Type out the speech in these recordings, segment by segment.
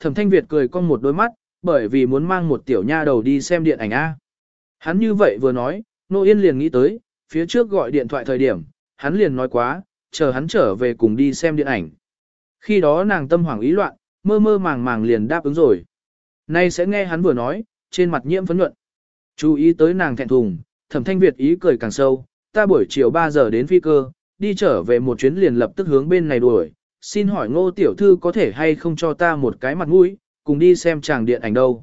Thẩm Thanh Việt cười cong một đôi mắt, bởi vì muốn mang một tiểu nha đầu đi xem điện ảnh A. Hắn như vậy vừa nói, Nô Yên liền nghĩ tới, phía trước gọi điện thoại thời điểm, hắn liền nói quá, chờ hắn trở về cùng đi xem điện ảnh. Khi đó nàng tâm hoảng ý loạn, mơ mơ màng màng liền đáp ứng rồi. Nay sẽ nghe hắn vừa nói, trên mặt nhiễm phấn nhuận. Chú ý tới nàng thẹn thùng, thẩm thanh Việt ý cười càng sâu, ta buổi chiều 3 giờ đến phi cơ, đi trở về một chuyến liền lập tức hướng bên này đuổi. Xin hỏi ngô tiểu thư có thể hay không cho ta một cái mặt mũi, cùng đi xem chàng điện ảnh đâu.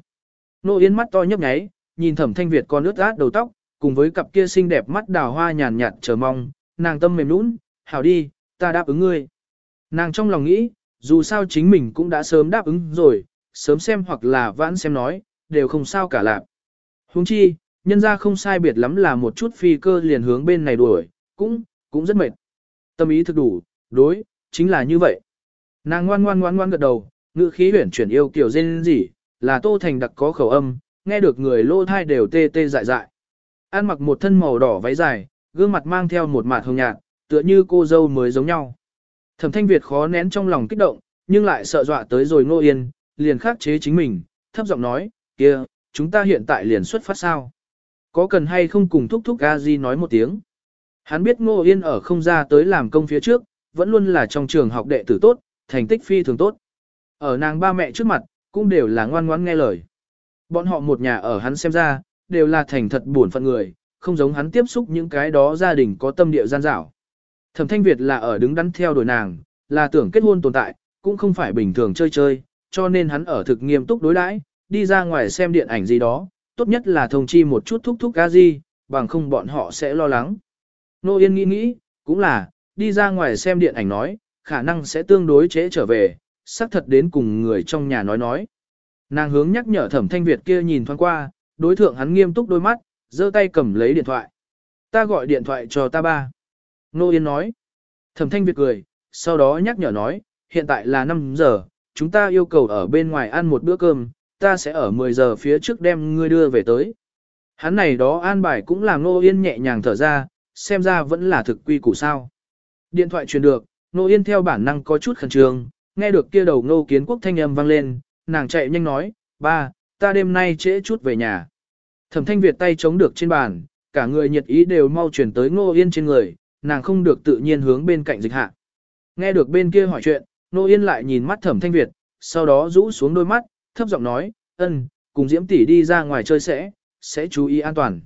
Nô yến mắt to nhấp nháy, nhìn thẩm thanh Việt con ướt át đầu tóc, cùng với cặp kia xinh đẹp mắt đào hoa nhàn nhạt chờ mong, nàng tâm mềm nũng, hảo đi, ta đáp ứng ngươi. Nàng trong lòng nghĩ, dù sao chính mình cũng đã sớm đáp ứng rồi, sớm xem hoặc là vãn xem nói, đều không sao cả lạc. Huống chi, nhân ra không sai biệt lắm là một chút phi cơ liền hướng bên này đuổi, cũng, cũng rất mệt. Tâm ý thực đủ, đối, chính là như vậy. Nàng ngoan ngoan ngoan ngoan gật đầu, ngữ khí huyển chuyển yêu kiểu dên gì, là tô thành đặc có khẩu âm, nghe được người lô thai đều tê tê dại dại. An mặc một thân màu đỏ váy dài, gương mặt mang theo một mạt hồng nhạt, tựa như cô dâu mới giống nhau. Thẩm thanh Việt khó nén trong lòng kích động, nhưng lại sợ dọa tới rồi ngô yên, liền khắc chế chính mình, thấp giọng nói, kia, chúng ta hiện tại liền xuất phát sao? Có cần hay không cùng thúc thúc a di nói một tiếng? Hắn biết ngô yên ở không ra tới làm công phía trước, vẫn luôn là trong trường học đệ tử tốt, thành tích phi thường tốt. Ở nàng ba mẹ trước mặt, cũng đều là ngoan ngoãn nghe lời. Bọn họ một nhà ở hắn xem ra, đều là thành thật buồn phận người, không giống hắn tiếp xúc những cái đó gia đình có tâm địa gian dảo. Thẩm Thanh Việt là ở đứng đắn theo đuổi nàng, là tưởng kết hôn tồn tại, cũng không phải bình thường chơi chơi, cho nên hắn ở thực nghiêm túc đối đãi, đi ra ngoài xem điện ảnh gì đó, tốt nhất là thông chi một chút thúc thúc gà gì, bằng không bọn họ sẽ lo lắng. Nô Yên nghĩ nghĩ, cũng là, đi ra ngoài xem điện ảnh nói, khả năng sẽ tương đối trễ trở về, xác thật đến cùng người trong nhà nói nói. Nàng hướng nhắc nhở thẩm thanh Việt kia nhìn thoáng qua, đối thượng hắn nghiêm túc đôi mắt, giơ tay cầm lấy điện thoại. Ta gọi điện thoại cho ta ba. Nô Yên nói. Thẩm thanh Việt cười, sau đó nhắc nhở nói, hiện tại là 5 giờ, chúng ta yêu cầu ở bên ngoài ăn một bữa cơm, ta sẽ ở 10 giờ phía trước đem ngươi đưa về tới. Hắn này đó an bài cũng làm Nô Yên nhẹ nhàng thở ra, xem ra vẫn là thực quy củ sao. Điện thoại truyền được, Nô Yên theo bản năng có chút khẩn trương, nghe được kia đầu Nô Kiến Quốc thanh âm vang lên, nàng chạy nhanh nói, ba, ta đêm nay trễ chút về nhà. Thẩm thanh Việt tay chống được trên bàn, cả người nhiệt ý đều mau chuyển tới Nô Yên trên người, nàng không được tự nhiên hướng bên cạnh dịch hạ. Nghe được bên kia hỏi chuyện, Nô Yên lại nhìn mắt Thẩm Thanh Việt, sau đó rũ xuống đôi mắt, thấp giọng nói, ân, cùng Diễm tỷ đi ra ngoài chơi sẽ, sẽ chú ý an toàn.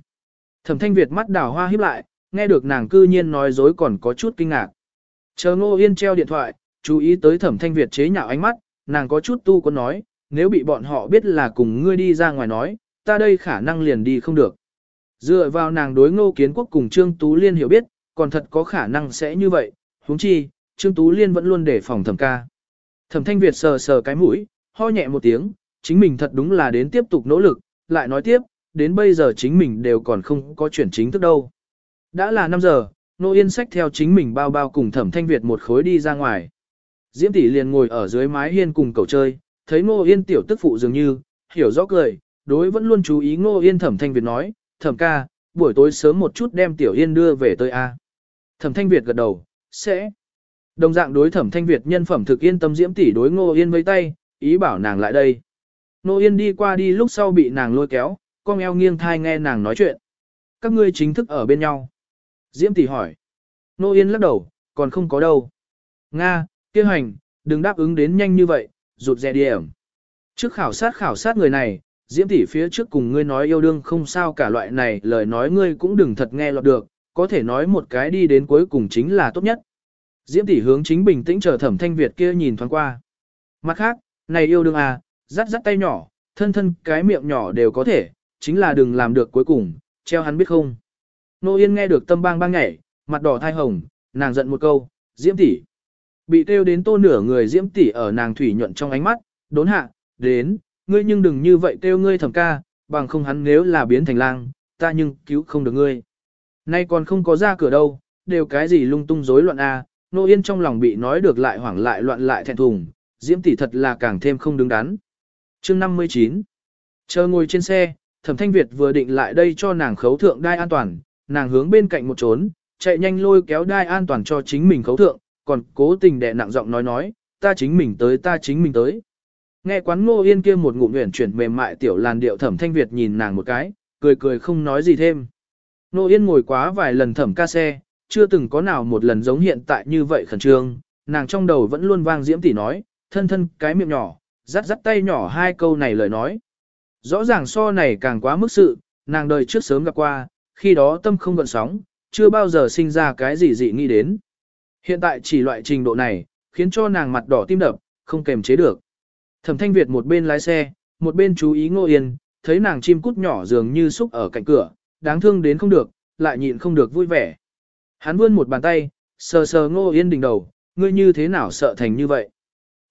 Thẩm Thanh Việt mắt đảo hoa híp lại, nghe được nàng cư nhiên nói dối còn có chút kinh ngạc. Chờ Ngô Yên treo điện thoại, chú ý tới Thẩm Thanh Việt chế nhạo ánh mắt, nàng có chút tu có nói, nếu bị bọn họ biết là cùng ngươi đi ra ngoài nói, ta đây khả năng liền đi không được. Dựa vào nàng đối ngô kiến quốc cùng Trương Tú Liên hiểu biết, còn thật có khả năng sẽ như vậy, huống chi, Trương Tú Liên vẫn luôn để phòng thẩm ca. Thẩm thanh Việt sờ sờ cái mũi, ho nhẹ một tiếng, chính mình thật đúng là đến tiếp tục nỗ lực, lại nói tiếp, đến bây giờ chính mình đều còn không có chuyển chính thức đâu. Đã là 5 giờ, Nô Yên sách theo chính mình bao bao cùng thẩm thanh Việt một khối đi ra ngoài. Diễm tỷ liền ngồi ở dưới mái hiên cùng cậu chơi, thấy nô Yên tiểu tức phụ dường như, hiểu rõ cười, đối vẫn luôn chú ý nô Yên thẩm thanh Việt nói, thẩm ca, buổi tối sớm một chút đem tiểu Yên đưa về tới A. Thẩm thanh Việt gật đầu, sẽ. Đồng dạng đối thẩm thanh Việt nhân phẩm thực yên tâm Diễm tỷ đối Ngô Yên với tay, ý bảo nàng lại đây. Nô Yên đi qua đi lúc sau bị nàng lôi kéo, con eo nghiêng thai nghe nàng nói chuyện. Các ngươi chính thức ở bên nhau. Diễm tỷ hỏi. Nô Yên lắc đầu, còn không có đâu. Nga, kia hành, đừng đáp ứng đến nhanh như vậy, rụt rè điểm. Trước khảo sát khảo sát người này, Diễm tỷ phía trước cùng ngươi nói yêu đương không sao cả loại này, lời nói ngươi cũng đừng thật nghe lọt được, có thể nói một cái đi đến cuối cùng chính là tốt nhất. Diễm tỷ hướng chính bình tĩnh chờ thẩm thanh Việt kia nhìn thoáng qua. Mặt khác, này yêu đương à, rắt rắt tay nhỏ, thân thân cái miệng nhỏ đều có thể, chính là đừng làm được cuối cùng, treo hắn biết không. Nô Yên nghe được tâm bang bang nhảy, mặt đỏ thai hồng, nàng giận một câu, Diễm tỷ Bị kêu đến tô nửa người diễm tỷ ở nàng thủy nhuận trong ánh mắt, đốn hạ, đến, ngươi nhưng đừng như vậy kêu ngươi thẩm ca, bằng không hắn nếu là biến thành lang, ta nhưng cứu không được ngươi. Nay còn không có ra cửa đâu, đều cái gì lung tung rối loạn a, nô yên trong lòng bị nói được lại hoảng lại loạn lại thẹn thùng, diễm tỷ thật là càng thêm không đứng đắn. Chương 59 Chờ ngồi trên xe, thẩm thanh Việt vừa định lại đây cho nàng khấu thượng đai an toàn, nàng hướng bên cạnh một trốn, chạy nhanh lôi kéo đai an toàn cho chính mình khấu thượng, còn cố tình đè nặng giọng nói nói, ta chính mình tới ta chính mình tới. Nghe quán Ngô Yên kia một ngụm nguyện chuyển mềm mại tiểu làn điệu Thẩm Thanh Việt nhìn nàng một cái, cười cười không nói gì thêm. Ngô Yên ngồi quá vài lần thẩm ca xe, chưa từng có nào một lần giống hiện tại như vậy khẩn trương, nàng trong đầu vẫn luôn vang diễm tỷ nói, thân thân cái miệng nhỏ, rắt rắt tay nhỏ hai câu này lời nói. Rõ ràng so này càng quá mức sự, nàng đời trước sớm gặp qua, khi đó tâm không gợn sóng, chưa bao giờ sinh ra cái gì dị nghĩ đến. Hiện tại chỉ loại trình độ này, khiến cho nàng mặt đỏ tim đập, không kềm chế được. Thẩm Thanh Việt một bên lái xe, một bên chú ý Ngô Yên, thấy nàng chim cút nhỏ dường như xúc ở cạnh cửa, đáng thương đến không được, lại nhịn không được vui vẻ. Hắn vươn một bàn tay, sờ sờ Ngô Yên đỉnh đầu, ngươi như thế nào sợ thành như vậy?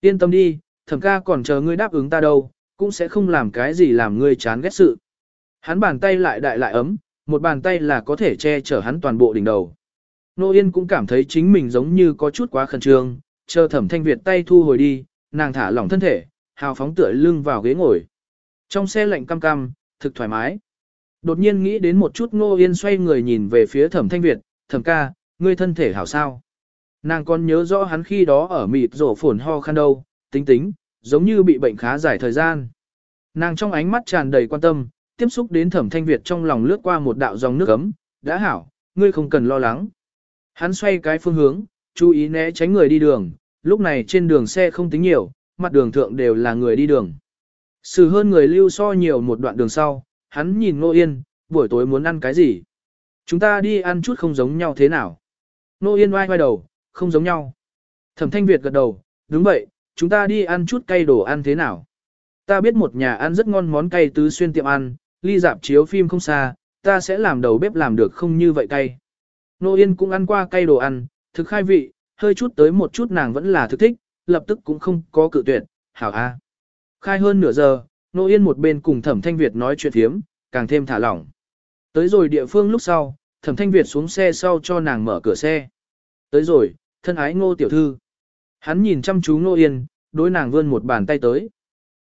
Yên tâm đi, thẩm ca còn chờ ngươi đáp ứng ta đâu, cũng sẽ không làm cái gì làm ngươi chán ghét sự. Hắn bàn tay lại đại lại ấm, một bàn tay là có thể che chở hắn toàn bộ đỉnh đầu. Nô Yên cũng cảm thấy chính mình giống như có chút quá khẩn trương, chờ thẩm thanh Việt tay thu hồi đi, nàng thả lỏng thân thể, hào phóng tựa lưng vào ghế ngồi. Trong xe lạnh cam cam, thực thoải mái. Đột nhiên nghĩ đến một chút Nô Yên xoay người nhìn về phía thẩm thanh Việt, thẩm ca, ngươi thân thể hảo sao. Nàng còn nhớ rõ hắn khi đó ở mịt rổ phổn ho khăn đâu, tính tính, giống như bị bệnh khá dài thời gian. Nàng trong ánh mắt tràn đầy quan tâm, tiếp xúc đến thẩm thanh Việt trong lòng lướt qua một đạo dòng nước ấm, đã hảo, ngươi không cần lo lắng. Hắn xoay cái phương hướng, chú ý né tránh người đi đường, lúc này trên đường xe không tính nhiều, mặt đường thượng đều là người đi đường. Sự hơn người lưu so nhiều một đoạn đường sau, hắn nhìn Nô Yên, buổi tối muốn ăn cái gì? Chúng ta đi ăn chút không giống nhau thế nào? Nô Yên oai oai đầu, không giống nhau. Thẩm Thanh Việt gật đầu, đúng vậy, chúng ta đi ăn chút cay đồ ăn thế nào? Ta biết một nhà ăn rất ngon món cay tứ xuyên tiệm ăn, ly dạp chiếu phim không xa, ta sẽ làm đầu bếp làm được không như vậy cay. Nô Yên cũng ăn qua cay đồ ăn, thực khai vị, hơi chút tới một chút nàng vẫn là thực thích, lập tức cũng không có cự tuyệt, hảo a. Khai hơn nửa giờ, Nô Yên một bên cùng Thẩm Thanh Việt nói chuyện thiếm, càng thêm thả lỏng. Tới rồi địa phương lúc sau, Thẩm Thanh Việt xuống xe sau cho nàng mở cửa xe. Tới rồi, thân ái ngô tiểu thư. Hắn nhìn chăm chú Nô Yên, đối nàng vươn một bàn tay tới.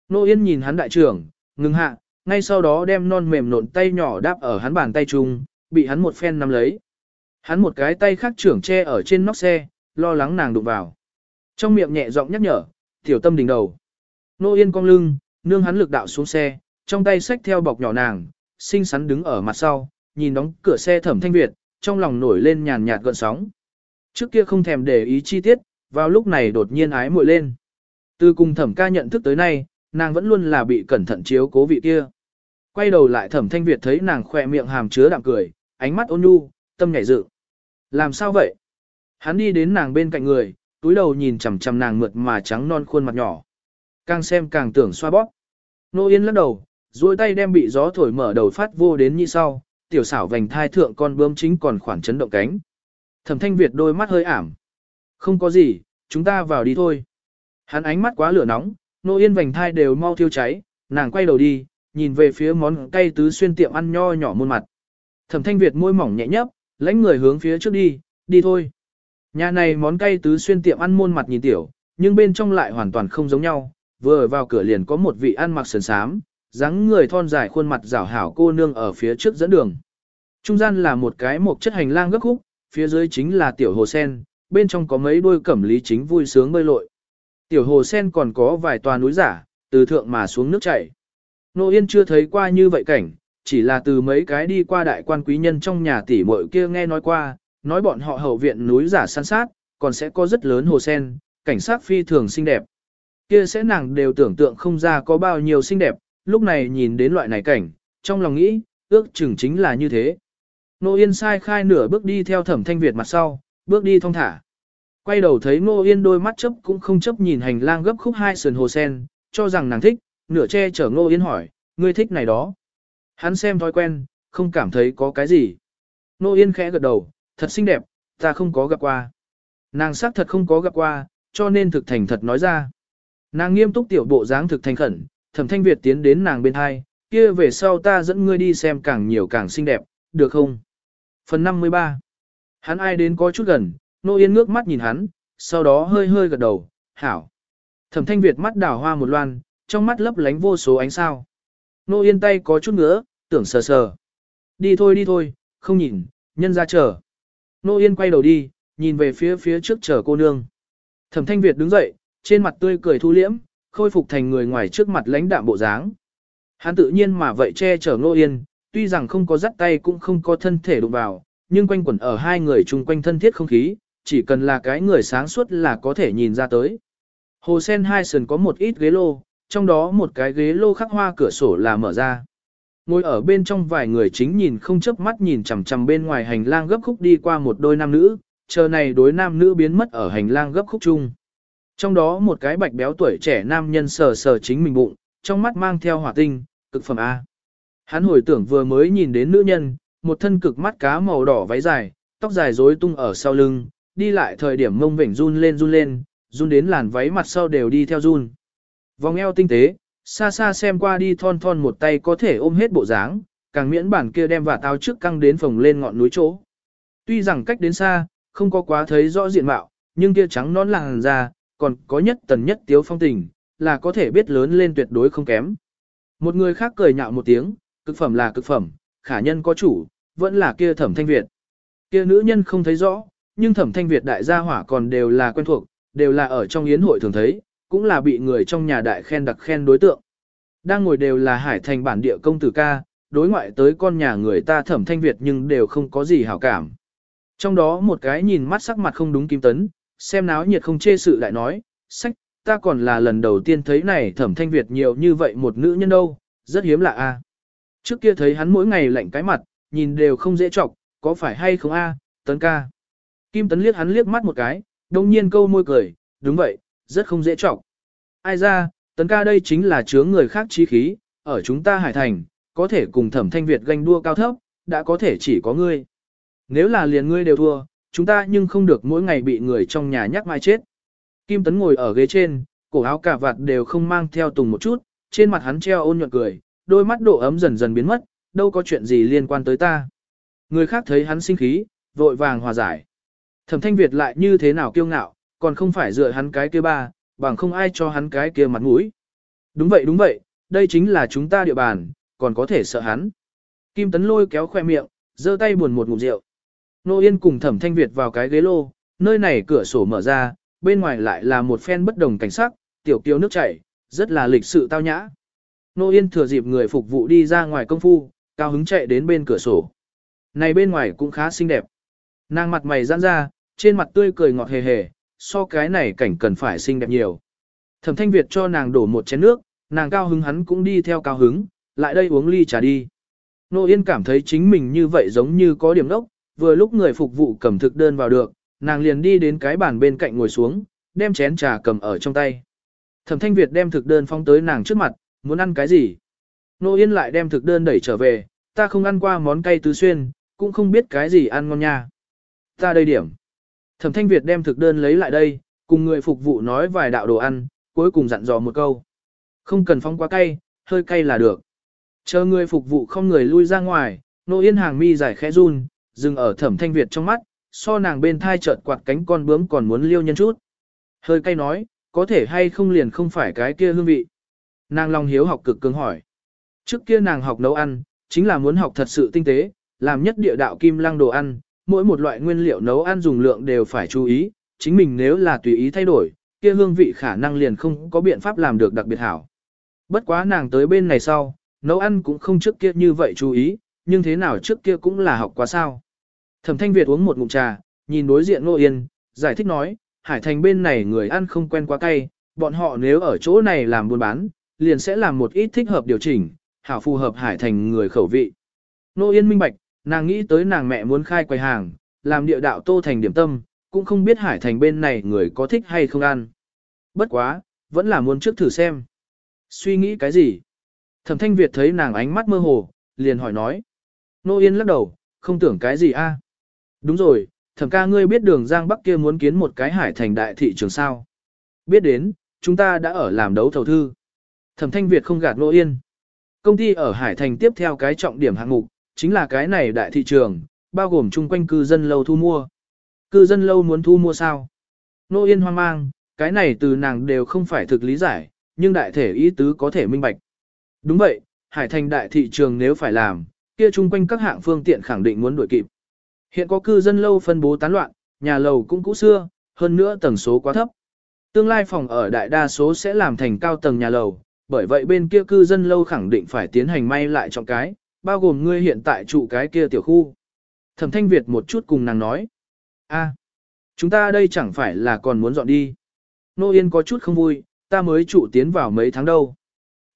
Nô Yên nhìn hắn đại trưởng, ngừng hạ, ngay sau đó đem non mềm nộn tay nhỏ đáp ở hắn bàn tay chung, bị hắn một phen nắm lấy. Hắn một cái tay khác trưởng che ở trên nóc xe, lo lắng nàng đụng vào. Trong miệng nhẹ giọng nhắc nhở, tiểu tâm đỉnh đầu. Nô Yên cong lưng, nương hắn lực đạo xuống xe, trong tay xách theo bọc nhỏ nàng, xinh xắn đứng ở mặt sau, nhìn đóng cửa xe thẩm thanh Việt, trong lòng nổi lên nhàn nhạt gợn sóng. Trước kia không thèm để ý chi tiết, vào lúc này đột nhiên ái muội lên. Từ cùng thẩm ca nhận thức tới nay, nàng vẫn luôn là bị cẩn thận chiếu cố vị kia. Quay đầu lại thẩm thanh Việt thấy nàng khỏe miệng hàm chứa đạm cười, ánh mắt ôn nhu, tâm nhảy dự. Làm sao vậy? Hắn đi đến nàng bên cạnh người, túi đầu nhìn chằm chằm nàng mượt mà trắng non khuôn mặt nhỏ. Càng xem càng tưởng xoa bóp. Nô Yên lắc đầu, duỗi tay đem bị gió thổi mở đầu phát vô đến như sau, tiểu xảo vành thai thượng con bướm chính còn khoảng chấn động cánh. Thẩm thanh Việt đôi mắt hơi ảm. Không có gì, chúng ta vào đi thôi. Hắn ánh mắt quá lửa nóng, nô yên vành thai đều mau thiêu cháy, nàng quay đầu đi, nhìn về phía món cay tứ xuyên tiệm ăn nho nhỏ muôn mặt. Thẩm thanh Việt môi mỏng nhẹ nhấp, lãnh người hướng phía trước đi, đi thôi. Nhà này món cay tứ xuyên tiệm ăn muôn mặt nhìn tiểu, nhưng bên trong lại hoàn toàn không giống nhau, vừa vào cửa liền có một vị ăn mặc sườn sám, dáng người thon dài khuôn mặt rảo hảo cô nương ở phía trước dẫn đường. Trung gian là một cái một chất hành lang gấp khúc, phía dưới chính là tiểu hồ sen, bên trong có mấy đôi cẩm lý chính vui sướng bơi lội. Tiểu hồ sen còn có vài tòa núi giả, từ thượng mà xuống nước chảy. Nô Yên chưa thấy qua như vậy cảnh, chỉ là từ mấy cái đi qua đại quan quý nhân trong nhà tỷ muội kia nghe nói qua, nói bọn họ hậu viện núi giả săn sát, còn sẽ có rất lớn hồ sen, cảnh sát phi thường xinh đẹp. Kia sẽ nàng đều tưởng tượng không ra có bao nhiêu xinh đẹp, lúc này nhìn đến loại này cảnh, trong lòng nghĩ, ước chừng chính là như thế. Nô Yên sai khai nửa bước đi theo thẩm thanh Việt mặt sau, bước đi thong thả. Quay đầu thấy Nô Yên đôi mắt chấp cũng không chấp nhìn hành lang gấp khúc hai sườn hồ sen, cho rằng nàng thích, nửa che chở Nô Yên hỏi, ngươi thích này đó. Hắn xem thói quen, không cảm thấy có cái gì. Nô Yên khẽ gật đầu, thật xinh đẹp, ta không có gặp qua. Nàng xác thật không có gặp qua, cho nên thực thành thật nói ra. Nàng nghiêm túc tiểu bộ dáng thực thành khẩn, thẩm thanh Việt tiến đến nàng bên hai, kia về sau ta dẫn ngươi đi xem càng nhiều càng xinh đẹp, được không? Phần 53 Hắn ai đến có chút gần, Nô Yên ngước mắt nhìn hắn, sau đó hơi hơi gật đầu, hảo. Thẩm thanh Việt mắt đảo hoa một loan, trong mắt lấp lánh vô số ánh sao. Nô Yên tay có chút ngứa, tưởng sờ sờ. Đi thôi đi thôi, không nhìn, nhân ra chờ. Nô Yên quay đầu đi, nhìn về phía phía trước chờ cô nương. Thẩm thanh Việt đứng dậy, trên mặt tươi cười thu liễm, khôi phục thành người ngoài trước mặt lãnh đạm bộ dáng. Hắn tự nhiên mà vậy che chở nô Yên, tuy rằng không có dắt tay cũng không có thân thể đụng vào, nhưng quanh quẩn ở hai người chung quanh thân thiết không khí, chỉ cần là cái người sáng suốt là có thể nhìn ra tới. Hồ sen hai sườn có một ít ghế lô, trong đó một cái ghế lô khắc hoa cửa sổ là mở ra. Ngồi ở bên trong vài người chính nhìn không chớp mắt nhìn chằm chằm bên ngoài hành lang gấp khúc đi qua một đôi nam nữ, chờ này đối nam nữ biến mất ở hành lang gấp khúc chung. Trong đó một cái bạch béo tuổi trẻ nam nhân sờ sờ chính mình bụng, trong mắt mang theo hỏa tinh, cực phẩm A. Hắn hồi tưởng vừa mới nhìn đến nữ nhân, một thân cực mắt cá màu đỏ váy dài, tóc dài rối tung ở sau lưng, đi lại thời điểm mông vểnh run lên run lên, run đến làn váy mặt sau đều đi theo run. Vòng eo tinh tế, xa xa xem qua đi thon thon một tay có thể ôm hết bộ dáng, càng miễn bản kia đem và tao trước căng đến phồng lên ngọn núi chỗ. Tuy rằng cách đến xa, không có quá thấy rõ diện mạo, nhưng kia trắng nón làng ra, còn có nhất tần nhất tiếu phong tình, là có thể biết lớn lên tuyệt đối không kém. Một người khác cười nhạo một tiếng, cực phẩm là cực phẩm, khả nhân có chủ, vẫn là kia thẩm thanh Việt. Kia nữ nhân không thấy rõ, nhưng thẩm thanh Việt đại gia hỏa còn đều là quen thuộc, đều là ở trong yến hội thường thấy, cũng là bị người trong nhà đại khen đặc khen đối tượng. Đang ngồi đều là hải thành bản địa công tử ca, đối ngoại tới con nhà người ta thẩm thanh Việt nhưng đều không có gì hảo cảm. Trong đó một cái nhìn mắt sắc mặt không đúng kim tấn, xem náo nhiệt không chê sự lại nói, sách, ta còn là lần đầu tiên thấy này thẩm thanh Việt nhiều như vậy một nữ nhân đâu, rất hiếm lạ a. Trước kia thấy hắn mỗi ngày lạnh cái mặt, nhìn đều không dễ chọc, có phải hay không a, tấn ca. Kim tấn liếc hắn liếc mắt một cái, đồng nhiên câu môi cười, đúng vậy, rất không dễ trọng. Ai ra, tấn ca đây chính là chướng người khác trí khí, ở chúng ta hải thành, có thể cùng thẩm thanh Việt ganh đua cao thấp, đã có thể chỉ có ngươi. Nếu là liền ngươi đều thua, chúng ta nhưng không được mỗi ngày bị người trong nhà nhắc mai chết. Kim Tấn ngồi ở ghế trên, cổ áo cả vạt đều không mang theo tùng một chút, trên mặt hắn treo ôn nhuận cười, đôi mắt độ ấm dần dần biến mất, đâu có chuyện gì liên quan tới ta. Người khác thấy hắn sinh khí, vội vàng hòa giải. Thẩm Thanh Việt lại như thế nào kiêu ngạo, còn không phải dựa hắn cái kia ba, bằng không ai cho hắn cái kia mặt mũi. Đúng vậy đúng vậy, đây chính là chúng ta địa bàn, còn có thể sợ hắn. Kim Tấn lôi kéo khoe miệng, giơ tay buồn một ngụm rượu. Nô Yên cùng Thẩm Thanh Việt vào cái ghế lô, nơi này cửa sổ mở ra, bên ngoài lại là một phen bất đồng cảnh sắc, tiểu kiều nước chảy, rất là lịch sự tao nhã. Nô Yên thừa dịp người phục vụ đi ra ngoài công phu, cao hứng chạy đến bên cửa sổ. Này bên ngoài cũng khá xinh đẹp. Nàng mặt mày giãn ra, trên mặt tươi cười ngọt hề hề, so cái này cảnh cần phải xinh đẹp nhiều. Thẩm Thanh Việt cho nàng đổ một chén nước, nàng cao hứng hắn cũng đi theo cao hứng, lại đây uống ly trà đi. Nô Yên cảm thấy chính mình như vậy giống như có điểm đốc, vừa lúc người phục vụ cầm thực đơn vào được, nàng liền đi đến cái bàn bên cạnh ngồi xuống, đem chén trà cầm ở trong tay. Thẩm Thanh Việt đem thực đơn phong tới nàng trước mặt, muốn ăn cái gì? Nô Yên lại đem thực đơn đẩy trở về, ta không ăn qua món cay tứ xuyên, cũng không biết cái gì ăn ngon nha. Ta đây điểm. Thẩm Thanh Việt đem thực đơn lấy lại đây, cùng người phục vụ nói vài đạo đồ ăn, cuối cùng dặn dò một câu. Không cần phong quá cay, hơi cay là được. Chờ người phục vụ không người lui ra ngoài, Nô Yên hàng mi giải khẽ run, dừng ở Thẩm Thanh Việt trong mắt, so nàng bên thai chợt quạt cánh con bướm còn muốn liêu nhân chút. Hơi cay nói, có thể hay không liền không phải cái kia hương vị. Nàng lòng hiếu học cực cứng hỏi. Trước kia nàng học nấu ăn, chính là muốn học thật sự tinh tế, làm nhất địa đạo kim lăng đồ ăn, mỗi một loại nguyên liệu nấu ăn dùng lượng đều phải chú ý, chính mình nếu là tùy ý thay đổi, kia hương vị khả năng liền không có biện pháp làm được đặc biệt hảo. Bất quá nàng tới bên này sau, nấu ăn cũng không trước kia như vậy chú ý, nhưng thế nào trước kia cũng là học quá sao. Thẩm Thanh Việt uống một ngụm trà, nhìn đối diện Ngô Yên, giải thích nói, Hải Thành bên này người ăn không quen quá cay, bọn họ nếu ở chỗ này làm buôn bán, liền sẽ làm một ít thích hợp điều chỉnh, hảo phù hợp Hải Thành người khẩu vị. Ngô Yên minh bạch, nàng nghĩ tới nàng mẹ muốn khai quầy hàng, làm địa đạo tô thành điểm tâm, cũng không biết Hải Thành bên này người có thích hay không ăn. Bất quá, vẫn là muốn trước thử xem. Suy nghĩ cái gì? Thẩm Thanh Việt thấy nàng ánh mắt mơ hồ, liền hỏi nói. Nô Yên lắc đầu, không tưởng cái gì a Đúng rồi, thẩm ca ngươi biết đường Giang Bắc kia muốn kiến một cái hải thành đại thị trường sao. Biết đến, chúng ta đã ở làm đấu thầu thư. Thẩm thanh Việt không gạt nô yên. Công ty ở Hải Thành tiếp theo cái trọng điểm hạng mục, chính là cái này đại thị trường, bao gồm chung quanh cư dân lâu thu mua. Cư dân lâu muốn thu mua sao? Nô Yên hoang mang, cái này từ nàng đều không phải thực lý giải, nhưng đại thể ý tứ có thể minh bạch. Đúng vậy, Hải Thành đại thị trường nếu phải làm, kia chung quanh các hạng phương tiện khẳng định muốn đuổi kịp. Hiện có cư dân lâu phân bố tán loạn, nhà lầu cũng cũ xưa, hơn nữa tầng số quá thấp. Tương lai phòng ở đại đa số sẽ làm thành cao tầng nhà lầu, bởi vậy bên kia cư dân lâu khẳng định phải tiến hành may lại trọng cái, bao gồm ngươi hiện tại trụ cái kia tiểu khu. Thẩm Thanh Việt một chút cùng nàng nói. a chúng ta đây chẳng phải là còn muốn dọn đi. Nô Yên có chút không vui, ta mới trụ tiến vào mấy tháng đâu.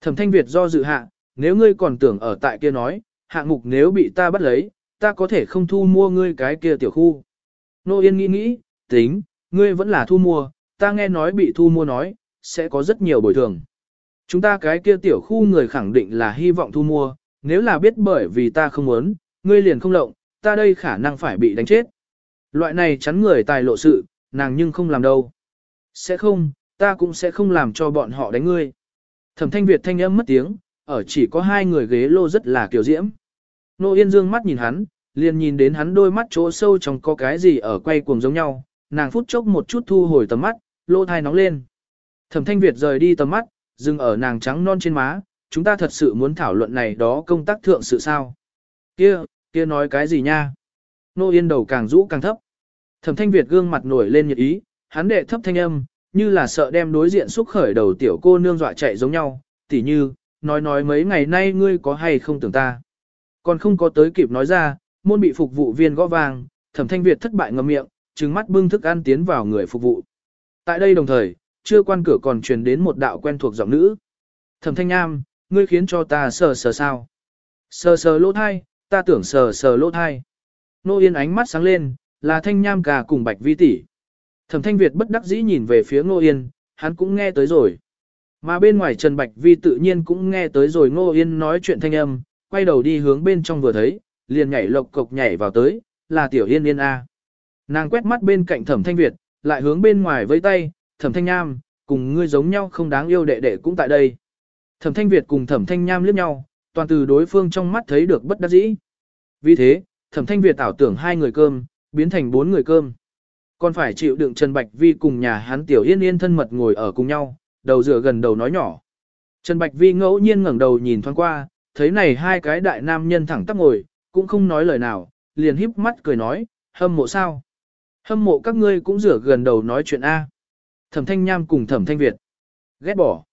Thẩm Thanh Việt do dự hạ, nếu ngươi còn tưởng ở tại kia nói, hạng mục nếu bị ta bắt lấy, ta có thể không thu mua ngươi cái kia tiểu khu. Nô Yên nghĩ nghĩ, tính, ngươi vẫn là thu mua, ta nghe nói bị thu mua nói, sẽ có rất nhiều bồi thường. Chúng ta cái kia tiểu khu người khẳng định là hy vọng thu mua, nếu là biết bởi vì ta không muốn, ngươi liền không lộng, ta đây khả năng phải bị đánh chết. Loại này chắn người tài lộ sự, nàng nhưng không làm đâu. Sẽ không, ta cũng sẽ không làm cho bọn họ đánh ngươi. Thẩm thanh Việt thanh âm mất tiếng, ở chỉ có hai người ghế lô rất là kiểu diễm. Nô Yên dương mắt nhìn hắn, liền nhìn đến hắn đôi mắt chỗ sâu trong có cái gì ở quay cuồng giống nhau, nàng phút chốc một chút thu hồi tầm mắt, lô thai nóng lên. Thẩm thanh Việt rời đi tầm mắt, dừng ở nàng trắng non trên má, chúng ta thật sự muốn thảo luận này đó công tác thượng sự sao. Kia, kia nói cái gì nha? Nô Yên đầu càng rũ càng thấp. Thẩm thanh Việt gương mặt nổi lên nhiệt ý, hắn đệ thấp thanh âm, như là sợ đem đối diện xúc khởi đầu tiểu cô nương dọa chạy giống nhau, tỉ như, nói nói mấy ngày nay ngươi có hay không tưởng ta. Còn không có tới kịp nói ra, môn bị phục vụ viên gõ vàng, thẩm thanh Việt thất bại ngậm miệng, trừng mắt bưng thức ăn tiến vào người phục vụ. Tại đây đồng thời, chưa quan cửa còn truyền đến một đạo quen thuộc giọng nữ. Thẩm thanh nam ngươi khiến cho ta sờ sờ sao. Sờ sờ lỗ thai, ta tưởng sờ sờ lỗ thai. Nô Yên ánh mắt sáng lên, là thanh nham cà cùng bạch vi tỷ. Thẩm thanh Việt bất đắc dĩ nhìn về phía Ngô Yên, hắn cũng nghe tới rồi. Mà bên ngoài Trần Bạch Vi tự nhiên cũng nghe tới rồi Ngô Yên nói chuyện thanh âm, quay đầu đi hướng bên trong vừa thấy, liền nhảy lộc cộc nhảy vào tới, là Tiểu Yên Yên A. Nàng quét mắt bên cạnh Thẩm Thanh Việt, lại hướng bên ngoài với tay, Thẩm Thanh Nham, cùng ngươi giống nhau không đáng yêu đệ đệ cũng tại đây. Thẩm Thanh Việt cùng Thẩm Thanh Nham liếc nhau, toàn từ đối phương trong mắt thấy được bất đắc dĩ. Vì thế, Thẩm Thanh Việt ảo tưởng hai người cơm, biến thành bốn người cơm. Còn phải chịu đựng Trần Bạch Vi cùng nhà hắn Tiểu Yên Yên thân mật ngồi ở cùng nhau, đầu dựa gần đầu nói nhỏ. Trần Bạch Vi ngẫu nhiên ngẩng đầu nhìn thoáng qua, thấy này hai cái đại nam nhân thẳng tắp ngồi, cũng không nói lời nào, liền híp mắt cười nói, hâm mộ sao? Hâm mộ các ngươi cũng rửa gần đầu nói chuyện A. Thẩm Thanh Nham cùng Thẩm Thanh Việt. Ghét bỏ.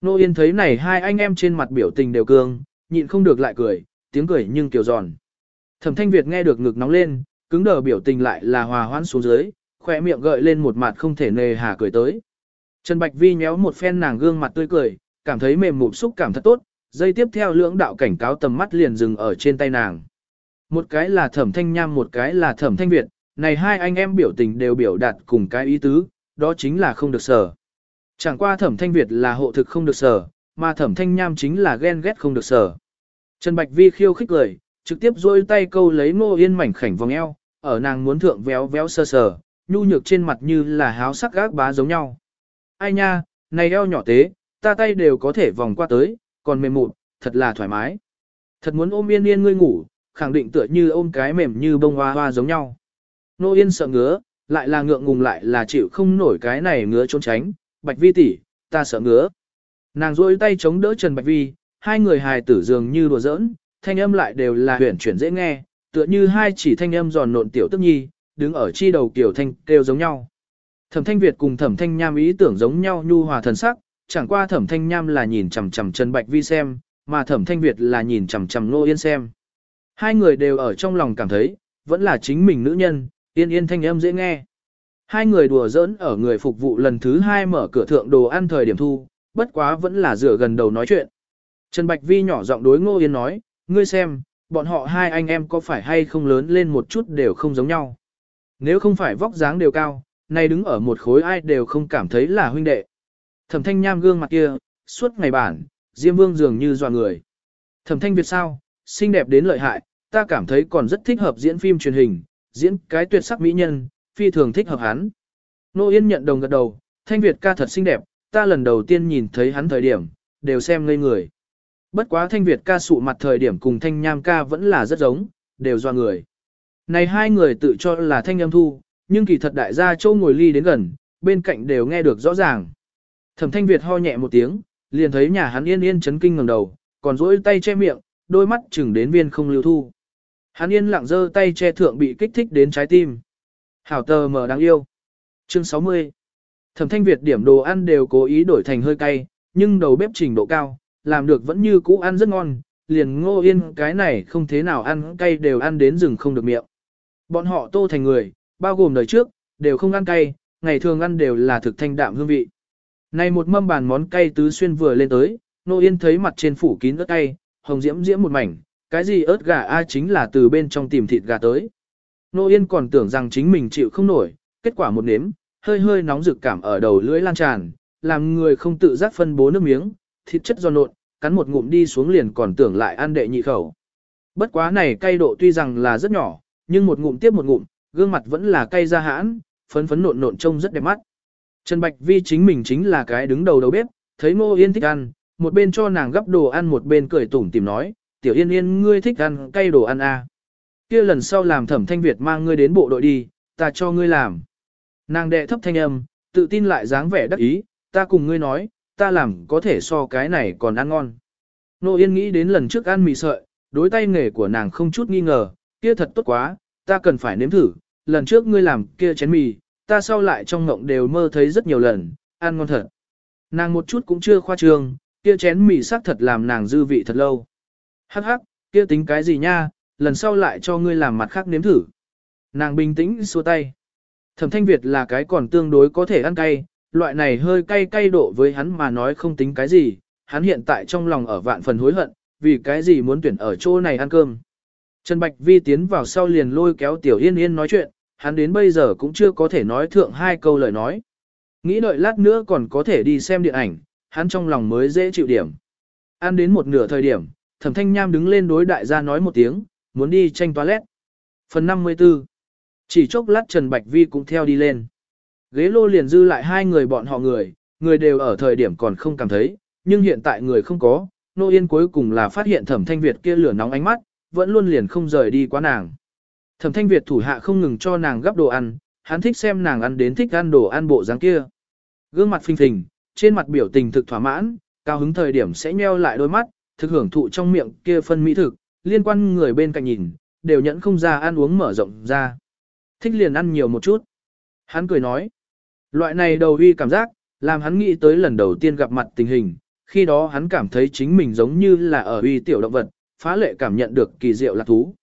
Nô Yên thấy này hai anh em trên mặt biểu tình đều cương, nhịn không được lại cười, tiếng cười nhưng kiểu giòn. Thẩm Thanh Việt nghe được ngực nóng lên, cứng đờ biểu tình lại là hòa hoãn xuống dưới, khỏe miệng gợi lên một mặt không thể nề hà cười tới. Trần Bạch Vi nhéo một phen nàng gương mặt tươi cười, cảm thấy mềm mụn xúc cảm thật tốt, dây tiếp theo lưỡng đạo cảnh cáo tầm mắt liền dừng ở trên tay nàng. Một cái là thẩm thanh nham một cái là thẩm thanh Việt, này hai anh em biểu tình đều biểu đạt cùng cái ý tứ, đó chính là không được sở. Chẳng qua thẩm thanh Việt là hộ thực không được sở, mà thẩm thanh nham chính là ghen ghét không được sở. Trần Bạch Vi khiêu khích lời, trực tiếp duỗi tay câu lấy ngô yên mảnh khảnh vòng eo, ở nàng muốn thượng véo véo sơ sờ, nhu nhược trên mặt như là háo sắc gác bá giống nhau. Ai nha, này eo nhỏ tế, ta tay đều có thể vòng qua tới, còn mềm mụn, thật là thoải mái. Thật muốn ôm yên yên ngươi ngủ, khẳng định tựa như ôm cái mềm như bông hoa hoa giống nhau. Nô yên sợ ngứa, lại là ngượng ngùng lại là chịu không nổi cái này ngứa trốn tránh, bạch vi tỷ, ta sợ ngứa. Nàng duỗi tay chống đỡ Trần Bạch Vi, hai người hài tử dường như đùa giỡn, thanh âm lại đều là huyền chuyển dễ nghe, tựa như hai chỉ thanh âm giòn nộn tiểu tức nhi, đứng ở chi đầu kiểu thanh kêu giống nhau. Thẩm Thanh Việt cùng Thẩm Thanh Nham ý tưởng giống nhau nhu hòa thần sắc, chẳng qua Thẩm Thanh Nham là nhìn chằm chằm Trần Bạch Vi xem, mà Thẩm Thanh Việt là nhìn chằm chằm Nô Yên xem. Hai người đều ở trong lòng cảm thấy, vẫn là chính mình nữ nhân, yên yên thanh âm dễ nghe. Hai người đùa giỡn ở người phục vụ lần thứ hai mở cửa thượng đồ ăn thời điểm thu, bất quá vẫn là rửa gần đầu nói chuyện. Trần Bạch Vi nhỏ giọng đối Ngô Yên nói, ngươi xem, bọn họ hai anh em có phải hay không lớn lên một chút đều không giống nhau. Nếu không phải vóc dáng đều cao, nay đứng ở một khối ai đều không cảm thấy là huynh đệ. Thẩm thanh nham gương mặt kia, suốt ngày bản, Diêm Vương dường như dọa người. Thẩm thanh Việt sao, xinh đẹp đến lợi hại, ta cảm thấy còn rất thích hợp diễn phim truyền hình, diễn cái tuyệt sắc mỹ nhân, phi thường thích hợp hắn. Nô Yên nhận đồng gật đầu, thanh Việt ca thật xinh đẹp, ta lần đầu tiên nhìn thấy hắn thời điểm, đều xem ngây người. Bất quá thanh Việt ca sụ mặt thời điểm cùng thanh nham ca vẫn là rất giống, đều do người. Này hai người tự cho là thanh Nham thu, nhưng kỳ thật đại gia châu ngồi ly đến gần, bên cạnh đều nghe được rõ ràng. Thẩm thanh Việt ho nhẹ một tiếng, liền thấy nhà hắn yên yên chấn kinh ngẩng đầu, còn rỗi tay che miệng, đôi mắt chừng đến viên không lưu thu. Hắn yên lặng giơ tay che thượng bị kích thích đến trái tim. Hảo tờ mờ đáng yêu. Chương 60 Thẩm thanh Việt điểm đồ ăn đều cố ý đổi thành hơi cay, nhưng đầu bếp trình độ cao, làm được vẫn như cũ ăn rất ngon, liền ngô yên cái này không thế nào ăn cay đều ăn đến rừng không được miệng. Bọn họ tô thành người, bao gồm đời trước, đều không ăn cay, ngày thường ăn đều là thực thanh đạm hương vị. Này một mâm bàn món cay tứ xuyên vừa lên tới, Nô Yên thấy mặt trên phủ kín ớt cay, hồng diễm diễm một mảnh, cái gì ớt gà a chính là từ bên trong tìm thịt gà tới. Nô Yên còn tưởng rằng chính mình chịu không nổi, kết quả một nếm, hơi hơi nóng rực cảm ở đầu lưỡi lan tràn, làm người không tự giác phân bố nước miếng, thịt chất giòn nộn, cắn một ngụm đi xuống liền còn tưởng lại ăn đệ nhị khẩu. Bất quá này cay độ tuy rằng là rất nhỏ, nhưng một ngụm tiếp một ngụm, gương mặt vẫn là cay ra hãn, phấn phấn nộn nộn trông rất đẹp mắt. Trần Bạch Vi chính mình chính là cái đứng đầu đầu bếp, thấy Ngô Yên thích ăn, một bên cho nàng gấp đồ ăn một bên cười tủm tìm nói, tiểu yên yên ngươi thích ăn cay đồ ăn à kia lần sau làm thẩm thanh Việt mang ngươi đến bộ đội đi, ta cho ngươi làm. Nàng đệ thấp thanh âm, tự tin lại dáng vẻ đắc ý, ta cùng ngươi nói, ta làm có thể so cái này còn ăn ngon. Nô Yên nghĩ đến lần trước ăn mì sợi, đối tay nghề của nàng không chút nghi ngờ, kia thật tốt quá, ta cần phải nếm thử, lần trước ngươi làm kia chén mì, ta sau lại trong ngộng đều mơ thấy rất nhiều lần, ăn ngon thật. Nàng một chút cũng chưa khoa trương, kia chén mì sắc thật làm nàng dư vị thật lâu. Hắc hắc, kia tính cái gì nha, lần sau lại cho ngươi làm mặt khác nếm thử. Nàng bình tĩnh xua tay. Thẩm thanh Việt là cái còn tương đối có thể ăn cay, loại này hơi cay cay độ với hắn mà nói không tính cái gì, hắn hiện tại trong lòng ở vạn phần hối hận, vì cái gì muốn tuyển ở chỗ này ăn cơm. Trần Bạch Vi tiến vào sau liền lôi kéo Tiểu Yên Yên nói chuyện, hắn đến bây giờ cũng chưa có thể nói thượng hai câu lời nói. Nghĩ đợi lát nữa còn có thể đi xem điện ảnh, hắn trong lòng mới dễ chịu điểm. Ăn đến một nửa thời điểm, thẩm thanh nham đứng lên đối đại gia nói một tiếng, muốn đi tranh toilet. Phần 54 Chỉ chốc lát Trần Bạch Vi cũng theo đi lên. Ghế lô liền dư lại hai người bọn họ người, người đều ở thời điểm còn không cảm thấy, nhưng hiện tại người không có, Nô Yên cuối cùng là phát hiện thẩm thanh Việt kia lửa nóng ánh mắt, vẫn luôn liền không rời đi quá nàng. Thẩm thanh Việt thủ hạ không ngừng cho nàng gắp đồ ăn, hắn thích xem nàng ăn đến thích ăn đồ ăn bộ dáng kia. Gương mặt phình phình, trên mặt biểu tình thực thỏa mãn, cao hứng thời điểm sẽ nheo lại đôi mắt, thực hưởng thụ trong miệng kia phân mỹ thực, liên quan người bên cạnh nhìn, đều nhẫn không ra ăn uống mở rộng ra. Thích liền ăn nhiều một chút. Hắn cười nói, loại này đầu uy cảm giác, làm hắn nghĩ tới lần đầu tiên gặp mặt tình hình, khi đó hắn cảm thấy chính mình giống như là ở uy tiểu động vật, phá lệ cảm nhận được kỳ diệu lạc thú.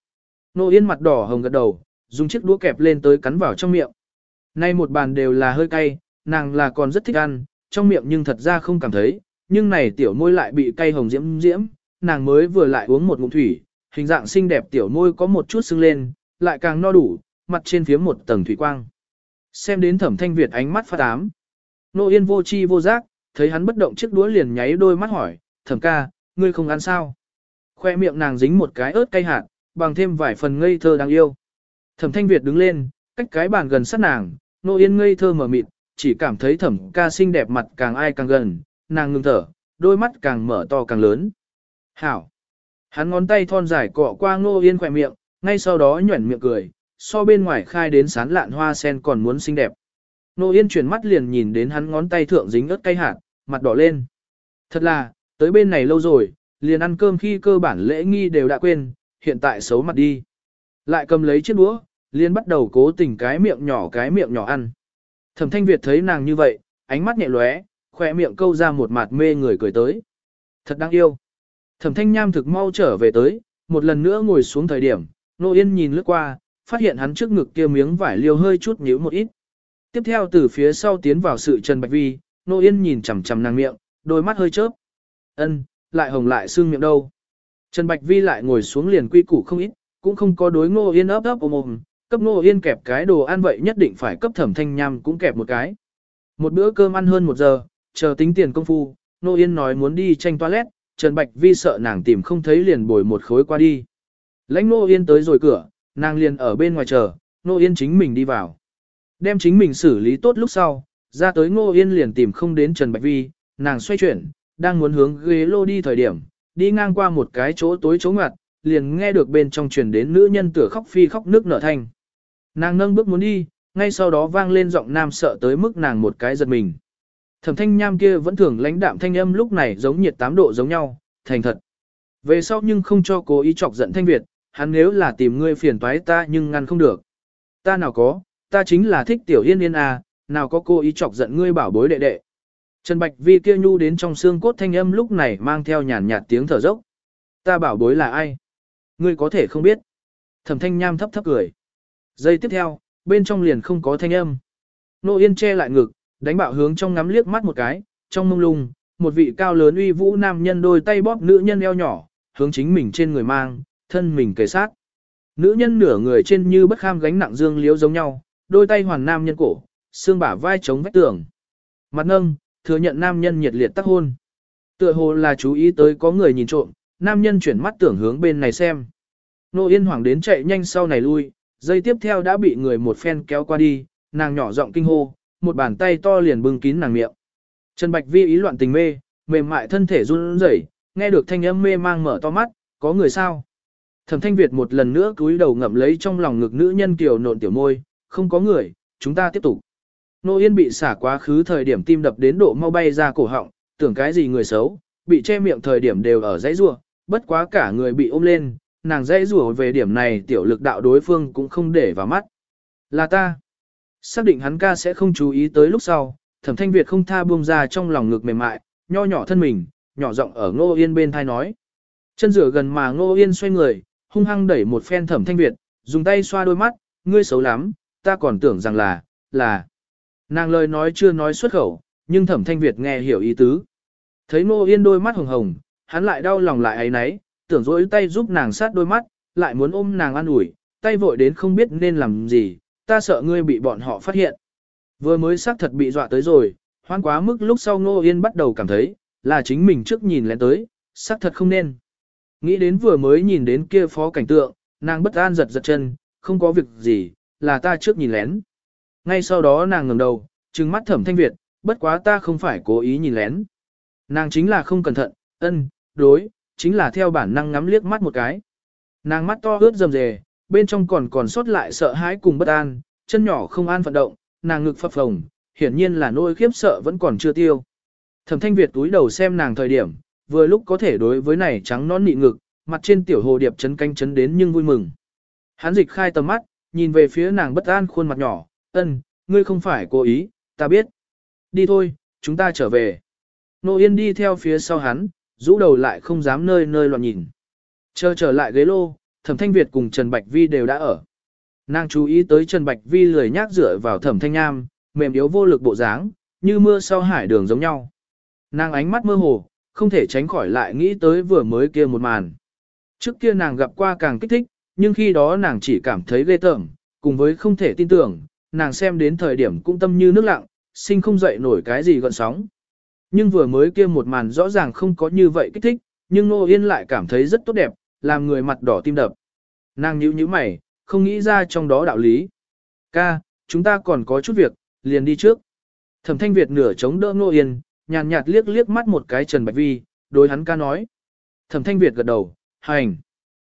Nô Yên mặt đỏ hồng gật đầu, dùng chiếc đũa kẹp lên tới cắn vào trong miệng. Nay một bàn đều là hơi cay, nàng là còn rất thích ăn, trong miệng nhưng thật ra không cảm thấy, nhưng này tiểu môi lại bị cay hồng diễm diễm, nàng mới vừa lại uống một ngụm thủy, hình dạng xinh đẹp tiểu môi có một chút sưng lên, lại càng no đủ, mặt trên phía một tầng thủy quang. Xem đến thẩm thanh Việt ánh mắt phát ám. Nô Yên vô chi vô giác, thấy hắn bất động chiếc đũa liền nháy đôi mắt hỏi, thẩm ca, ngươi không ăn sao? Khoe miệng nàng dính một cái ớt cay hạt, bằng thêm vài phần ngây thơ đáng yêu. Thẩm thanh Việt đứng lên, cách cái bàn gần sát nàng, nô yên ngây thơ mở mịt, chỉ cảm thấy thẩm ca xinh đẹp mặt càng ai càng gần, nàng ngừng thở, đôi mắt càng mở to càng lớn. Hảo! Hắn ngón tay thon dài cọ qua nô yên khỏe miệng, ngay sau đó nhuẩn miệng cười, so bên ngoài khai đến sán lạn hoa sen còn muốn xinh đẹp. Nô yên chuyển mắt liền nhìn đến hắn ngón tay thượng dính ớt cay hạt, mặt đỏ lên. Thật là, tới bên này lâu rồi, liền ăn cơm khi cơ bản lễ nghi đều đã quên, hiện tại xấu mặt đi. Lại cầm lấy chiếc đũa, liền bắt đầu cố tình cái miệng nhỏ cái miệng nhỏ ăn. Thẩm thanh Việt thấy nàng như vậy, ánh mắt nhẹ lóe, khỏe miệng câu ra một mặt mê người cười tới. Thật đáng yêu. Thẩm thanh nham thực mau trở về tới, một lần nữa ngồi xuống thời điểm, nô yên nhìn lướt qua, phát hiện hắn trước ngực kia miếng vải liêu hơi chút nhíu một ít. Tiếp theo từ phía sau tiến vào sự Trần Bạch Vi, nô yên nhìn chằm chằm nàng miệng, đôi mắt hơi chớp. ân lại hồng lại xương miệng đâu. Trần Bạch Vi lại ngồi xuống liền quy củ không ít, cũng không có đối ngô yên ấp ấp ôm ôm, cấp ngô yên kẹp cái đồ ăn vậy nhất định phải cấp thẩm thanh nham cũng kẹp một cái. Một bữa cơm ăn hơn một giờ, chờ tính tiền công phu, ngô yên nói muốn đi tranh toilet, Trần Bạch Vi sợ nàng tìm không thấy liền bồi một khối qua đi. Lãnh Nô yên tới rồi cửa, nàng liền ở bên ngoài chờ, Nô yên chính mình đi vào. Đem chính mình xử lý tốt lúc sau, ra tới ngô yên liền tìm không đến Trần Bạch Vi, nàng xoay chuyển, đang muốn hướng ghế lô đi thời điểm, đi ngang qua một cái chỗ tối chỗ ngặt, liền nghe được bên trong truyền đến nữ nhân tựa khóc phi khóc nước nở thanh. Nàng nâng bước muốn đi, ngay sau đó vang lên giọng nam sợ tới mức nàng một cái giật mình. Thẩm thanh nham kia vẫn thường lãnh đạm thanh âm lúc này giống nhiệt tám độ giống nhau, thành thật. Về sau nhưng không cho cố ý chọc giận thanh Việt, hắn nếu là tìm ngươi phiền toái ta nhưng ngăn không được. Ta nào có, ta chính là thích tiểu yên yên à, nào có cô ý chọc giận ngươi bảo bối đệ đệ. Trần Bạch Vi kia nhu đến trong xương cốt thanh âm lúc này mang theo nhàn nhạt tiếng thở dốc. Ta bảo bối là ai? Ngươi có thể không biết. Thẩm thanh nham thấp thấp cười. Giây tiếp theo, bên trong liền không có thanh âm. Nô Yên che lại ngực, đánh bạo hướng trong ngắm liếc mắt một cái, trong mông lung, một vị cao lớn uy vũ nam nhân đôi tay bóp nữ nhân eo nhỏ, hướng chính mình trên người mang, thân mình kề sát. Nữ nhân nửa người trên như bất kham gánh nặng dương liếu giống nhau, đôi tay hoàn nam nhân cổ, xương bả vai chống vách tường. Mặt nâng, thừa nhận nam nhân nhiệt liệt tác hôn. Tựa hồ là chú ý tới có người nhìn trộm, nam nhân chuyển mắt tưởng hướng bên này xem. Nô Yên Hoàng đến chạy nhanh sau này lui, dây tiếp theo đã bị người một phen kéo qua đi, nàng nhỏ giọng kinh hô, một bàn tay to liền bưng kín nàng miệng. Trần Bạch Vi ý loạn tình mê, mềm mại thân thể run rẩy, nghe được thanh âm mê mang mở to mắt, có người sao? Thẩm Thanh Việt một lần nữa cúi đầu ngậm lấy trong lòng ngực nữ nhân kiều nộn tiểu môi, không có người, chúng ta tiếp tục. Nô Yên bị xả quá khứ thời điểm tim đập đến độ mau bay ra cổ họng, tưởng cái gì người xấu, bị che miệng thời điểm đều ở dãy rùa, bất quá cả người bị ôm lên, nàng dãy rủa về điểm này tiểu lực đạo đối phương cũng không để vào mắt. Là ta. Xác định hắn ca sẽ không chú ý tới lúc sau, thẩm thanh Việt không tha buông ra trong lòng ngực mềm mại, nho nhỏ thân mình, nhỏ giọng ở ngô yên bên thai nói. Chân rửa gần mà ngô yên xoay người, hung hăng đẩy một phen thẩm thanh Việt, dùng tay xoa đôi mắt, ngươi xấu lắm, ta còn tưởng rằng là, là. Nàng lời nói chưa nói xuất khẩu, nhưng thẩm thanh Việt nghe hiểu ý tứ. Thấy ngô yên đôi mắt hồng hồng, hắn lại đau lòng lại ấy nấy, tưởng dỗi tay giúp nàng sát đôi mắt, lại muốn ôm nàng an ủi, tay vội đến không biết nên làm gì, ta sợ ngươi bị bọn họ phát hiện. Vừa mới xác thật bị dọa tới rồi, hoan quá mức lúc sau Ngô Yên bắt đầu cảm thấy, là chính mình trước nhìn lén tới, xác thật không nên. Nghĩ đến vừa mới nhìn đến kia phó cảnh tượng, nàng bất an giật giật chân, không có việc gì, là ta trước nhìn lén. Ngay sau đó nàng ngẩng đầu, trừng mắt thẩm thanh Việt, bất quá ta không phải cố ý nhìn lén. Nàng chính là không cẩn thận, ân, đối, chính là theo bản năng ngắm liếc mắt một cái. Nàng mắt to ướt rầm rề, bên trong còn còn sót lại sợ hãi cùng bất an, chân nhỏ không an vận động, nàng ngực phập phồng, hiển nhiên là nỗi khiếp sợ vẫn còn chưa tiêu. Thẩm Thanh Việt túi đầu xem nàng thời điểm, vừa lúc có thể đối với này trắng nón nị ngực, mặt trên tiểu hồ điệp chấn canh chấn đến nhưng vui mừng. Hắn dịch khai tầm mắt, nhìn về phía nàng bất an khuôn mặt nhỏ, ân, ngươi không phải cố ý, ta biết. Đi thôi, chúng ta trở về. Nô Yên đi theo phía sau hắn, rũ đầu lại không dám nơi nơi loạn nhìn. Chờ trở lại ghế lô, Thẩm Thanh Việt cùng Trần Bạch Vi đều đã ở. Nàng chú ý tới Trần Bạch Vi lười nhác dựa vào Thẩm Thanh Nam, mềm yếu vô lực bộ dáng, như mưa sau hải đường giống nhau. Nàng ánh mắt mơ hồ, không thể tránh khỏi lại nghĩ tới vừa mới kia một màn. Trước kia nàng gặp qua càng kích thích, nhưng khi đó nàng chỉ cảm thấy ghê tởm, cùng với không thể tin tưởng, nàng xem đến thời điểm cũng tâm như nước lặng, sinh không dậy nổi cái gì gọn sóng. Nhưng vừa mới kia một màn rõ ràng không có như vậy kích thích, nhưng Nô Yên lại cảm thấy rất tốt đẹp, làm người mặt đỏ tim đập. Nàng nhíu nhíu mày, không nghĩ ra trong đó đạo lý. Ca, chúng ta còn có chút việc, liền đi trước. Thẩm thanh Việt nửa chống đỡ Nô Yên, nhàn nhạt liếc liếc mắt một cái Trần Bạch Vi, đối hắn ca nói. Thẩm thanh Việt gật đầu, hành.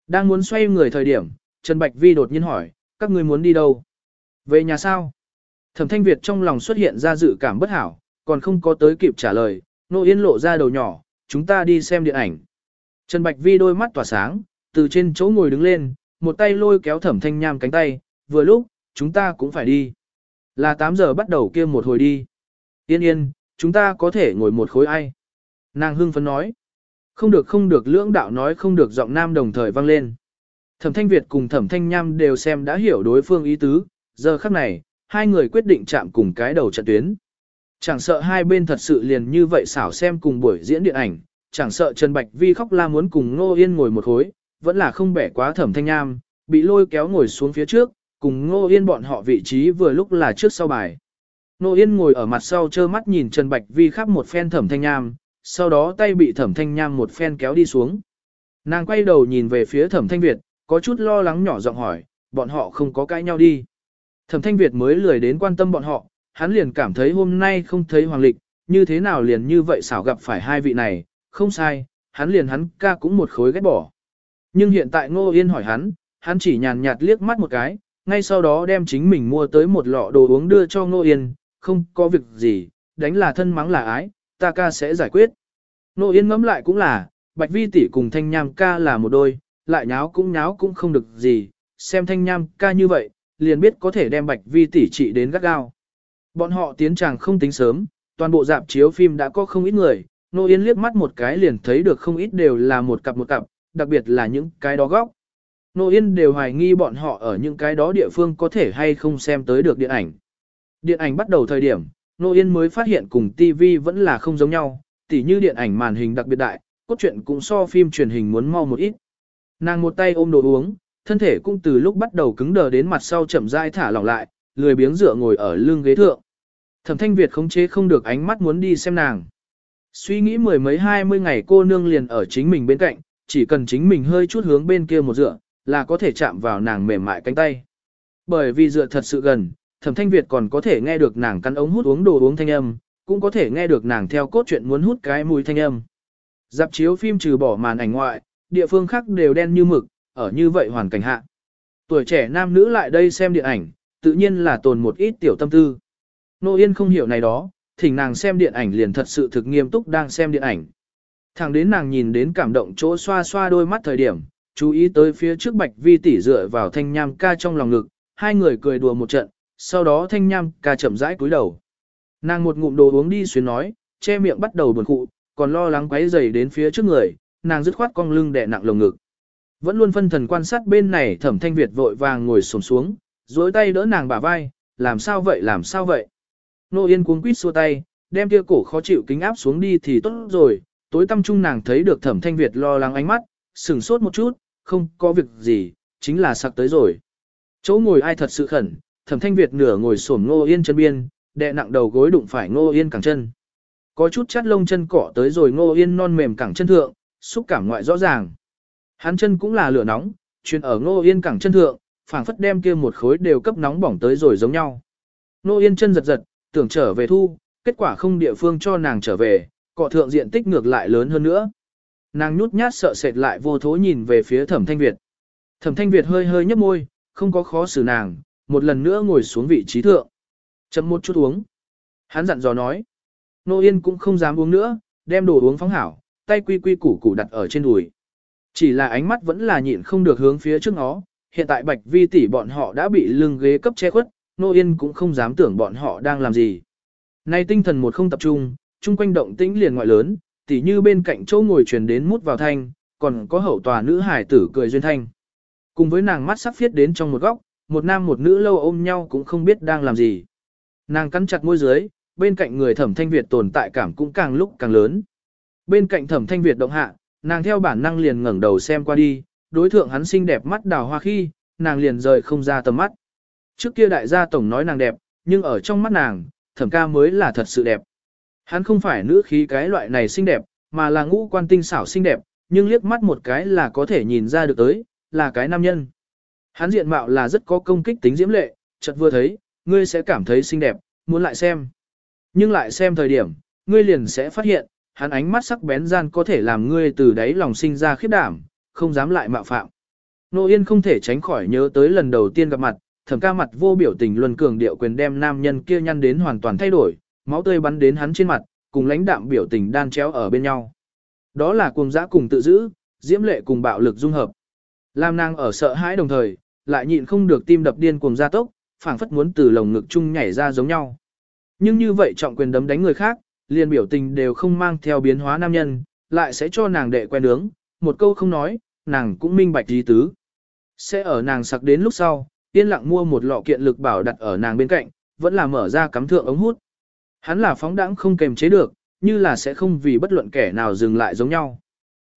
Đang muốn xoay người thời điểm, Trần Bạch Vi đột nhiên hỏi, các người muốn đi đâu? Về nhà sao? Thẩm thanh Việt trong lòng xuất hiện ra dự cảm bất hảo, còn không có tới kịp trả lời, Nô Yên lộ ra đầu nhỏ, chúng ta đi xem điện ảnh. Trần Bạch Vi đôi mắt tỏa sáng, từ trên chỗ ngồi đứng lên, một tay lôi kéo thẩm thanh nham cánh tay, vừa lúc, chúng ta cũng phải đi. Là 8 giờ bắt đầu kia một hồi đi. Yên yên, chúng ta có thể ngồi một khối ai. Nàng hưng phấn nói. Không được không được lưỡng đạo nói không được giọng nam đồng thời vang lên. Thẩm thanh Việt cùng thẩm thanh nham đều xem đã hiểu đối phương ý tứ, giờ khắc này, hai người quyết định chạm cùng cái đầu trận tuyến. Chẳng sợ hai bên thật sự liền như vậy xảo xem cùng buổi diễn điện ảnh, chẳng sợ Trần Bạch Vi khóc la muốn cùng Ngô Yên ngồi một khối, vẫn là không bẻ quá thẩm thanh nham, bị lôi kéo ngồi xuống phía trước, cùng Ngô Yên bọn họ vị trí vừa lúc là trước sau bài. Ngô Yên ngồi ở mặt sau trơ mắt nhìn Trần Bạch Vi khắp một phen thẩm thanh nham, sau đó tay bị thẩm thanh nham một phen kéo đi xuống. Nàng quay đầu nhìn về phía thẩm thanh Việt, có chút lo lắng nhỏ giọng hỏi, bọn họ không có cãi nhau đi. Thẩm thanh Việt mới lười đến quan tâm bọn họ, hắn liền cảm thấy hôm nay không thấy hoàng lịch, như thế nào liền như vậy xảo gặp phải hai vị này, không sai, hắn liền hắn ca cũng một khối ghét bỏ. Nhưng hiện tại Ngô Yên hỏi hắn, hắn chỉ nhàn nhạt liếc mắt một cái, ngay sau đó đem chính mình mua tới một lọ đồ uống đưa cho Ngô Yên, không có việc gì, đánh là thân mắng là ái, ta ca sẽ giải quyết. Ngô Yên ngẫm lại cũng là, Bạch Vi tỷ cùng Thanh Nham ca là một đôi, lại nháo cũng nháo cũng không được gì, xem Thanh Nham ca như vậy, liền biết có thể đem Bạch Vi tỷ trị đến gắt gao. Bọn họ tiến tràng không tính sớm, toàn bộ dạp chiếu phim đã có không ít người, Nô Yên liếc mắt một cái liền thấy được không ít đều là một cặp một cặp, đặc biệt là những cái đó góc. Nô Yên đều hoài nghi bọn họ ở những cái đó địa phương có thể hay không xem tới được điện ảnh. Điện ảnh bắt đầu thời điểm, Nô Yên mới phát hiện cùng TV vẫn là không giống nhau, tỉ như điện ảnh màn hình đặc biệt đại, cốt truyện cũng so phim truyền hình muốn mau một ít. Nàng một tay ôm đồ uống, thân thể cũng từ lúc bắt đầu cứng đờ đến mặt sau chậm rãi thả lỏng lại, lười biếng dựa ngồi ở lưng ghế thượng. Thẩm Thanh Việt khống chế không được ánh mắt muốn đi xem nàng. Suy nghĩ mười mấy hai mươi ngày cô nương liền ở chính mình bên cạnh, chỉ cần chính mình hơi chút hướng bên kia một dựa, là có thể chạm vào nàng mềm mại cánh tay. Bởi vì dựa thật sự gần, Thẩm Thanh Việt còn có thể nghe được nàng cắn ống hút uống đồ uống thanh âm, cũng có thể nghe được nàng theo cốt truyện muốn hút cái mùi thanh âm. Dạp chiếu phim trừ bỏ màn ảnh ngoại, địa phương khác đều đen như mực, ở như vậy hoàn cảnh hạ. Tuổi trẻ nam nữ lại đây xem điện ảnh, tự nhiên là tồn một ít tiểu tâm tư. Nô Yên không hiểu này đó, thỉnh nàng xem điện ảnh liền thật sự thực nghiêm túc đang xem điện ảnh. Thẳng đến nàng nhìn đến cảm động chỗ xoa xoa đôi mắt thời điểm, chú ý tới phía trước bạch vi tỷ dựa vào thanh nham ca trong lòng ngực, hai người cười đùa một trận, sau đó thanh nham ca chậm rãi cúi đầu. Nàng một ngụm đồ uống đi xuyến nói, che miệng bắt đầu buồn khụ, còn lo lắng quấy dày đến phía trước người, nàng dứt khoát cong lưng đè nặng lồng ngực. Vẫn luôn phân thần quan sát bên này thẩm thanh Việt vội vàng ngồi xổm xuống, duỗi tay đỡ nàng bả vai, làm sao vậy làm sao vậy. Nô Yên cuống quýt xua tay, đem kia cổ khó chịu kính áp xuống đi thì tốt rồi, tối tâm trung nàng thấy được thẩm thanh Việt lo lắng ánh mắt, sửng sốt một chút, không có việc gì, chính là sặc tới rồi. Chỗ ngồi ai thật sự khẩn, thẩm thanh Việt nửa ngồi xổm Nô Yên chân biên, đè nặng đầu gối đụng phải Nô Yên cẳng chân. Có chút chát lông chân cỏ tới rồi Nô Yên non mềm cẳng chân thượng, xúc cảm ngoại rõ ràng. Hắn chân cũng là lửa nóng, truyền ở Nô Yên cẳng chân thượng, phảng phất đem kia một khối đều cấp nóng bỏng tới rồi giống nhau. Nô Yên chân giật giật, tưởng trở về thu, kết quả không địa phương cho nàng trở về, cọ thượng diện tích ngược lại lớn hơn nữa. Nàng nhút nhát sợ sệt lại vô thố nhìn về phía thẩm thanh Việt. Thẩm thanh Việt hơi hơi nhấp môi, không có khó xử nàng, một lần nữa ngồi xuống vị trí thượng. Chấm một chút uống. Hắn dặn dò nói. Nô Yên cũng không dám uống nữa, đem đồ uống phóng hảo, tay quy quy củ củ đặt ở trên đùi. Chỉ là ánh mắt vẫn là nhịn không được hướng phía trước nó, hiện tại bạch vi tỷ bọn họ đã bị lưng ghế cấp che khuất, Nô Yên cũng không dám tưởng bọn họ đang làm gì. Nay tinh thần một không tập trung, chung quanh động tĩnh liền ngoại lớn, tỉ như bên cạnh chỗ ngồi truyền đến mút vào thanh, còn có hậu tòa nữ hải tử cười duyên thanh. Cùng với nàng mắt sắc phiết đến trong một góc, một nam một nữ lâu ôm nhau cũng không biết đang làm gì. Nàng cắn chặt môi dưới, bên cạnh người thẩm thanh Việt tồn tại cảm cũng càng lúc càng lớn. Bên cạnh thẩm thanh Việt động hạ, nàng theo bản năng liền ngẩng đầu xem qua đi, đối thượng hắn xinh đẹp mắt đào hoa khi, nàng liền rời không ra tầm mắt. Trước kia đại gia tổng nói nàng đẹp, nhưng ở trong mắt nàng, thẩm ca mới là thật sự đẹp. Hắn không phải nữ khí cái loại này xinh đẹp, mà là ngũ quan tinh xảo xinh đẹp, nhưng liếc mắt một cái là có thể nhìn ra được tới, là cái nam nhân. Hắn diện mạo là rất có công kích tính diễm lệ, chợt vừa thấy, ngươi sẽ cảm thấy xinh đẹp, muốn lại xem. Nhưng lại xem thời điểm, ngươi liền sẽ phát hiện, hắn ánh mắt sắc bén gian có thể làm ngươi từ đáy lòng sinh ra khiếp đảm, không dám lại mạo phạm. Nô Yên không thể tránh khỏi nhớ tới lần đầu tiên gặp mặt, thẩm ca mặt vô biểu tình luân cường điệu quyền đem nam nhân kia nhăn đến hoàn toàn thay đổi, máu tươi bắn đến hắn trên mặt, cùng lãnh đạm biểu tình đan chéo ở bên nhau. Đó là cuồng dã cùng tự giữ, diễm lệ cùng bạo lực dung hợp. Lam nàng ở sợ hãi đồng thời, lại nhịn không được tim đập điên cuồng gia tốc, phảng phất muốn từ lồng ngực chung nhảy ra giống nhau. Nhưng như vậy trọng quyền đấm đánh người khác, liền biểu tình đều không mang theo biến hóa nam nhân, lại sẽ cho nàng đệ quen nướng, một câu không nói, nàng cũng minh bạch ý tứ. Sẽ ở nàng sặc đến lúc sau, yên lặng mua một lọ kiện lực bảo đặt ở nàng bên cạnh, vẫn là mở ra cắm thượng ống hút. Hắn là phóng đãng không kềm chế được, như là sẽ không vì bất luận kẻ nào dừng lại giống nhau.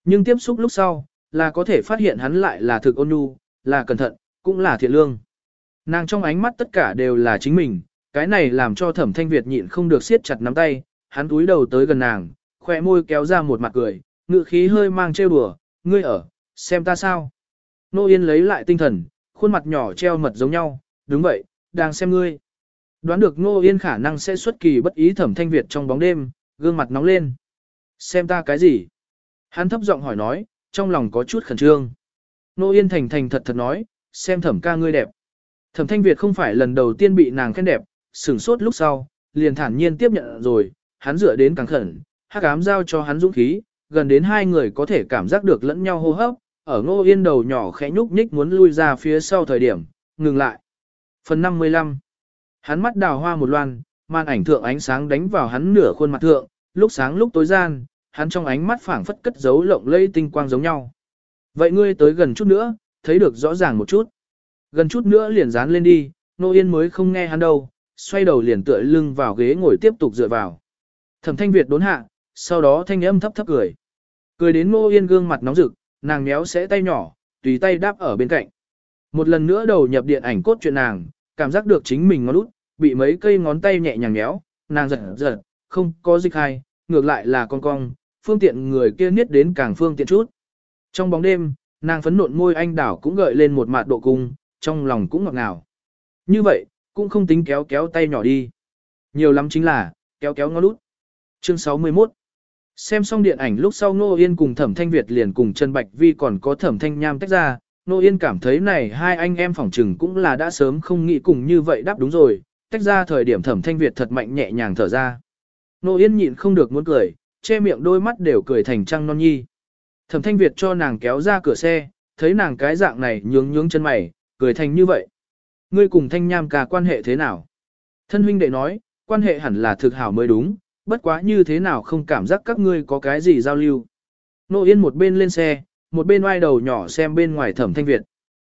Nhưng tiếp xúc lúc sau, là có thể phát hiện hắn lại là thực ôn nhu, là cẩn thận, cũng là thiện lương. Nàng trong ánh mắt tất cả đều là chính mình, cái này làm cho thẩm thanh Việt nhịn không được siết chặt nắm tay, hắn túi đầu tới gần nàng, khỏe môi kéo ra một mặt cười, ngự khí hơi mang trêu đùa, ngươi ở, xem ta sao. Nô Yên lấy lại tinh thần, khuôn mặt nhỏ treo mật giống nhau, đúng vậy, đang xem ngươi. Đoán được Nô Yên khả năng sẽ xuất kỳ bất ý thẩm thanh Việt trong bóng đêm, gương mặt nóng lên. Xem ta cái gì? Hắn thấp giọng hỏi nói, trong lòng có chút khẩn trương. Nô Yên thành thành thật thật nói, xem thẩm ca ngươi đẹp. Thẩm thanh Việt không phải lần đầu tiên bị nàng khen đẹp, sửng sốt lúc sau, liền thản nhiên tiếp nhận rồi, hắn dựa đến càng khẩn, hắc ám giao cho hắn dũng khí, gần đến hai người có thể cảm giác được lẫn nhau hô hấp, ở ngô yên đầu nhỏ khẽ nhúc nhích muốn lui ra phía sau thời điểm, ngừng lại. Phần 55 Hắn mắt đào hoa một loan, màn ảnh thượng ánh sáng đánh vào hắn nửa khuôn mặt thượng, lúc sáng lúc tối gian, hắn trong ánh mắt phảng phất cất giấu lộng lẫy tinh quang giống nhau. Vậy ngươi tới gần chút nữa, thấy được rõ ràng một chút. Gần chút nữa liền dán lên đi, Nô Yên mới không nghe hắn đâu, xoay đầu liền tựa lưng vào ghế ngồi tiếp tục dựa vào. Thẩm Thanh Việt đốn hạ, sau đó thanh âm thấp thấp cười. Cười đến Nô Yên gương mặt nóng rực, nàng méo sẽ tay nhỏ, tùy tay đáp ở bên cạnh. Một lần nữa đầu nhập điện ảnh cốt chuyện nàng, cảm giác được chính mình ngón út, bị mấy cây ngón tay nhẹ nhàng méo, nàng giật giật, không có dịch hay, ngược lại là con cong, phương tiện người kia niết đến càng phương tiện chút. Trong bóng đêm, nàng phấn nộn môi anh đảo cũng gợi lên một mạt độ cung, trong lòng cũng ngọt ngào. Như vậy, cũng không tính kéo kéo tay nhỏ đi. Nhiều lắm chính là, kéo kéo ngón út. Chương 61 Xem xong điện ảnh lúc sau Nô Yên cùng Thẩm Thanh Việt liền cùng Trần Bạch Vi còn có Thẩm Thanh Nham tách ra, Nô Yên cảm thấy này hai anh em phỏng trừng cũng là đã sớm không nghĩ cùng như vậy đáp đúng rồi, tách ra thời điểm Thẩm Thanh Việt thật mạnh nhẹ nhàng thở ra. Nô Yên nhịn không được muốn cười, che miệng đôi mắt đều cười thành trăng non nhi. Thẩm Thanh Việt cho nàng kéo ra cửa xe, thấy nàng cái dạng này nhướng nhướng chân mày, cười thành như vậy. Ngươi cùng Thanh Nham cả quan hệ thế nào? Thân huynh đệ nói, quan hệ hẳn là thực hảo mới đúng, bất quá như thế nào không cảm giác các ngươi có cái gì giao lưu. Nô Yên một bên lên xe, một bên oai đầu nhỏ xem bên ngoài Thẩm Thanh Việt.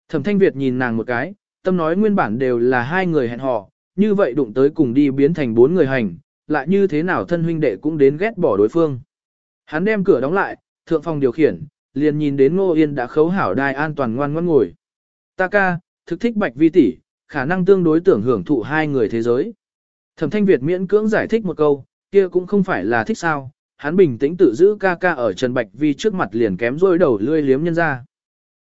Thẩm Thanh Việt nhìn nàng một cái, tâm nói nguyên bản đều là hai người hẹn hò, như vậy đụng tới cùng đi biến thành bốn người hành, lại như thế nào thân huynh đệ cũng đến ghét bỏ đối phương. Hắn đem cửa đóng lại, thượng phòng điều khiển, liền nhìn đến Ngô Yên đã khấu hảo đai an toàn ngoan ngoãn ngồi. Ta ca, thực thích bạch vi tỷ, khả năng tương đối tưởng hưởng thụ hai người thế giới. Thẩm Thanh Việt miễn cưỡng giải thích một câu, kia cũng không phải là thích sao, hắn bình tĩnh tự giữ ca ca ở Trần Bạch Vi trước mặt liền kém rôi đầu lươi liếm nhân ra.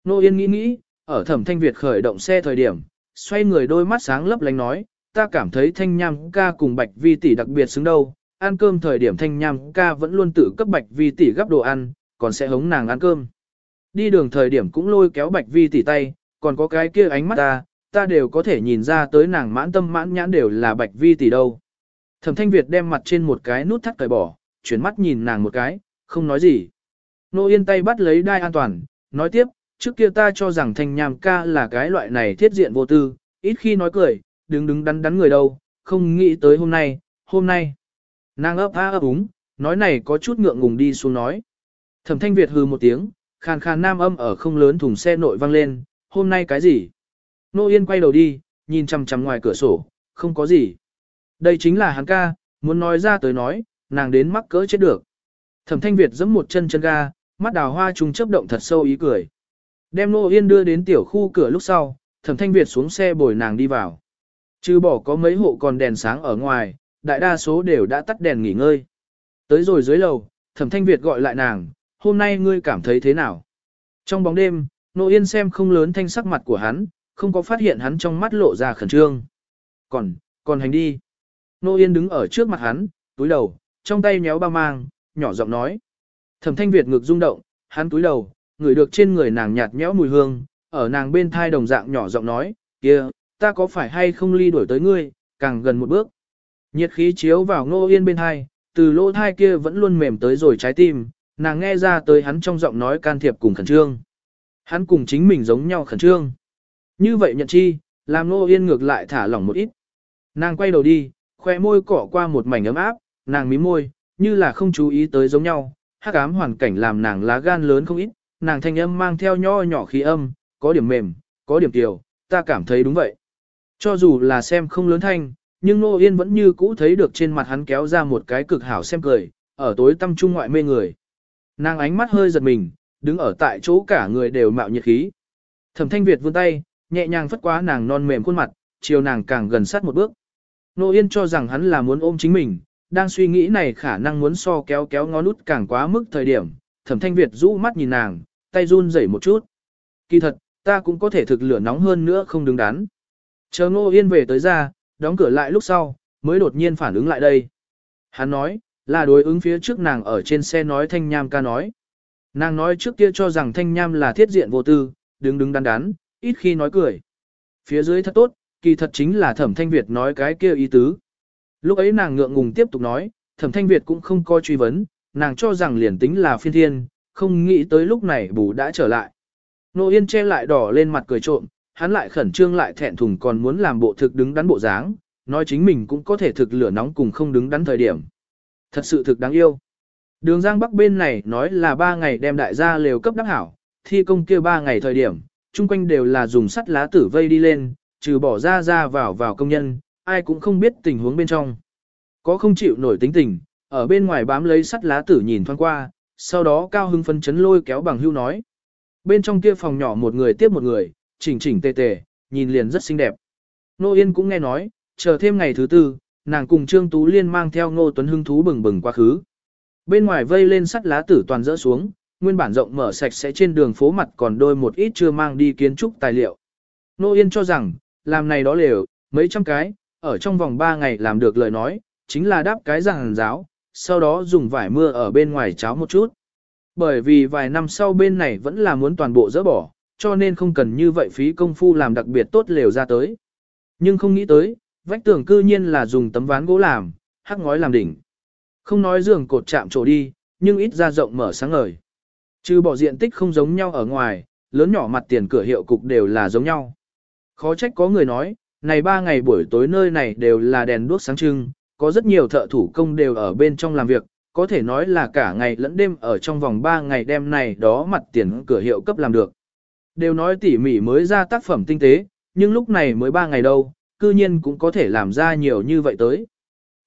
Nô Yên nghĩ nghĩ, ở Thẩm Thanh Việt khởi động xe thời điểm, xoay người đôi mắt sáng lấp lánh nói, ta cảm thấy Thanh Nham ca cùng Bạch Vi tỷ đặc biệt xứng đâu, ăn cơm thời điểm Thanh Nham ca vẫn luôn tự cấp Bạch Vi tỷ gấp đồ ăn, còn sẽ hống nàng ăn cơm. Đi đường thời điểm cũng lôi kéo Bạch Vi tỷ tay, còn có cái kia ánh mắt ta, ta đều có thể nhìn ra tới nàng mãn tâm mãn nhãn đều là Bạch Vi tỷ đâu. Thẩm Thanh Việt đem mặt trên một cái nút thắt cởi bỏ, chuyển mắt nhìn nàng một cái, không nói gì. Nô Yên tay bắt lấy đai an toàn, nói tiếp, trước kia ta cho rằng Thanh Nham ca là cái loại này thiết diện vô tư, ít khi nói cười, đứng đứng đắn đắn người đâu, không nghĩ tới hôm nay, hôm nay. Nàng ấp á ấp úng, nói này có chút ngượng ngùng đi xuống nói. Thẩm Thanh Việt hừ một tiếng, khàn khàn nam âm ở không lớn thùng xe nội vang lên, hôm nay cái gì? Nô Yên quay đầu đi, nhìn chằm chằm ngoài cửa sổ, không có gì. Đây chính là hắn ca, muốn nói ra tới nói, nàng đến mắc cỡ chết được. Thẩm Thanh Việt giẫm một chân chân ga, mắt đào hoa trùng chớp động thật sâu ý cười. Đem Nô Yên đưa đến tiểu khu cửa lúc sau, Thẩm Thanh Việt xuống xe bồi nàng đi vào. Chứ bỏ có mấy hộ còn đèn sáng ở ngoài, đại đa số đều đã tắt đèn nghỉ ngơi. Tới rồi dưới lầu, Thẩm Thanh Việt gọi lại nàng, hôm nay ngươi cảm thấy thế nào? Trong bóng đêm, Nô Yên xem không lớn thanh sắc mặt của hắn, không có phát hiện hắn trong mắt lộ ra khẩn trương. Còn, còn hành đi. Nô Yên đứng ở trước mặt hắn, túi đầu, trong tay nhéo bao mang, nhỏ giọng nói. Thẩm thanh Việt ngực rung động, hắn túi đầu, ngửi được trên người nàng nhạt nhẽo mùi hương, ở nàng bên thai đồng dạng nhỏ giọng nói, kia, ta có phải hay không ly đuổi tới ngươi, càng gần một bước. Nhiệt khí chiếu vào Nô Yên bên thai, từ lỗ thai kia vẫn luôn mềm tới rồi trái tim, nàng nghe ra tới hắn trong giọng nói can thiệp cùng khẩn trương. Hắn cùng chính mình giống nhau khẩn trương. Như vậy nhận chi, làm Nô Yên ngược lại thả lỏng một ít. Nàng quay đầu đi, khoe môi cỏ qua một mảnh ấm áp, nàng mím môi, như là không chú ý tới giống nhau, hắc ám hoàn cảnh làm nàng lá gan lớn không ít, nàng thanh âm mang theo nho nhỏ khí âm, có điểm mềm, có điểm tiểu, ta cảm thấy đúng vậy. Cho dù là xem không lớn thanh, nhưng Nô Yên vẫn như cũ thấy được trên mặt hắn kéo ra một cái cực hảo xem cười, ở tối tâm trung ngoại mê người. Nàng ánh mắt hơi giật mình, đứng ở tại chỗ cả người đều mạo nhiệt khí. Thẩm Thanh Việt vươn tay, nhẹ nhàng phất quá nàng non mềm khuôn mặt, chiều nàng càng gần sát một bước. Nô Yên cho rằng hắn là muốn ôm chính mình, đang suy nghĩ này khả năng muốn so kéo kéo ngó nút càng quá mức thời điểm, thẩm thanh Việt rũ mắt nhìn nàng, tay run rẩy một chút. Kỳ thật, ta cũng có thể thực lửa nóng hơn nữa không đứng đắn. Chờ Nô Yên về tới ra, đóng cửa lại lúc sau, mới đột nhiên phản ứng lại đây. Hắn nói, là đối ứng phía trước nàng ở trên xe nói thanh nham ca nói. Nàng nói trước kia cho rằng thanh nham là thiết diện vô tư, đứng đứng đắn đắn, ít khi nói cười. Phía dưới thật tốt, kỳ thật chính là thẩm thanh Việt nói cái kia ý tứ. Lúc ấy nàng ngượng ngùng tiếp tục nói, thẩm thanh Việt cũng không coi truy vấn, nàng cho rằng liền tính là phiên thiên, không nghĩ tới lúc này bù đã trở lại. Nô Yên che lại đỏ lên mặt cười trộm, hắn lại khẩn trương lại thẹn thùng còn muốn làm bộ thực đứng đắn bộ dáng, nói chính mình cũng có thể thực lửa nóng cùng không đứng đắn thời điểm. Thật sự thực đáng yêu. Đường Giang Bắc bên này nói là ba ngày đem đại gia lều cấp đắc hảo, thi công kia ba ngày thời điểm, chung quanh đều là dùng sắt lá tử vây đi lên, trừ bỏ ra ra vào vào công nhân, ai cũng không biết tình huống bên trong. Có không chịu nổi tính tình, ở bên ngoài bám lấy sắt lá tử nhìn thoáng qua, sau đó cao hưng phân chấn lôi kéo bằng hưu nói. Bên trong kia phòng nhỏ một người tiếp một người, chỉnh chỉnh tề tề, nhìn liền rất xinh đẹp. Nô Yên cũng nghe nói, chờ thêm ngày thứ tư, nàng cùng Trương Tú Liên mang theo Ngô Tuấn hưng thú bừng bừng quá khứ. Bên ngoài vây lên sắt lá tử toàn rỡ xuống, nguyên bản rộng mở sạch sẽ trên đường phố mặt còn đôi một ít chưa mang đi kiến trúc tài liệu. Nô Yên cho rằng, làm này đó lều, mấy trăm cái, ở trong vòng 3 ngày làm được lời nói, chính là đáp cái giảng giáo, sau đó dùng vải mưa ở bên ngoài cháo một chút. Bởi vì vài năm sau bên này vẫn là muốn toàn bộ dỡ bỏ, cho nên không cần như vậy phí công phu làm đặc biệt tốt lều ra tới. Nhưng không nghĩ tới, vách tường cư nhiên là dùng tấm ván gỗ làm, hắc ngói làm đỉnh. Không nói giường cột chạm trổ đi, nhưng ít ra rộng mở sáng ngời. Trừ bỏ diện tích không giống nhau ở ngoài, lớn nhỏ mặt tiền cửa hiệu cục đều là giống nhau. Khó trách có người nói, này ba ngày buổi tối nơi này đều là đèn đuốc sáng trưng, có rất nhiều thợ thủ công đều ở bên trong làm việc, có thể nói là cả ngày lẫn đêm ở trong vòng 3 ngày đêm này đó mặt tiền cửa hiệu cấp làm được. Đều nói tỉ mỉ mới ra tác phẩm tinh tế, nhưng lúc này mới 3 ngày đâu, cư nhiên cũng có thể làm ra nhiều như vậy tới.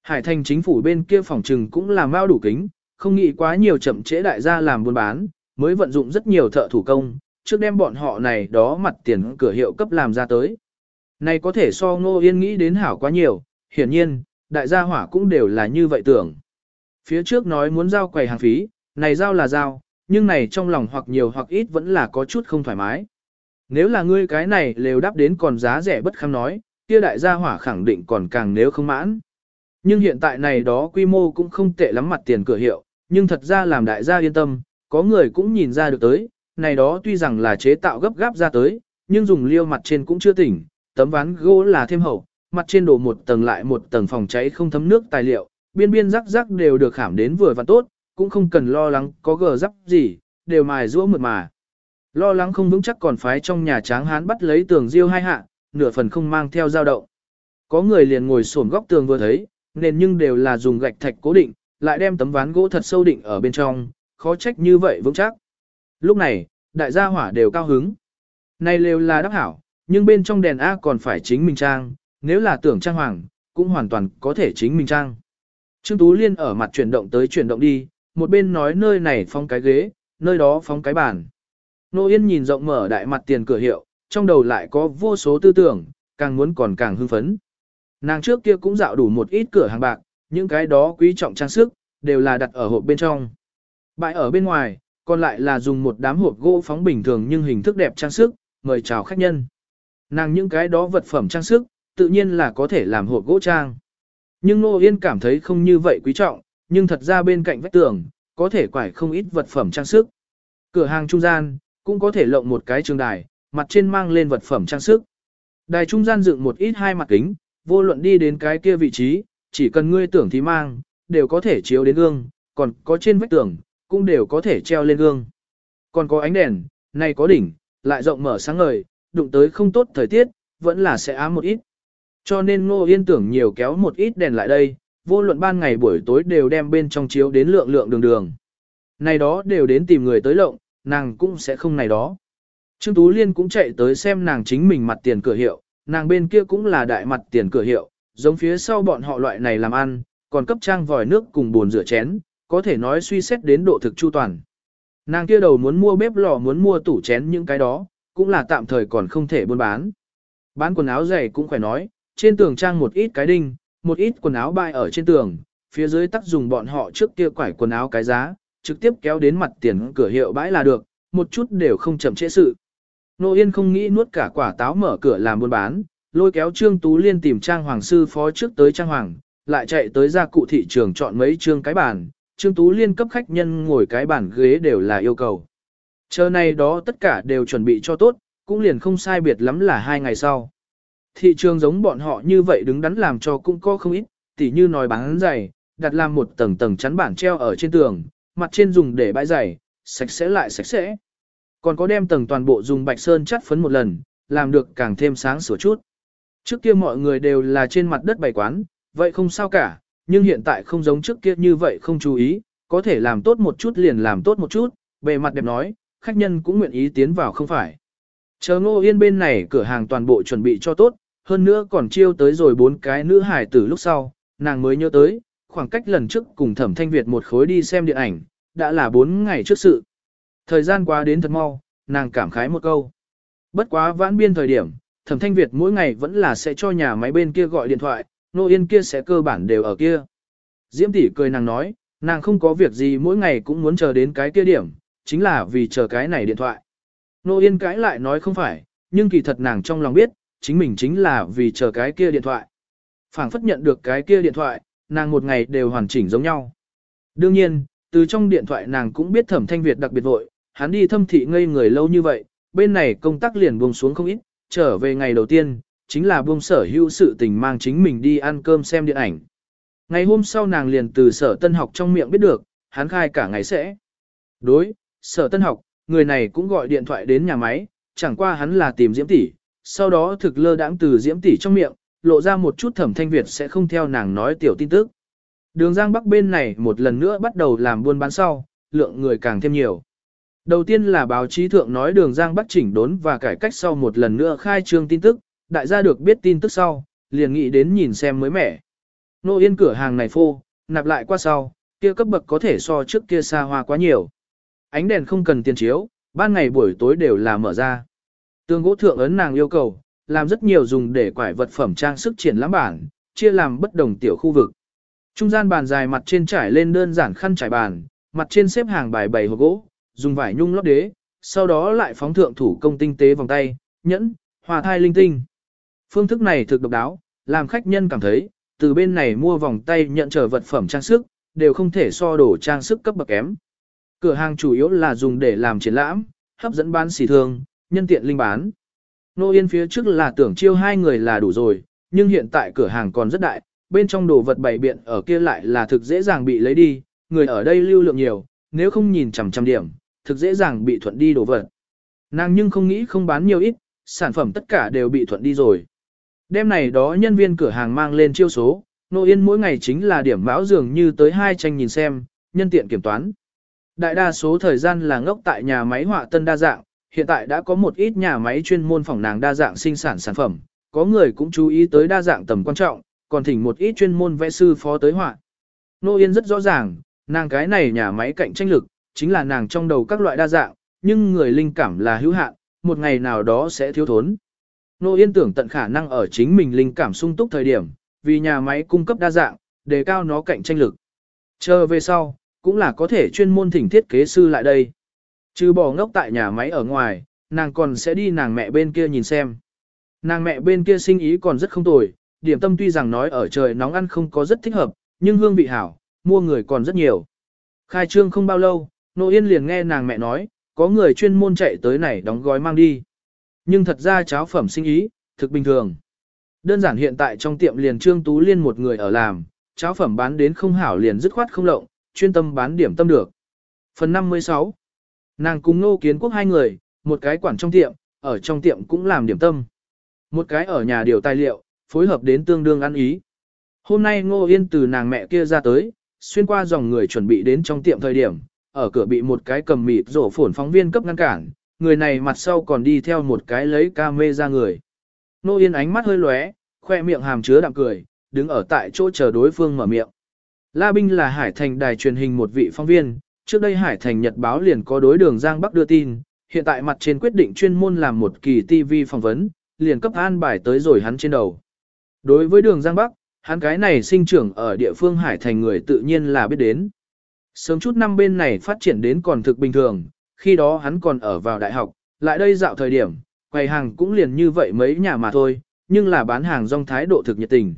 Hải thành chính phủ bên kia phòng trừng cũng làm mau đủ kính, không nghĩ quá nhiều chậm trễ đại gia làm buôn bán, mới vận dụng rất nhiều thợ thủ công, trước đem bọn họ này đó mặt tiền cửa hiệu cấp làm ra tới. Này có thể so ngô yên nghĩ đến hảo quá nhiều, hiển nhiên, đại gia hỏa cũng đều là như vậy tưởng. Phía trước nói muốn giao quầy hàng phí, này giao là giao, nhưng này trong lòng hoặc nhiều hoặc ít vẫn là có chút không thoải mái. Nếu là ngươi cái này lều đáp đến còn giá rẻ bất khám nói, kia đại gia hỏa khẳng định còn càng nếu không mãn. Nhưng hiện tại này đó quy mô cũng không tệ lắm mặt tiền cửa hiệu, nhưng thật ra làm đại gia yên tâm, có người cũng nhìn ra được tới, này đó tuy rằng là chế tạo gấp gáp ra tới, nhưng dùng liêu mặt trên cũng chưa tỉnh, tấm ván gỗ là thêm hậu, mặt trên đổ một tầng lại một tầng phòng cháy không thấm nước tài liệu, biên biên rắc rắc đều được khảm đến vừa và tốt, cũng không cần lo lắng có gờ rắc gì, đều mài rũa mượt mà. Lo lắng không vững chắc còn phái trong nhà tráng hán bắt lấy tường riêu hai hạ, nửa phần không mang theo dao động. Có người liền ngồi xổm góc tường vừa thấy, nền nhưng đều là dùng gạch thạch cố định, lại đem tấm ván gỗ thật sâu định ở bên trong, khó trách như vậy vững chắc. Lúc này, đại gia hỏa đều cao hứng. Này lều là đắc hảo, nhưng bên trong đèn A còn phải chính mình trang, nếu là tưởng trang hoàng, cũng hoàn toàn có thể chính mình trang. Trương Tú Liên ở mặt chuyển động tới chuyển động đi, một bên nói nơi này phong cái ghế, nơi đó phong cái bàn. Nô Yên nhìn rộng mở đại mặt tiền cửa hiệu, trong đầu lại có vô số tư tưởng, càng muốn còn càng hưng phấn. Nàng trước kia cũng dạo đủ một ít cửa hàng bạc, những cái đó quý trọng trang sức, đều là đặt ở hộp bên trong. Bại ở bên ngoài, còn lại là dùng một đám hộp gỗ phóng bình thường nhưng hình thức đẹp trang sức, mời chào khách nhân. Nàng những cái đó vật phẩm trang sức, tự nhiên là có thể làm hộp gỗ trang. Nhưng Nô Yên cảm thấy không như vậy quý trọng, nhưng thật ra bên cạnh vách tường, có thể quải không ít vật phẩm trang sức. Cửa hàng trung gian, cũng có thể lộng một cái trường đài, mặt trên mang lên vật phẩm trang sức. Đài trung gian dựng một ít hai mặt kính, vô luận đi đến cái kia vị trí, chỉ cần ngươi tưởng thì mang, đều có thể chiếu đến gương, còn có trên vách tường, cũng đều có thể treo lên gương. Còn có ánh đèn, này có đỉnh, lại rộng mở sáng ngời, đụng tới không tốt thời tiết, vẫn là sẽ ám một ít. Cho nên Ngô Yên tưởng nhiều kéo một ít đèn lại đây, vô luận ban ngày buổi tối đều đem bên trong chiếu đến lượng lượng đường đường. Này đó đều đến tìm người tới lộng, nàng cũng sẽ không này đó. Trương Tú Liên cũng chạy tới xem nàng chính mình mặt tiền cửa hiệu, nàng bên kia cũng là đại mặt tiền cửa hiệu, giống phía sau bọn họ loại này làm ăn, còn cấp trang vòi nước cùng buồn rửa chén, có thể nói suy xét đến độ thực chu toàn. Nàng kia đầu muốn mua bếp lò muốn mua tủ chén những cái đó, cũng là tạm thời còn không thể buôn bán. Bán quần áo giày cũng phải nói, trên tường trang một ít cái đinh, một ít quần áo bay ở trên tường, phía dưới tắt dùng bọn họ trước kia quải quần áo cái giá, trực tiếp kéo đến mặt tiền cửa hiệu bãi là được, một chút đều không chậm trễ sự. Nô Yên không nghĩ nuốt cả quả táo mở cửa làm buôn bán, lôi kéo Trương Tú Liên tìm trang hoàng sư phó trước tới trang hoàng, lại chạy tới ra cụ thị trường chọn mấy trương cái bàn, Trương Tú Liên cấp khách nhân ngồi cái bàn ghế đều là yêu cầu. Chờ này đó tất cả đều chuẩn bị cho tốt, cũng liền không sai biệt lắm là hai ngày sau. Thị trường giống bọn họ như vậy đứng đắn làm cho cũng có không ít, tỉ như nói bán giày, đặt làm một tầng tầng chắn bản treo ở trên tường, mặt trên dùng để bãi giày, sạch sẽ lại sạch sẽ. Còn có đem tầng toàn bộ dùng bạch sơn chắt phấn một lần, làm được càng thêm sáng sủa chút. Trước kia mọi người đều là trên mặt đất bày quán, vậy không sao cả, nhưng hiện tại không giống trước kia như vậy không chú ý, có thể làm tốt một chút liền làm tốt một chút, bề mặt đẹp nói, khách nhân cũng nguyện ý tiến vào không phải. Chờ ngô yên bên này cửa hàng toàn bộ chuẩn bị cho tốt, hơn nữa còn chiêu tới rồi bốn cái nữ hải tử lúc sau, nàng mới nhớ tới, khoảng cách lần trước cùng thẩm thanh Việt một khối đi xem điện ảnh, đã là bốn ngày trước sự. Thời gian qua đến thật mau, nàng cảm khái một câu. Bất quá vãn biên thời điểm, thẩm thanh Việt mỗi ngày vẫn là sẽ cho nhà máy bên kia gọi điện thoại, nô yên kia sẽ cơ bản đều ở kia. Diễm tỷ cười nàng nói, nàng không có việc gì mỗi ngày cũng muốn chờ đến cái kia điểm, chính là vì chờ cái này điện thoại. Nô yên cãi lại nói không phải, nhưng kỳ thật nàng trong lòng biết, chính mình chính là vì chờ cái kia điện thoại. phảng phất nhận được cái kia điện thoại, nàng một ngày đều hoàn chỉnh giống nhau. Đương nhiên, từ trong điện thoại nàng cũng biết thẩm thanh Việt đặc biệt vội, hắn đi thâm thị ngây người lâu như vậy, bên này công tác liền buông xuống không ít, trở về ngày đầu tiên, chính là buông sở hữu sự tình mang chính mình đi ăn cơm xem điện ảnh. Ngày hôm sau nàng liền từ sở tân học trong miệng biết được, hắn khai cả ngày sẽ. Đối, sở tân học, người này cũng gọi điện thoại đến nhà máy, chẳng qua hắn là tìm Diễm tỷ, sau đó thực lơ đãng từ Diễm tỷ trong miệng, lộ ra một chút thẩm thanh Việt sẽ không theo nàng nói tiểu tin tức. Đường Giang Bắc bên này một lần nữa bắt đầu làm buôn bán sau, lượng người càng thêm nhiều. Đầu tiên là báo chí thượng nói đường Giang Bắc chỉnh đốn và cải cách sau một lần nữa khai trương tin tức, đại gia được biết tin tức sau, liền nghĩ đến nhìn xem mới mẻ. Nô yên cửa hàng này phô, nạp lại qua sau, kia cấp bậc có thể so trước kia xa hoa quá nhiều. Ánh đèn không cần tiền chiếu, ban ngày buổi tối đều là mở ra. Tương gỗ thượng ấn nàng yêu cầu, làm rất nhiều dùng để quải vật phẩm trang sức triển lãm bản, chia làm bất đồng tiểu khu vực. Trung gian bàn dài mặt trên trải lên đơn giản khăn trải bàn, mặt trên xếp hàng bài bày hộp gỗ, dùng vải nhung lót đế, sau đó lại phóng thượng thủ công tinh tế vòng tay, nhẫn, hòa thai linh tinh. Phương thức này thực độc đáo, làm khách nhân cảm thấy, từ bên này mua vòng tay nhận trở vật phẩm trang sức, đều không thể so đổ trang sức cấp bậc kém. Cửa hàng chủ yếu là dùng để làm triển lãm, hấp dẫn bán xỉ thương, nhân tiện linh bán. Nô Yên phía trước là tưởng chiêu hai người là đủ rồi, nhưng hiện tại cửa hàng còn rất đại, bên trong đồ vật bày biện ở kia lại là thực dễ dàng bị lấy đi, người ở đây lưu lượng nhiều, nếu không nhìn chằm chằm điểm, thực dễ dàng bị thuận đi đồ vật. Nàng nhưng không nghĩ không bán nhiều ít, sản phẩm tất cả đều bị thuận đi rồi. Đêm này đó nhân viên cửa hàng mang lên chiêu số, Nô Yên mỗi ngày chính là điểm báo dường như tới hai tranh nhìn xem, nhân tiện kiểm toán. Đại đa số thời gian là ngốc tại nhà máy họa tân đa dạng, hiện tại đã có một ít nhà máy chuyên môn phòng nàng đa dạng sinh sản sản phẩm, có người cũng chú ý tới đa dạng tầm quan trọng, còn thỉnh một ít chuyên môn vẽ sư phó tới họa. Nô Yên rất rõ ràng, nàng cái này nhà máy cạnh tranh lực, chính là nàng trong đầu các loại đa dạng, nhưng người linh cảm là hữu hạn, một ngày nào đó sẽ thiếu thốn. Nô Yên tưởng tận khả năng ở chính mình linh cảm sung túc thời điểm, vì nhà máy cung cấp đa dạng, đề cao nó cạnh tranh lực. Chờ về sau, cũng là có thể chuyên môn thỉnh thiết kế sư lại đây. Trừ bỏ ngốc tại nhà máy ở ngoài, nàng còn sẽ đi nàng mẹ bên kia nhìn xem. Nàng mẹ bên kia sinh ý còn rất không tồi, điểm tâm tuy rằng nói ở trời nóng ăn không có rất thích hợp, nhưng hương vị hảo, mua người còn rất nhiều. Khai trương không bao lâu, Nô Yên liền nghe nàng mẹ nói, có người chuyên môn chạy tới này đóng gói mang đi. Nhưng thật ra cháo phẩm sinh ý, thực bình thường. Đơn giản hiện tại trong tiệm liền Trương Tú Liên một người ở làm, cháo phẩm bán đến không hảo liền dứt khoát không lộng, chuyên tâm bán điểm tâm được. Phần 56 Nàng cùng Nô Kiến Quốc hai người, một cái quản trong tiệm, ở trong tiệm cũng làm điểm tâm. Một cái ở nhà điều tài liệu, phối hợp đến tương đương ăn ý. Hôm nay Ngô Yên từ nàng mẹ kia ra tới, xuyên qua dòng người chuẩn bị đến trong tiệm thời điểm, ở cửa bị một cái cầm mịt rổ phổn phóng viên cấp ngăn cản, người này mặt sau còn đi theo một cái lấy ca mê ra người. Nô Yên ánh mắt hơi lóe, khoe miệng hàm chứa đạm cười, đứng ở tại chỗ chờ đối phương mở miệng. La Binh là Hải Thành đài truyền hình một vị phóng viên, trước đây Hải Thành Nhật báo liền có đối đường Giang Bắc đưa tin, hiện tại mặt trên quyết định chuyên môn làm một kỳ TV phỏng vấn, liền cấp an bài tới rồi hắn trên đầu. Đối với đường Giang Bắc, hắn cái này sinh trưởng ở địa phương Hải Thành người tự nhiên là biết đến. Sớm chút năm bên này phát triển đến còn thực bình thường, khi đó hắn còn ở vào đại học, lại đây dạo thời điểm, quầy hàng cũng liền như vậy mấy nhà mà thôi, nhưng là bán hàng rong thái độ thực nhiệt tình.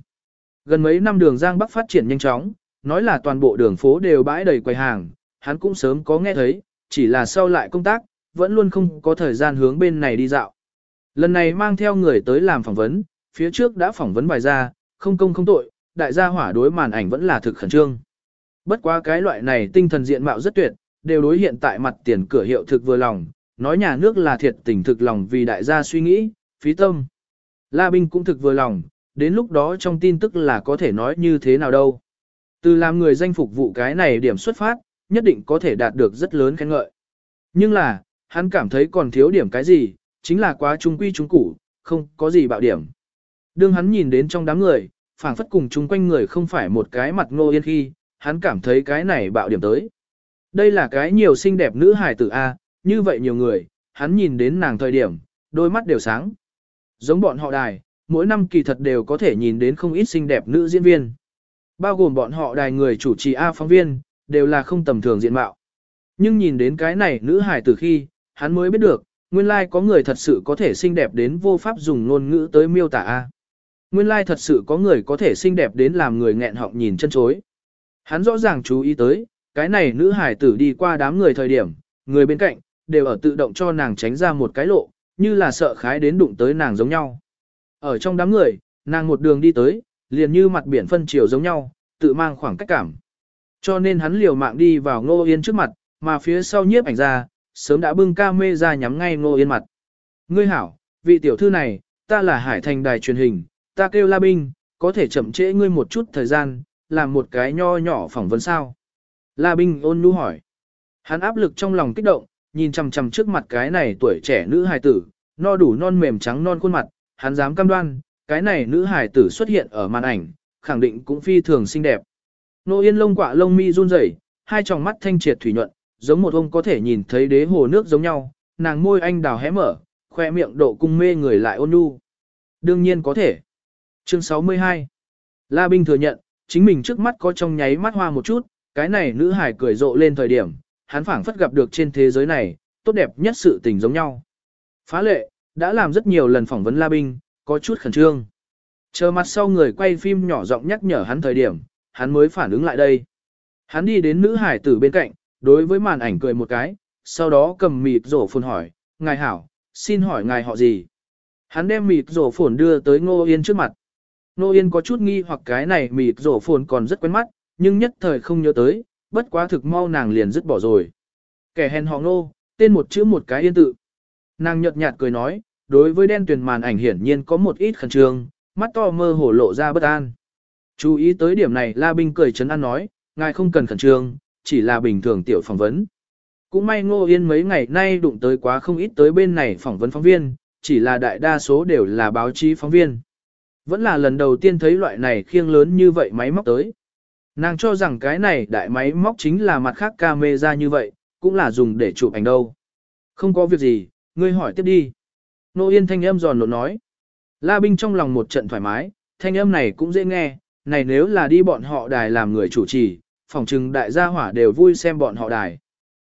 Gần mấy năm đường Giang Bắc phát triển nhanh chóng, nói là toàn bộ đường phố đều bãi đầy quầy hàng, hắn cũng sớm có nghe thấy, chỉ là sau lại công tác, vẫn luôn không có thời gian hướng bên này đi dạo. Lần này mang theo người tới làm phỏng vấn, phía trước đã phỏng vấn bài ra, không công không tội, đại gia hỏa đối màn ảnh vẫn là thực khẩn trương. Bất quá cái loại này tinh thần diện mạo rất tuyệt, đều đối hiện tại mặt tiền cửa hiệu thực vừa lòng, nói nhà nước là thiệt tình thực lòng vì đại gia suy nghĩ, phí tâm. La Binh cũng thực vừa lòng, đến lúc đó trong tin tức là có thể nói như thế nào đâu. Từ làm người danh phục vụ cái này điểm xuất phát, nhất định có thể đạt được rất lớn khen ngợi. Nhưng là, hắn cảm thấy còn thiếu điểm cái gì, chính là quá trung quy trung củ, không có gì bạo điểm. Đương hắn nhìn đến trong đám người, phảng phất cùng chung quanh người không phải một cái mặt ngô yên khi, hắn cảm thấy cái này bạo điểm tới. Đây là cái nhiều xinh đẹp nữ hài tử A, như vậy nhiều người, hắn nhìn đến nàng thời điểm, đôi mắt đều sáng. Giống bọn họ đài, mỗi năm kỳ thật đều có thể nhìn đến không ít xinh đẹp nữ diễn viên. Bao gồm bọn họ đài người chủ trì A phóng viên, đều là không tầm thường diện mạo. Nhưng nhìn đến cái này nữ hài tử khi, hắn mới biết được, nguyên lai like có người thật sự có thể xinh đẹp đến vô pháp dùng ngôn ngữ tới miêu tả A. Nguyên lai like thật sự có người có thể xinh đẹp đến làm người nghẹn họng nhìn chân chối. Hắn rõ ràng chú ý tới, cái này nữ hải tử đi qua đám người thời điểm, người bên cạnh, đều ở tự động cho nàng tránh ra một cái lộ, như là sợ khái đến đụng tới nàng giống nhau. Ở trong đám người, nàng một đường đi tới, liền như mặt biển phân chiều giống nhau, tự mang khoảng cách cảm. Cho nên hắn liều mạng đi vào Ngô Yên trước mặt, mà phía sau nhiếp ảnh ra, sớm đã bưng ca mê ra nhắm ngay Ngô Yên mặt. Ngươi hảo, vị tiểu thư này, ta là Hải Thành đài truyền hình, ta kêu La Binh, có thể chậm trễ ngươi một chút thời gian, làm một cái nho nhỏ phỏng vấn sao. La Binh ôn nhu hỏi. Hắn áp lực trong lòng kích động, nhìn chằm chằm trước mặt cái này tuổi trẻ nữ hài tử, no đủ non mềm trắng non khuôn mặt, hắn dám cam đoan, cái này nữ hài tử xuất hiện ở màn ảnh, khẳng định cũng phi thường xinh đẹp. Nô yên lông quạ lông mi run rẩy, hai tròng mắt thanh triệt thủy nhuận, giống một ông có thể nhìn thấy đế hồ nước giống nhau, nàng môi anh đào hé mở, khoe miệng độ cung mê người lại ôn nhu. Đương nhiên có thể. Chương 62 La Binh thừa nhận, chính mình trước mắt có trong nháy mắt hoa một chút, cái này nữ hải cười rộ lên thời điểm, hắn phảng phất gặp được trên thế giới này, tốt đẹp nhất sự tình giống nhau. Phá lệ, đã làm rất nhiều lần phỏng vấn La Binh, có chút khẩn trương. Chờ mặt sau người quay phim nhỏ giọng nhắc nhở hắn thời điểm, hắn mới phản ứng lại đây. Hắn đi đến nữ hải tử bên cạnh, đối với màn ảnh cười một cái, sau đó cầm mịt rổ phồn hỏi, ngài hảo, xin hỏi ngài họ gì? Hắn đem mịt rổ phồn đưa tới Ngô Yên trước mặt. Ngô Yên có chút nghi hoặc cái này mịt rổ phồn còn rất quen mắt, nhưng nhất thời không nhớ tới, bất quá thực mau nàng liền dứt bỏ rồi. Kẻ hèn họ Ngô, tên một chữ một cái yên tự. Nàng nhợt nhạt cười nói, đối với đen tuyền màn ảnh hiển nhiên có một ít khẩn trương, mắt to mơ hổ lộ ra bất an. Chú ý tới điểm này La Binh cười chấn an nói, ngài không cần khẩn trương, chỉ là bình thường tiểu phỏng vấn. Cũng may Ngô Yên mấy ngày nay đụng tới quá không ít tới bên này phỏng vấn phóng viên, chỉ là đại đa số đều là báo chí phóng viên. Vẫn là lần đầu tiên thấy loại này khiêng lớn như vậy máy móc tới. Nàng cho rằng cái này đại máy móc chính là mặt khác camera như vậy, cũng là dùng để chụp ảnh đâu. Không có việc gì, ngươi hỏi tiếp đi. Nô Yên thanh âm giòn lộn nói. La Binh trong lòng một trận thoải mái, thanh âm này cũng dễ nghe, này nếu là đi bọn họ đài làm người chủ trì, phòng trừng đại gia hỏa đều vui xem bọn họ đài.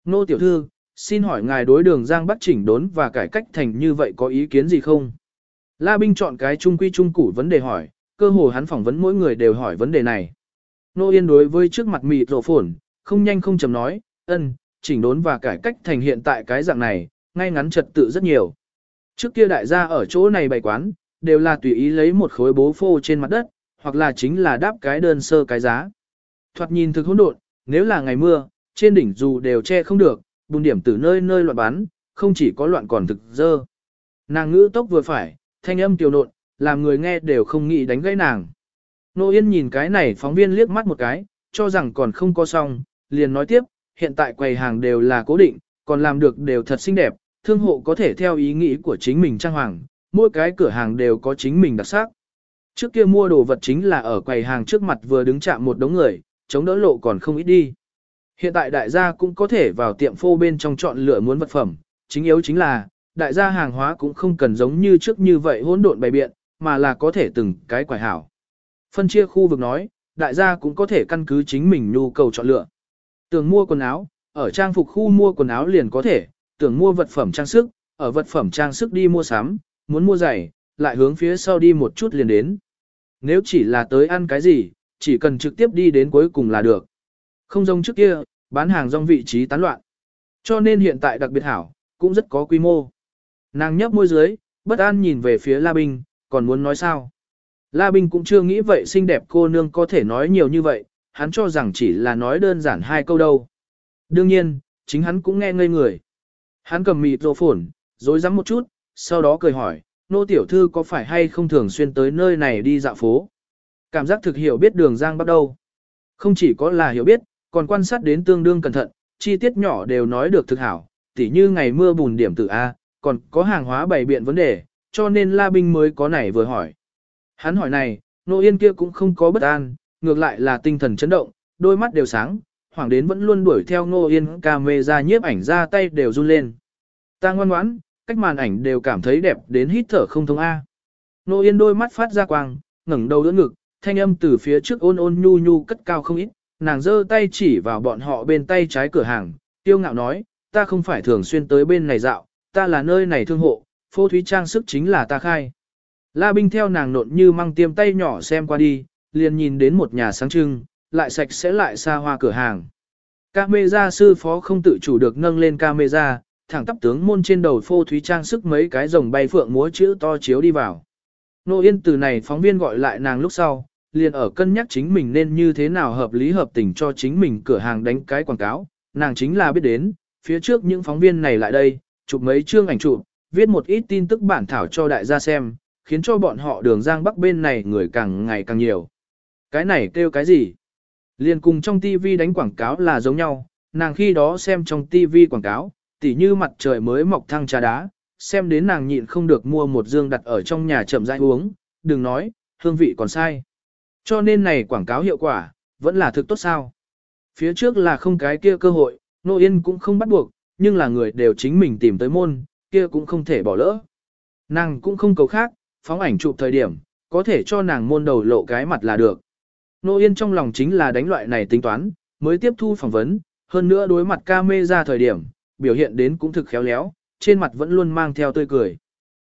Nô tiểu thư, xin hỏi ngài đối đường Giang Bắc chỉnh đốn và cải cách thành như vậy có ý kiến gì không? La Binh chọn cái trung quy trung củ vấn đề hỏi, cơ hồ hắn phỏng vấn mỗi người đều hỏi vấn đề này. Nô Yên đối với trước mặt mịt rộ phồn, không nhanh không chầm nói, ân, chỉnh đốn và cải cách thành hiện tại cái dạng này, ngay ngắn trật tự rất nhiều. Trước kia đại gia ở chỗ này bày quán, đều là tùy ý lấy một khối bố phô trên mặt đất, hoặc là chính là đáp cái đơn sơ cái giá. Thoạt nhìn thực hỗn độn, nếu là ngày mưa, trên đỉnh dù đều che không được, bùn điểm từ nơi nơi loạn bán, không chỉ có loạn còn thực dơ. Nàng ngữ tốc vừa phải, thanh âm tiểu nộn, làm người nghe đều không nghĩ đánh gãy nàng. Nô Yên nhìn cái này phóng viên liếc mắt một cái, cho rằng còn không có xong, liền nói tiếp, hiện tại quầy hàng đều là cố định, còn làm được đều thật xinh đẹp, thương hộ có thể theo ý nghĩ của chính mình trang hoàng, mỗi cái cửa hàng đều có chính mình đặc sắc. Trước kia mua đồ vật chính là ở quầy hàng trước mặt vừa đứng chạm một đống người, chống đỡ lộ còn không ít đi. Hiện tại đại gia cũng có thể vào tiệm phô bên trong chọn lựa muốn vật phẩm, chính yếu chính là, đại gia hàng hóa cũng không cần giống như trước như vậy hỗn độn bày biện, mà là có thể từng cái quải hảo. Phân chia khu vực nói, đại gia cũng có thể căn cứ chính mình nhu cầu chọn lựa. Tưởng mua quần áo, ở trang phục khu mua quần áo liền có thể, tưởng mua vật phẩm trang sức, ở vật phẩm trang sức đi mua sắm, muốn mua giày, lại hướng phía sau đi một chút liền đến. Nếu chỉ là tới ăn cái gì, chỉ cần trực tiếp đi đến cuối cùng là được. Không giống trước kia, bán hàng rong vị trí tán loạn. Cho nên hiện tại đặc biệt hảo, cũng rất có quy mô. Nàng nhấp môi dưới, bất an nhìn về phía La Bình còn muốn nói sao? La Bình cũng chưa nghĩ vậy xinh đẹp cô nương có thể nói nhiều như vậy, hắn cho rằng chỉ là nói đơn giản hai câu đâu. Đương nhiên, chính hắn cũng nghe ngây người. Hắn cầm mịt rồ phổn, dối rắm một chút, sau đó cười hỏi, nô tiểu thư có phải hay không thường xuyên tới nơi này đi dạo phố. Cảm giác thực hiểu biết đường Giang bắt đầu. Không chỉ có là hiểu biết, còn quan sát đến tương đương cẩn thận, chi tiết nhỏ đều nói được thực hảo, tỉ như ngày mưa bùn điểm tự A, còn có hàng hóa bày biện vấn đề, cho nên La Binh mới có này vừa hỏi. Hắn hỏi này, Nô Yên kia cũng không có bất an, ngược lại là tinh thần chấn động, đôi mắt đều sáng, hoàng đến vẫn luôn đuổi theo Nô Yên ca mê ra nhiếp ảnh ra tay đều run lên. Ta ngoan ngoãn, cách màn ảnh đều cảm thấy đẹp đến hít thở không thông A. Nô Yên đôi mắt phát ra quang, ngẩng đầu đỡ ngực, thanh âm từ phía trước ôn ôn nhu nhu cất cao không ít, nàng giơ tay chỉ vào bọn họ bên tay trái cửa hàng, tiêu ngạo nói, ta không phải thường xuyên tới bên này dạo, ta là nơi này thương hộ, phô thúy trang sức chính là ta khai. La Binh theo nàng nộn như mang tiêm tay nhỏ xem qua đi, liền nhìn đến một nhà sáng trưng, lại sạch sẽ lại xa hoa cửa hàng. Camera sư phó không tự chủ được nâng lên camera, thẳng tắp tướng môn trên đầu phô thúy trang sức mấy cái rồng bay phượng múa chữ to chiếu đi vào. Nô Yên từ này phóng viên gọi lại nàng lúc sau, liền ở cân nhắc chính mình nên như thế nào hợp lý hợp tình cho chính mình cửa hàng đánh cái quảng cáo, nàng chính là biết đến, phía trước những phóng viên này lại đây, chụp mấy chương ảnh chụp, viết một ít tin tức bản thảo cho đại gia xem, khiến cho bọn họ đường giang bắc bên này người càng ngày càng nhiều. Cái này kêu cái gì? Liên cùng trong TV đánh quảng cáo là giống nhau, nàng khi đó xem trong TV quảng cáo, tỉ như mặt trời mới mọc thăng trà đá, xem đến nàng nhịn không được mua một dương đặt ở trong nhà chậm rãi uống, đừng nói, hương vị còn sai. Cho nên này quảng cáo hiệu quả, vẫn là thực tốt sao. Phía trước là không cái kia cơ hội, Nô Yên cũng không bắt buộc, nhưng là người đều chính mình tìm tới môn, kia cũng không thể bỏ lỡ. Nàng cũng không cầu khác, phóng ảnh chụp thời điểm, có thể cho nàng môn đầu lộ cái mặt là được. Nô Yên trong lòng chính là đánh loại này tính toán, mới tiếp thu phỏng vấn, hơn nữa đối mặt ca mê ra thời điểm, biểu hiện đến cũng thực khéo léo, trên mặt vẫn luôn mang theo tươi cười.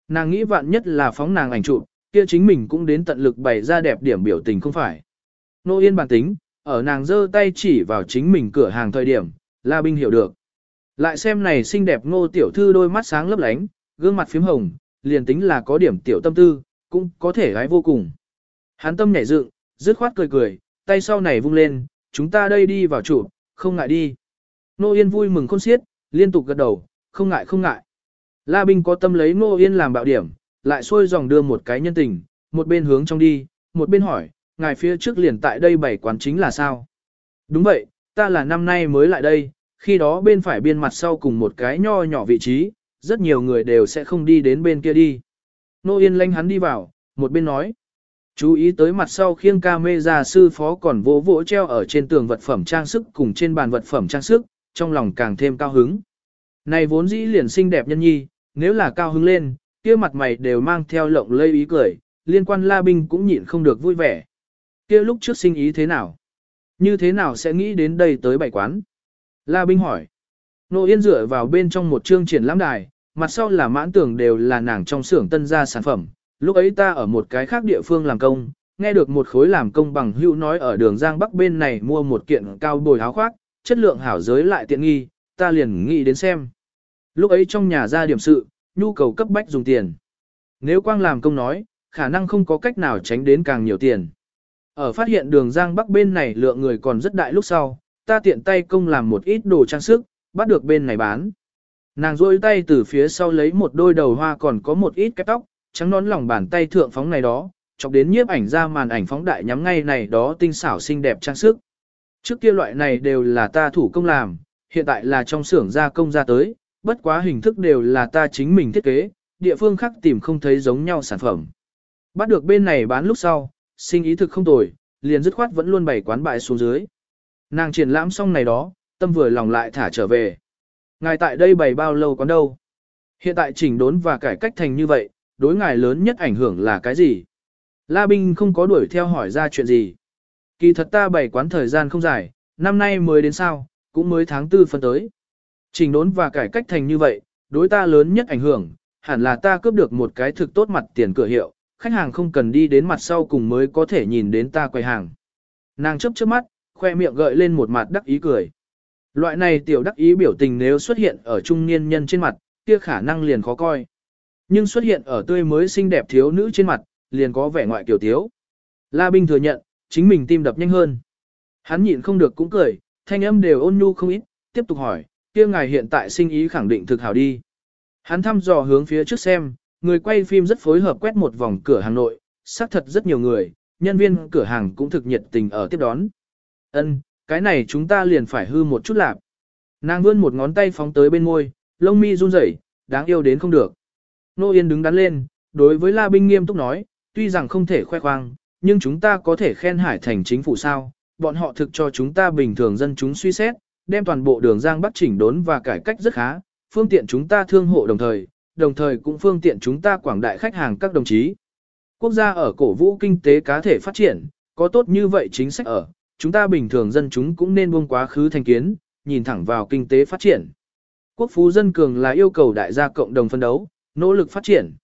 Nàng nghĩ vạn nhất là phóng nàng ảnh chụp, kia chính mình cũng đến tận lực bày ra đẹp điểm biểu tình không phải. Nô Yên bản tính, ở nàng giơ tay chỉ vào chính mình cửa hàng thời điểm, La Binh hiểu được. Lại xem này xinh đẹp ngô tiểu thư đôi mắt sáng lấp lánh, gương mặt phím hồng, liền tính là có điểm tiểu tâm tư, cũng có thể gái vô cùng. Hắn tâm nhảy dựng, dứt khoát cười cười, tay sau này vung lên, chúng ta đây đi vào chủ, không ngại đi. Nô Yên vui mừng khôn xiết, liên tục gật đầu, không ngại không ngại. La Binh có tâm lấy Nô Yên làm bạo điểm, lại xuôi dòng đưa một cái nhân tình, một bên hướng trong đi, một bên hỏi, ngài phía trước liền tại đây bảy quán chính là sao? Đúng vậy, ta là năm nay mới lại đây, khi đó bên phải biên mặt sau cùng một cái nho nhỏ vị trí, rất nhiều người đều sẽ không đi đến bên kia đi. Nô Yên lanh hắn đi vào, một bên nói. Chú ý tới mặt sau khiêng ca mê ra sư phó còn vỗ vỗ treo ở trên tường vật phẩm trang sức cùng trên bàn vật phẩm trang sức, trong lòng càng thêm cao hứng. Này vốn dĩ liền xinh đẹp nhân nhi, nếu là cao hứng lên, kia mặt mày đều mang theo lộng lây ý cười, liên quan La Binh cũng nhịn không được vui vẻ. Kia lúc trước sinh ý thế nào? Như thế nào sẽ nghĩ đến đây tới bảy quán? La Binh hỏi. Nô Yên dựa vào bên trong một chương triển lãm đài, mặt sau là mãn tưởng đều là nàng trong xưởng tân gia sản phẩm. Lúc ấy ta ở một cái khác địa phương làm công, nghe được một khối làm công bằng hữu nói ở đường Giang Bắc bên này mua một kiện cao bồi áo khoác, chất lượng hảo giới lại tiện nghi, ta liền nghĩ đến xem. Lúc ấy trong nhà ra điểm sự, nhu cầu cấp bách dùng tiền. Nếu quang làm công nói, khả năng không có cách nào tránh đến càng nhiều tiền. Ở phát hiện đường Giang Bắc bên này lượng người còn rất đại lúc sau, ta tiện tay công làm một ít đồ trang sức, bắt được bên này bán. Nàng rôi tay từ phía sau lấy một đôi đầu hoa còn có một ít cái tóc, trắng nón lòng bàn tay thượng phóng này đó, chọc đến nhiếp ảnh ra màn ảnh phóng đại nhắm ngay này đó tinh xảo xinh đẹp trang sức. Trước kia loại này đều là ta thủ công làm, hiện tại là trong xưởng gia công ra tới, bất quá hình thức đều là ta chính mình thiết kế, địa phương khác tìm không thấy giống nhau sản phẩm. Bắt được bên này bán lúc sau, sinh ý thực không tồi, liền dứt khoát vẫn luôn bày quán bại xuống dưới. Nàng triển lãm xong này đó, tâm vừa lòng lại thả trở về. Ngài tại đây bày bao lâu quán đâu? Hiện tại chỉnh đốn và cải cách thành như vậy, đối ngài lớn nhất ảnh hưởng là cái gì? La Binh không có đuổi theo hỏi ra chuyện gì. Kỳ thật ta bày quán thời gian không dài, năm nay mới đến sao, cũng mới tháng tư phân tới. Chỉnh đốn và cải cách thành như vậy, đối ta lớn nhất ảnh hưởng, hẳn là ta cướp được một cái thực tốt mặt tiền cửa hiệu, khách hàng không cần đi đến mặt sau cùng mới có thể nhìn đến ta quầy hàng. Nàng chấp chớp mắt, khoe miệng gợi lên một mặt đắc ý cười. Loại này tiểu đắc ý biểu tình nếu xuất hiện ở trung niên nhân trên mặt, kia khả năng liền khó coi. Nhưng xuất hiện ở tươi mới xinh đẹp thiếu nữ trên mặt, liền có vẻ ngoại kiểu thiếu. La Binh thừa nhận, chính mình tim đập nhanh hơn. Hắn nhịn không được cũng cười, thanh âm đều ôn nhu không ít, tiếp tục hỏi, kia ngài hiện tại sinh ý khẳng định thực hảo đi. Hắn thăm dò hướng phía trước xem, người quay phim rất phối hợp quét một vòng cửa hàng nội, xác thật rất nhiều người, nhân viên cửa hàng cũng thực nhiệt tình ở tiếp đón. Ân, cái này chúng ta liền phải hư một chút lạp. Nàng vươn một ngón tay phóng tới bên môi, lông mi run rẩy, đáng yêu đến không được. Nô Yên đứng đắn lên, đối với La Binh nghiêm túc nói, tuy rằng không thể khoe khoang, nhưng chúng ta có thể khen Hải Thành chính phủ sao, bọn họ thực cho chúng ta bình thường dân chúng suy xét, đem toàn bộ đường Giang Bắc chỉnh đốn và cải cách rất khá, phương tiện chúng ta thương hộ đồng thời, đồng thời cũng phương tiện chúng ta quảng đại khách hàng các đồng chí. Quốc gia ở cổ vũ kinh tế cá thể phát triển, có tốt như vậy chính sách ở, chúng ta bình thường dân chúng cũng nên buông quá khứ thành kiến, nhìn thẳng vào kinh tế phát triển. Quốc phú dân cường là yêu cầu đại gia cộng đồng phân đấu, nỗ lực phát triển.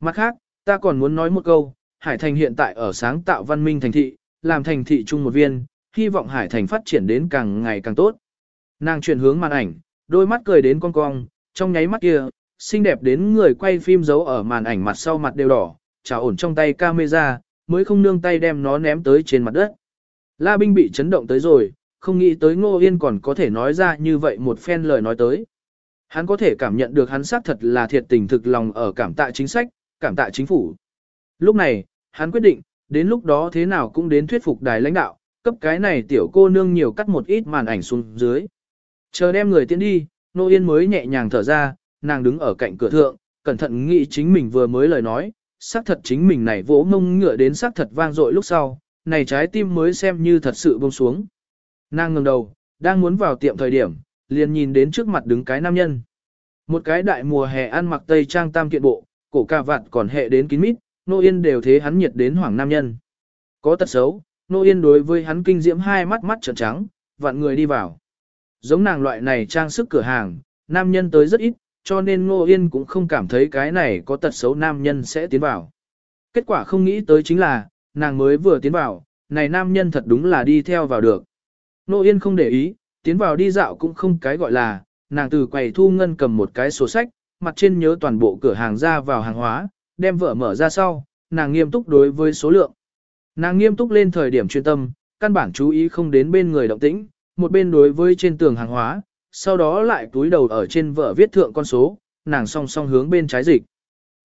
Mặt khác, ta còn muốn nói một câu, Hải Thành hiện tại ở sáng tạo văn minh thành thị, làm thành thị chung một viên, hy vọng Hải Thành phát triển đến càng ngày càng tốt. Nàng chuyển hướng màn ảnh, đôi mắt cười đến cong cong, trong nháy mắt kia, xinh đẹp đến người quay phim giấu ở màn ảnh mặt sau mặt đều đỏ, trà ổn trong tay camera, mới không nương tay đem nó ném tới trên mặt đất. La Binh bị chấn động tới rồi, không nghĩ tới Ngô Yên còn có thể nói ra như vậy một phen lời nói tới. Hắn có thể cảm nhận được hắn xác thật là thiệt tình thực lòng ở cảm tạ chính sách, cảm tạ chính phủ. Lúc này, hắn quyết định, đến lúc đó thế nào cũng đến thuyết phục đài lãnh đạo, cấp cái này tiểu cô nương nhiều cắt một ít màn ảnh xuống dưới. Chờ đem người tiến đi, Nô Yên mới nhẹ nhàng thở ra, nàng đứng ở cạnh cửa thượng, cẩn thận nghĩ chính mình vừa mới lời nói, xác thật chính mình này vỗ mông ngựa đến xác thật vang dội lúc sau, này trái tim mới xem như thật sự buông xuống. Nàng ngừng đầu, đang muốn vào tiệm thời điểm, liền nhìn đến trước mặt đứng cái nam nhân. Một cái đại mùa hè ăn mặc tây trang tam kiện bộ, cổ cà vạt còn hệ đến kín mít, nô yên đều thế hắn nhiệt đến hoảng nam nhân. Có tật xấu, nô yên đối với hắn kinh diễm hai mắt mắt trợn trắng, vạn người đi vào. Giống nàng loại này trang sức cửa hàng, nam nhân tới rất ít, cho nên Ngô Yên cũng không cảm thấy cái này có tật xấu nam nhân sẽ tiến vào. Kết quả không nghĩ tới chính là, nàng mới vừa tiến vào, này nam nhân thật đúng là đi theo vào được. Nô Yên không để ý, tiến vào đi dạo cũng không cái gọi là, nàng từ quầy thu ngân cầm một cái sổ sách, mặt trên nhớ toàn bộ cửa hàng ra vào hàng hóa, đem vợ mở ra sau, nàng nghiêm túc đối với số lượng. Nàng nghiêm túc lên thời điểm chuyên tâm, căn bản chú ý không đến bên người động tĩnh, một bên đối với trên tường hàng hóa, sau đó lại túi đầu ở trên vợ viết thượng con số, nàng song song hướng bên trái dịch.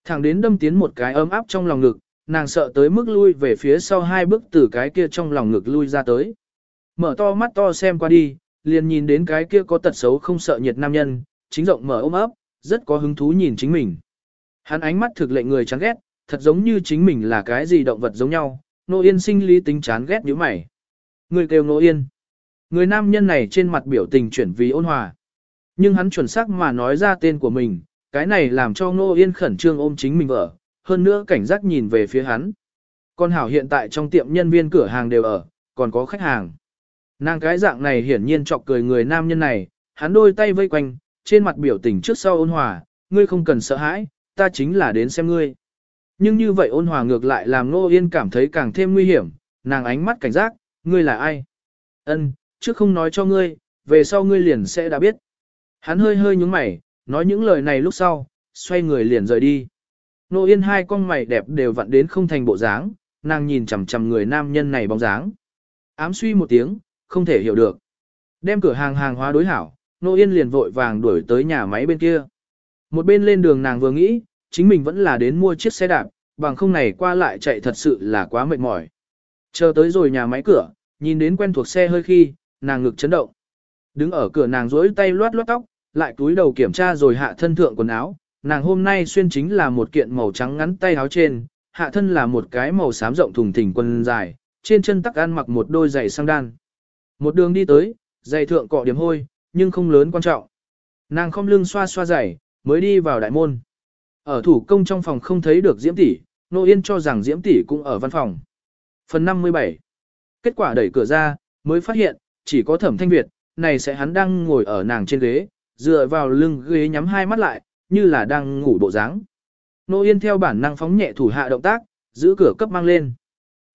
Thẳng đến đâm tiến một cái ấm áp trong lòng ngực, nàng sợ tới mức lui về phía sau hai bước từ cái kia trong lòng ngực lui ra tới. Mở to mắt to xem qua đi, liền nhìn đến cái kia có tật xấu không sợ nhiệt nam nhân, chính rộng mở ôm ấp, rất có hứng thú nhìn chính mình. Hắn ánh mắt thực lệ người chán ghét, thật giống như chính mình là cái gì động vật giống nhau, nô yên sinh lý tính chán ghét như mày. Người kêu nô yên. Người nam nhân này trên mặt biểu tình chuyển vì ôn hòa. Nhưng hắn chuẩn xác mà nói ra tên của mình, cái này làm cho nô Yên khẩn trương ôm chính mình vợ, hơn nữa cảnh giác nhìn về phía hắn. Con Hảo hiện tại trong tiệm nhân viên cửa hàng đều ở, còn có khách hàng. Nàng cái dạng này hiển nhiên chọc cười người nam nhân này, hắn đôi tay vây quanh, trên mặt biểu tình trước sau ôn hòa, ngươi không cần sợ hãi, ta chính là đến xem ngươi. Nhưng như vậy ôn hòa ngược lại làm Ngô Yên cảm thấy càng thêm nguy hiểm, nàng ánh mắt cảnh giác, ngươi là ai? Ân, trước không nói cho ngươi, về sau ngươi liền sẽ đã biết. Hắn hơi hơi nhúng mày, nói những lời này lúc sau, xoay người liền rời đi. Nô Yên hai con mày đẹp đều vặn đến không thành bộ dáng, nàng nhìn chằm chằm người nam nhân này bóng dáng. Ám suy một tiếng, không thể hiểu được. Đem cửa hàng hàng hóa đối hảo, Nô Yên liền vội vàng đuổi tới nhà máy bên kia. Một bên lên đường nàng vừa nghĩ, chính mình vẫn là đến mua chiếc xe đạp, bằng không này qua lại chạy thật sự là quá mệt mỏi. Chờ tới rồi nhà máy cửa, nhìn đến quen thuộc xe hơi khi, nàng ngực chấn động. Đứng ở cửa nàng rỗi tay loát loát tóc, lại túi đầu kiểm tra rồi hạ thân thượng quần áo, nàng hôm nay xuyên chính là một kiện màu trắng ngắn tay áo trên, hạ thân là một cái màu xám rộng thùng thình quần dài, trên chân tắc ăn mặc một đôi giày sang đan. Một đường đi tới, giày thượng cọ điểm hôi, nhưng không lớn quan trọng. Nàng không lưng xoa xoa giày, mới đi vào đại môn. Ở thủ công trong phòng không thấy được Diễm tỷ, Nô Yên cho rằng Diễm tỷ cũng ở văn phòng. Phần 57 Kết quả đẩy cửa ra, mới phát hiện, chỉ có thẩm thanh Việt, này sẽ hắn đang ngồi ở nàng trên ghế, dựa vào lưng ghế nhắm hai mắt lại, như là đang ngủ bộ dáng. Nô Yên theo bản năng phóng nhẹ thủ hạ động tác, giữ cửa cấp mang lên.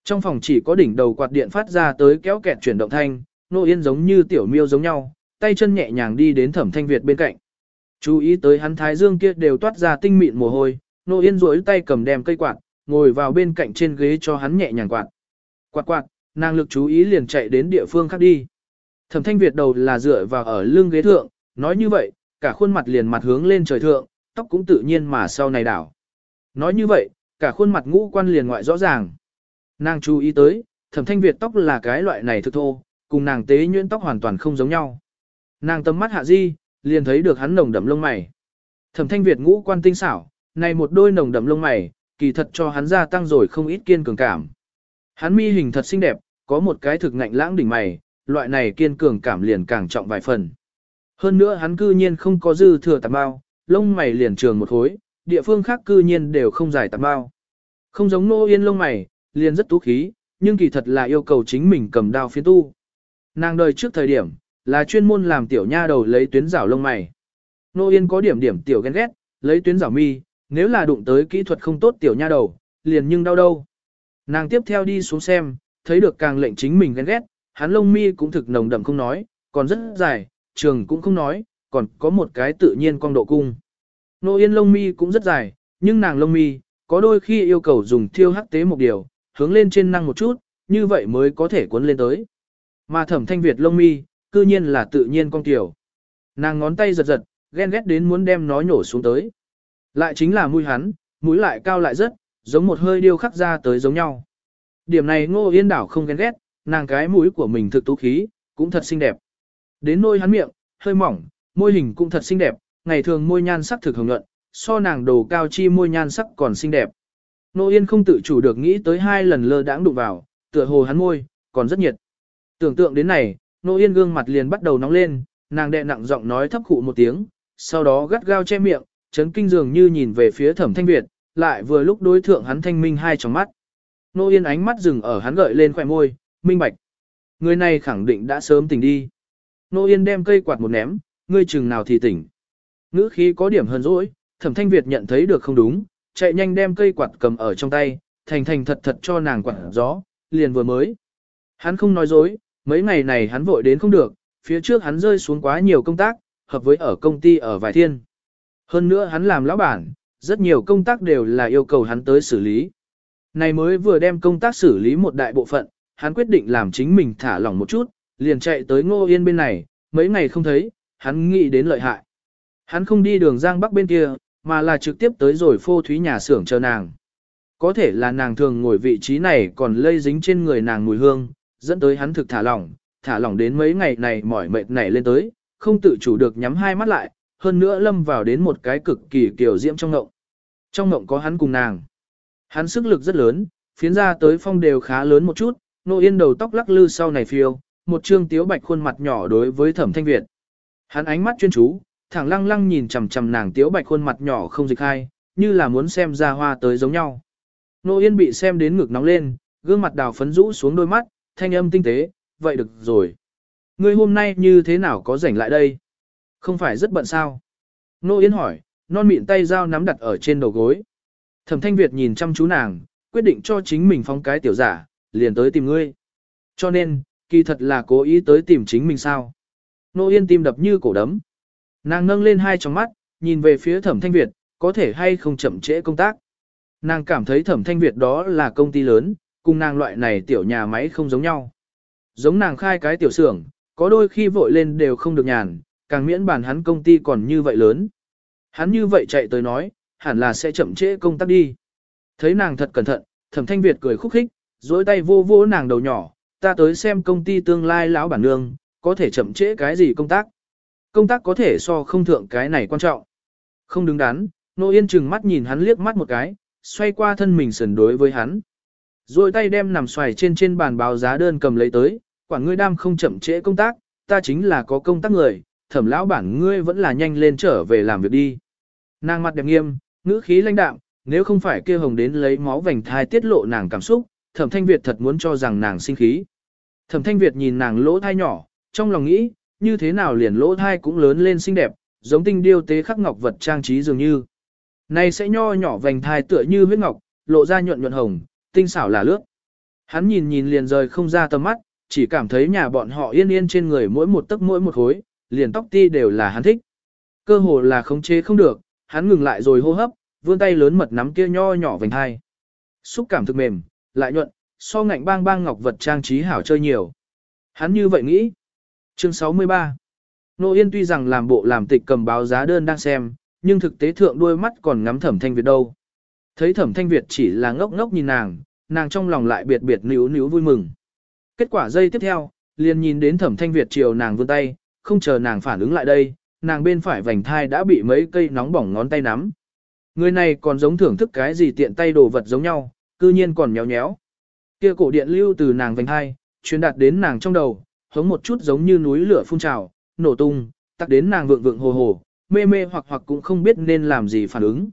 Trong phòng chỉ có đỉnh đầu quạt điện phát ra tới kéo kẹt chuyển động thanh, Nô Yên giống như tiểu miêu giống nhau, tay chân nhẹ nhàng đi đến thẩm thanh Việt bên cạnh. Chú ý tới hắn thái dương kia đều toát ra tinh mịn mồ hôi, Nô Yên duỗi tay cầm đem cây quạt, ngồi vào bên cạnh trên ghế cho hắn nhẹ nhàng quạt. Quạt quạt, nàng lực chú ý liền chạy đến địa phương khác đi. Thẩm thanh Việt đầu là dựa vào ở lưng ghế thượng, nói như vậy, cả khuôn mặt liền mặt hướng lên trời thượng, tóc cũng tự nhiên mà sau này đảo. Nói như vậy, cả khuôn mặt ngũ quan liền ngoại rõ ràng. Nàng chú ý tới, thẩm thanh Việt tóc là cái loại này thực thô, cùng nàng tế nhuyễn tóc hoàn toàn không giống nhau. Nàng tầm mắt hạ di, liền thấy được hắn nồng đậm lông mày. Thẩm thanh Việt ngũ quan tinh xảo, này một đôi nồng đậm lông mày, kỳ thật cho hắn gia tăng rồi không ít kiên cường cảm. Hắn mi hình thật xinh đẹp, có một cái thực ngạnh lãng đỉnh mày, loại này kiên cường cảm liền càng trọng vài phần. Hơn nữa hắn cư nhiên không có dư thừa tạp bao, lông mày liền trường một khối, địa phương khác cư nhiên đều không giải tạp bao. Không giống nô yên lông mày, liền rất tú khí, nhưng kỳ thật là yêu cầu chính mình cầm đao phiến tu. Nàng đời trước thời điểm, là chuyên môn làm tiểu nha đầu lấy tuyến rảo lông mày. Nô yên có điểm điểm tiểu ghen ghét, lấy tuyến rảo mi, nếu là đụng tới kỹ thuật không tốt tiểu nha đầu, liền nhưng đau đâu. Nàng tiếp theo đi xuống xem, thấy được càng lệnh chính mình ghen ghét, hắn lông mi cũng thực nồng đậm không nói, còn rất dài, trường cũng không nói, còn có một cái tự nhiên cong độ cung. Nô yên lông mi cũng rất dài, nhưng nàng lông mi, có đôi khi yêu cầu dùng thiêu hắc tế một điều, hướng lên trên năng một chút, như vậy mới có thể cuốn lên tới. Mà thẩm thanh Việt lông mi, cư nhiên là tự nhiên cong tiểu. Nàng ngón tay giật giật, ghen ghét đến muốn đem nó nhổ xuống tới. Lại chính là mũi hắn, mũi lại cao lại rất, giống một hơi điêu khắc ra tới giống nhau. Điểm này ngô yên đảo không ghen ghét, nàng cái mũi của mình thực tú khí, cũng thật xinh đẹp. Đến nôi hắn miệng, hơi mỏng, môi hình cũng thật xinh đẹp, ngày thường môi nhan sắc thực hồng nhuận, so nàng đồ cao chi môi nhan sắc còn xinh đẹp. Nô Yên không tự chủ được nghĩ tới hai lần lơ đãng đụng vào, tựa hồ hắn môi, còn rất nhiệt. Tưởng tượng đến này, Nô Yên gương mặt liền bắt đầu nóng lên, nàng đệ nặng giọng nói thấp khụ một tiếng, sau đó gắt gao che miệng, chấn kinh dường như nhìn về phía thẩm thanh Việt, lại vừa lúc đối thượng hắn thanh minh hai trong mắt. Nô Yên ánh mắt dừng ở hắn gợi lên khỏe môi, minh bạch. Người này khẳng định đã sớm tỉnh đi. Nô Yên đem cây quạt một ném, ngươi chừng nào thì tỉnh. Ngữ khí có điểm hơn dỗi, thẩm thanh Việt nhận thấy được không đúng, chạy nhanh đem cây quạt cầm ở trong tay, thành thành thật thật cho nàng quạt gió, liền vừa mới. Hắn không nói dối, mấy ngày này hắn vội đến không được, phía trước hắn rơi xuống quá nhiều công tác, hợp với ở công ty ở vài thiên. Hơn nữa hắn làm lão bản, rất nhiều công tác đều là yêu cầu hắn tới xử lý. Này mới vừa đem công tác xử lý một đại bộ phận, hắn quyết định làm chính mình thả lỏng một chút, liền chạy tới Ngô Yên bên này, mấy ngày không thấy, hắn nghĩ đến lợi hại. Hắn không đi đường Giang Bắc bên kia, mà là trực tiếp tới rồi phô thúy nhà xưởng chờ nàng. Có thể là nàng thường ngồi vị trí này còn lây dính trên người nàng mùi hương, dẫn tới hắn thực thả lỏng, thả lỏng đến mấy ngày này mỏi mệt nảy lên tới, không tự chủ được nhắm hai mắt lại, hơn nữa lâm vào đến một cái cực kỳ kiểu diễm trong ngộng. Trong ngộng có hắn cùng nàng. Hắn sức lực rất lớn, phiến ra tới phong đều khá lớn một chút, nô yên đầu tóc lắc lư sau này phiêu, một trương tiếu bạch khuôn mặt nhỏ đối với thẩm thanh Việt. Hắn ánh mắt chuyên chú, thẳng lăng lăng nhìn chằm chằm nàng tiếu bạch khuôn mặt nhỏ không dịch hai, như là muốn xem ra hoa tới giống nhau. Nô Yên bị xem đến ngực nóng lên, gương mặt đào phấn rũ xuống đôi mắt, thanh âm tinh tế, vậy được rồi. Ngươi hôm nay như thế nào có rảnh lại đây? Không phải rất bận sao? Nô Yên hỏi, non mịn tay dao nắm đặt ở trên đầu gối. Thẩm Thanh Việt nhìn chăm chú nàng, quyết định cho chính mình phong cái tiểu giả, liền tới tìm ngươi. Cho nên, kỳ thật là cố ý tới tìm chính mình sao? Nô Yên tim đập như cổ đấm. Nàng nâng lên hai tròng mắt, nhìn về phía thẩm thanh Việt, có thể hay không chậm trễ công tác. Nàng cảm thấy thẩm thanh Việt đó là công ty lớn, cùng nàng loại này tiểu nhà máy không giống nhau. Giống nàng khai cái tiểu xưởng, có đôi khi vội lên đều không được nhàn, càng miễn bản hắn công ty còn như vậy lớn. Hắn như vậy chạy tới nói, hẳn là sẽ chậm trễ công tác đi. Thấy nàng thật cẩn thận, thẩm thanh Việt cười khúc khích, dối tay vô vô nàng đầu nhỏ, ta tới xem công ty tương lai lão bản nương, có thể chậm trễ cái gì công tác. Công tác có thể so không thượng cái này quan trọng. Không đứng đắn, Nô Yên chừng mắt nhìn hắn liếc mắt một cái, xoay qua thân mình sườn đối với hắn. Rồi tay đem nằm xoài trên trên bàn báo giá đơn cầm lấy tới, quản ngươi đam không chậm trễ công tác, ta chính là có công tác người, thẩm lão bản ngươi vẫn là nhanh lên trở về làm việc đi. Nàng mặt đẹp nghiêm, ngữ khí lãnh đạm, nếu không phải kia hồng đến lấy máu vành thai tiết lộ nàng cảm xúc, thẩm thanh Việt thật muốn cho rằng nàng sinh khí. Thẩm thanh Việt nhìn nàng lỗ thai nhỏ, trong lòng nghĩ, như thế nào liền lỗ thai cũng lớn lên xinh đẹp, giống tinh điêu tế khắc ngọc vật trang trí dường như. Này sẽ nho nhỏ vành thai tựa như huyết ngọc, lộ ra nhuận nhuận hồng, tinh xảo là lướt. Hắn nhìn nhìn liền rời không ra tầm mắt, chỉ cảm thấy nhà bọn họ yên yên trên người mỗi một tấc mỗi một khối, liền tóc ti đều là hắn thích. Cơ hồ là khống chế không được, hắn ngừng lại rồi hô hấp, vươn tay lớn mật nắm kia nho nhỏ vành thai. Xúc cảm thực mềm, lại nhuận, so ngạnh bang bang ngọc vật trang trí hảo chơi nhiều. Hắn như vậy nghĩ. Chương 63 Nô Yên tuy rằng làm bộ làm tịch cầm báo giá đơn đang xem, nhưng thực tế thượng đôi mắt còn ngắm thẩm thanh Việt đâu. Thấy thẩm thanh Việt chỉ là ngốc ngốc nhìn nàng, nàng trong lòng lại biệt biệt níu níu vui mừng. Kết quả giây tiếp theo, liền nhìn đến thẩm thanh Việt chiều nàng vươn tay, không chờ nàng phản ứng lại đây, nàng bên phải vành thai đã bị mấy cây nóng bỏng ngón tay nắm. Người này còn giống thưởng thức cái gì tiện tay đồ vật giống nhau, cư nhiên còn nhéo nhéo. Kia cổ điện lưu từ nàng vành hai, truyền đạt đến nàng trong đầu, hống một chút giống như núi lửa phun trào, nổ tung, tắc đến nàng vượng vượng hồ hồ, mê mê hoặc hoặc cũng không biết nên làm gì phản ứng.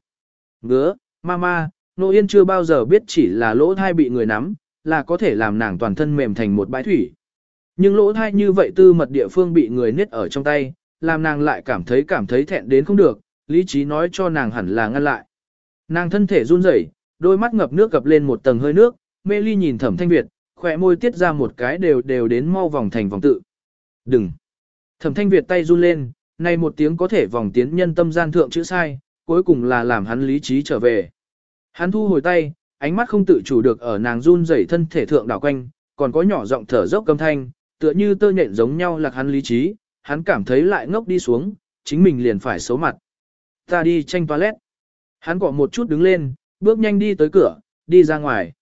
Ngứa, mama, nô yên chưa bao giờ biết chỉ là lỗ thai bị người nắm, là có thể làm nàng toàn thân mềm thành một bãi thủy. Nhưng lỗ thai như vậy tư mật địa phương bị người niết ở trong tay, làm nàng lại cảm thấy cảm thấy thẹn đến không được, lý trí nói cho nàng hẳn là ngăn lại. Nàng thân thể run rẩy, đôi mắt ngập nước gập lên một tầng hơi nước, mê ly nhìn thẩm thanh Việt, khỏe môi tiết ra một cái đều đều đến mau vòng thành vòng tự. Đừng! Thẩm thanh Việt tay run lên, này một tiếng có thể vòng tiến nhân tâm gian thượng chữ sai, cuối cùng là làm hắn lý trí trở về. Hắn thu hồi tay, ánh mắt không tự chủ được ở nàng run rẩy thân thể thượng đảo quanh, còn có nhỏ giọng thở dốc câm thanh, tựa như tơ nhện giống nhau lạc hắn lý trí, hắn cảm thấy lại ngốc đi xuống, chính mình liền phải xấu mặt. Ta đi tranh toilet. Hắn cọ một chút đứng lên, bước nhanh đi tới cửa, đi ra ngoài.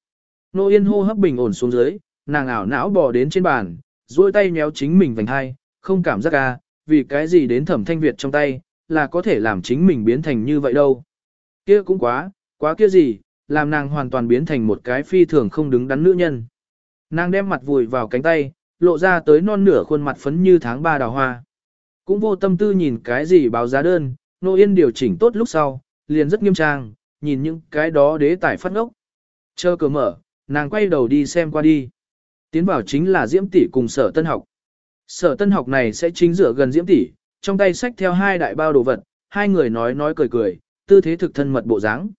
Nô Yên hô hấp bình ổn xuống dưới, nàng ảo não bò đến trên bàn, duỗi tay nhéo chính mình vành hai, không cảm giác à, vì cái gì đến thẩm thanh Việt trong tay, là có thể làm chính mình biến thành như vậy đâu. Kia cũng quá, quá kia gì, làm nàng hoàn toàn biến thành một cái phi thường không đứng đắn nữ nhân. Nàng đem mặt vùi vào cánh tay, lộ ra tới non nửa khuôn mặt phấn như tháng ba đào hoa. Cũng vô tâm tư nhìn cái gì báo giá đơn, nô yên điều chỉnh tốt lúc sau, liền rất nghiêm trang, nhìn những cái đó đế tải phát ngốc. Chờ cửa mở, nàng quay đầu đi xem qua đi. Tiến vào chính là Diễm tỷ cùng sở tân học. Sở tân học này sẽ chính rửa gần Diễm tỷ, trong tay sách theo hai đại bao đồ vật, hai người nói nói cười cười, tư thế thực thân mật bộ dáng.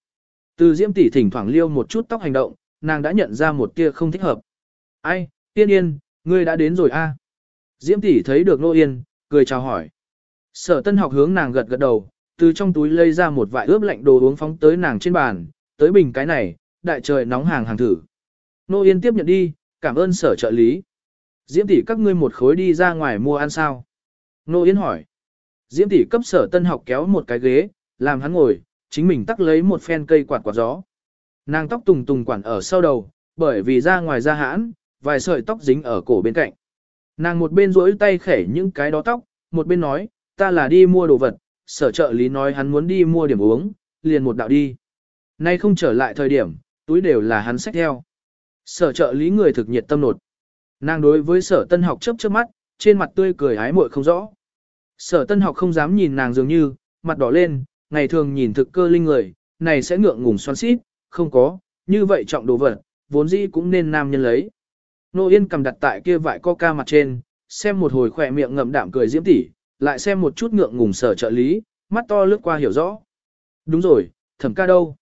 Từ Diễm tỷ thỉnh thoảng liêu một chút tóc hành động, nàng đã nhận ra một tia không thích hợp. Ai, tiên yên, ngươi đã đến rồi a? Diễm tỷ thấy được Nô Yên, cười chào hỏi. Sở tân học hướng nàng gật gật đầu, từ trong túi lấy ra một vại ướp lạnh đồ uống phóng tới nàng trên bàn, tới bình cái này, đại trời nóng hàng hàng thử. Nô Yên tiếp nhận đi, cảm ơn sở trợ lý. Diễm tỷ các ngươi một khối đi ra ngoài mua ăn sao? Nô Yên hỏi. Diễm tỷ cấp sở tân học kéo một cái ghế, làm hắn ngồi, chính mình tắt lấy một phen cây quạt quạt gió. Nàng tóc tùng tùng quản ở sau đầu, bởi vì ra ngoài ra hãn, vài sợi tóc dính ở cổ bên cạnh. Nàng một bên rỗi tay khẻ những cái đó tóc, một bên nói, ta là đi mua đồ vật, sở trợ lý nói hắn muốn đi mua điểm uống, liền một đạo đi. Nay không trở lại thời điểm, túi đều là hắn xách theo. Sở trợ lý người thực nhiệt tâm nột. Nàng đối với sở tân học chấp chớp mắt, trên mặt tươi cười ái muội không rõ. Sở tân học không dám nhìn nàng dường như, mặt đỏ lên, ngày thường nhìn thực cơ linh người, này sẽ ngượng ngùng xoắn xít, không có, như vậy trọng đồ vật, vốn dĩ cũng nên nam nhân lấy. Nô Yên cầm đặt tại kia vại coca mặt trên, xem một hồi khỏe miệng ngậm đạm cười diễm tỉ, lại xem một chút ngượng ngùng sở trợ lý, mắt to lướt qua hiểu rõ. Đúng rồi, thẩm ca đâu?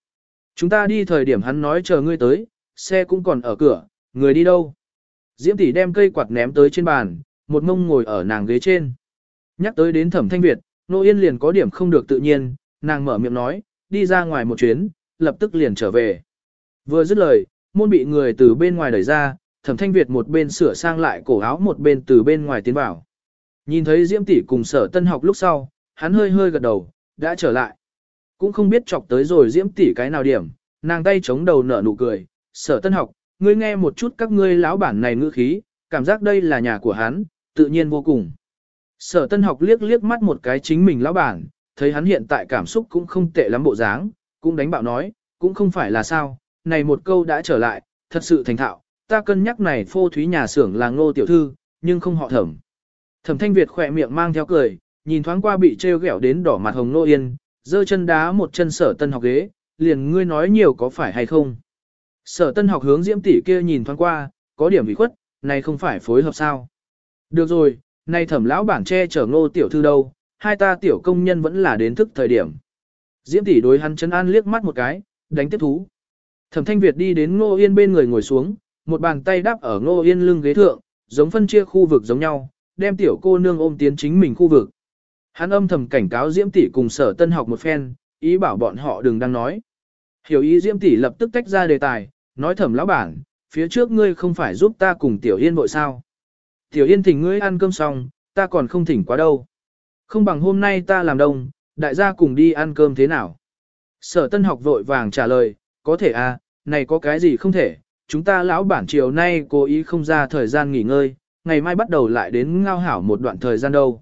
Chúng ta đi thời điểm hắn nói chờ ngươi tới, xe cũng còn ở cửa, người đi đâu? Diễm tỷ đem cây quạt ném tới trên bàn, một mông ngồi ở nàng ghế trên. Nhắc tới đến thẩm thanh Việt, Nô Yên liền có điểm không được tự nhiên, nàng mở miệng nói, đi ra ngoài một chuyến, lập tức liền trở về. Vừa dứt lời, môn bị người từ bên ngoài đẩy ra, thẩm thanh Việt một bên sửa sang lại cổ áo một bên từ bên ngoài tiến vào. Nhìn thấy Diễm tỷ cùng sở tân học lúc sau, hắn hơi hơi gật đầu, đã trở lại. Cũng không biết chọc tới rồi Diễm tỷ cái nào điểm, nàng tay chống đầu nở nụ cười, sở tân học, ngươi nghe một chút các ngươi lão bản này ngữ khí, cảm giác đây là nhà của hắn, tự nhiên vô cùng. Sở tân học liếc liếc mắt một cái chính mình lão bản, thấy hắn hiện tại cảm xúc cũng không tệ lắm bộ dáng, cũng đánh bạo nói, cũng không phải là sao, này một câu đã trở lại, thật sự thành thạo, ta cân nhắc này phô thúy nhà xưởng là ngô tiểu thư, nhưng không họ thẩm. Thẩm thanh Việt khỏe miệng mang theo cười, nhìn thoáng qua bị trêu ghẹo đến đỏ mặt hồng nô yên, giơ chân đá một chân sở tân học ghế, liền ngươi nói nhiều có phải hay không. Sở tân học hướng diễm tỷ kia nhìn thoáng qua, có điểm bị khuất, này không phải phối hợp sao. Được rồi, nay thẩm lão bản che chở ngô tiểu thư đâu, hai ta tiểu công nhân vẫn là đến thức thời điểm. Diễm tỷ đối hắn chân an liếc mắt một cái, đánh tiếp thú. Thẩm thanh Việt đi đến ngô yên bên người ngồi xuống, một bàn tay đắp ở ngô yên lưng ghế thượng, giống phân chia khu vực giống nhau, đem tiểu cô nương ôm tiến chính mình khu vực. Hắn âm thầm cảnh cáo Diễm tỷ cùng sở tân học một phen, ý bảo bọn họ đừng đang nói. Hiểu ý Diễm tỷ lập tức tách ra đề tài, nói thầm lão bản, phía trước ngươi không phải giúp ta cùng Tiểu Yên vội sao. Tiểu Yên thỉnh ngươi ăn cơm xong, ta còn không thỉnh quá đâu. Không bằng hôm nay ta làm đông, đại gia cùng đi ăn cơm thế nào. Sở tân học vội vàng trả lời, có thể à, này có cái gì không thể, chúng ta lão bản chiều nay cố ý không ra thời gian nghỉ ngơi, ngày mai bắt đầu lại đến ngao hảo một đoạn thời gian đâu.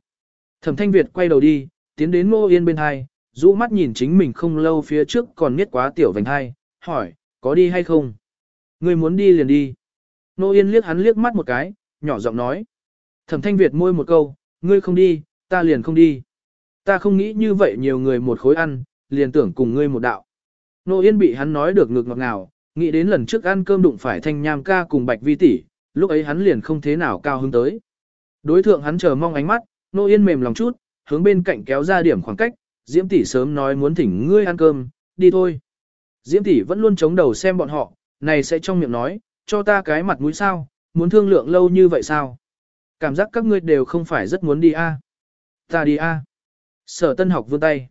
Thẩm Thanh Việt quay đầu đi, tiến đến Ngô Yên bên hai, rũ mắt nhìn chính mình không lâu phía trước còn nghiết quá tiểu vành hai, hỏi, có đi hay không? Người muốn đi liền đi. Ngô Yên liếc hắn liếc mắt một cái, nhỏ giọng nói. Thẩm Thanh Việt môi một câu, ngươi không đi, ta liền không đi. Ta không nghĩ như vậy nhiều người một khối ăn, liền tưởng cùng ngươi một đạo. Nô Yên bị hắn nói được ngược ngọt ngào, nghĩ đến lần trước ăn cơm đụng phải thanh nham ca cùng bạch vi tỷ, lúc ấy hắn liền không thế nào cao hứng tới. Đối thượng hắn chờ mong ánh mắt, Nô Yên mềm lòng chút, hướng bên cạnh kéo ra điểm khoảng cách, Diễm tỷ sớm nói muốn thỉnh ngươi ăn cơm, đi thôi. Diễm tỷ vẫn luôn chống đầu xem bọn họ, này sẽ trong miệng nói, cho ta cái mặt mũi sao, muốn thương lượng lâu như vậy sao? Cảm giác các ngươi đều không phải rất muốn đi a. Ta đi a. Sở Tân học vươn tay.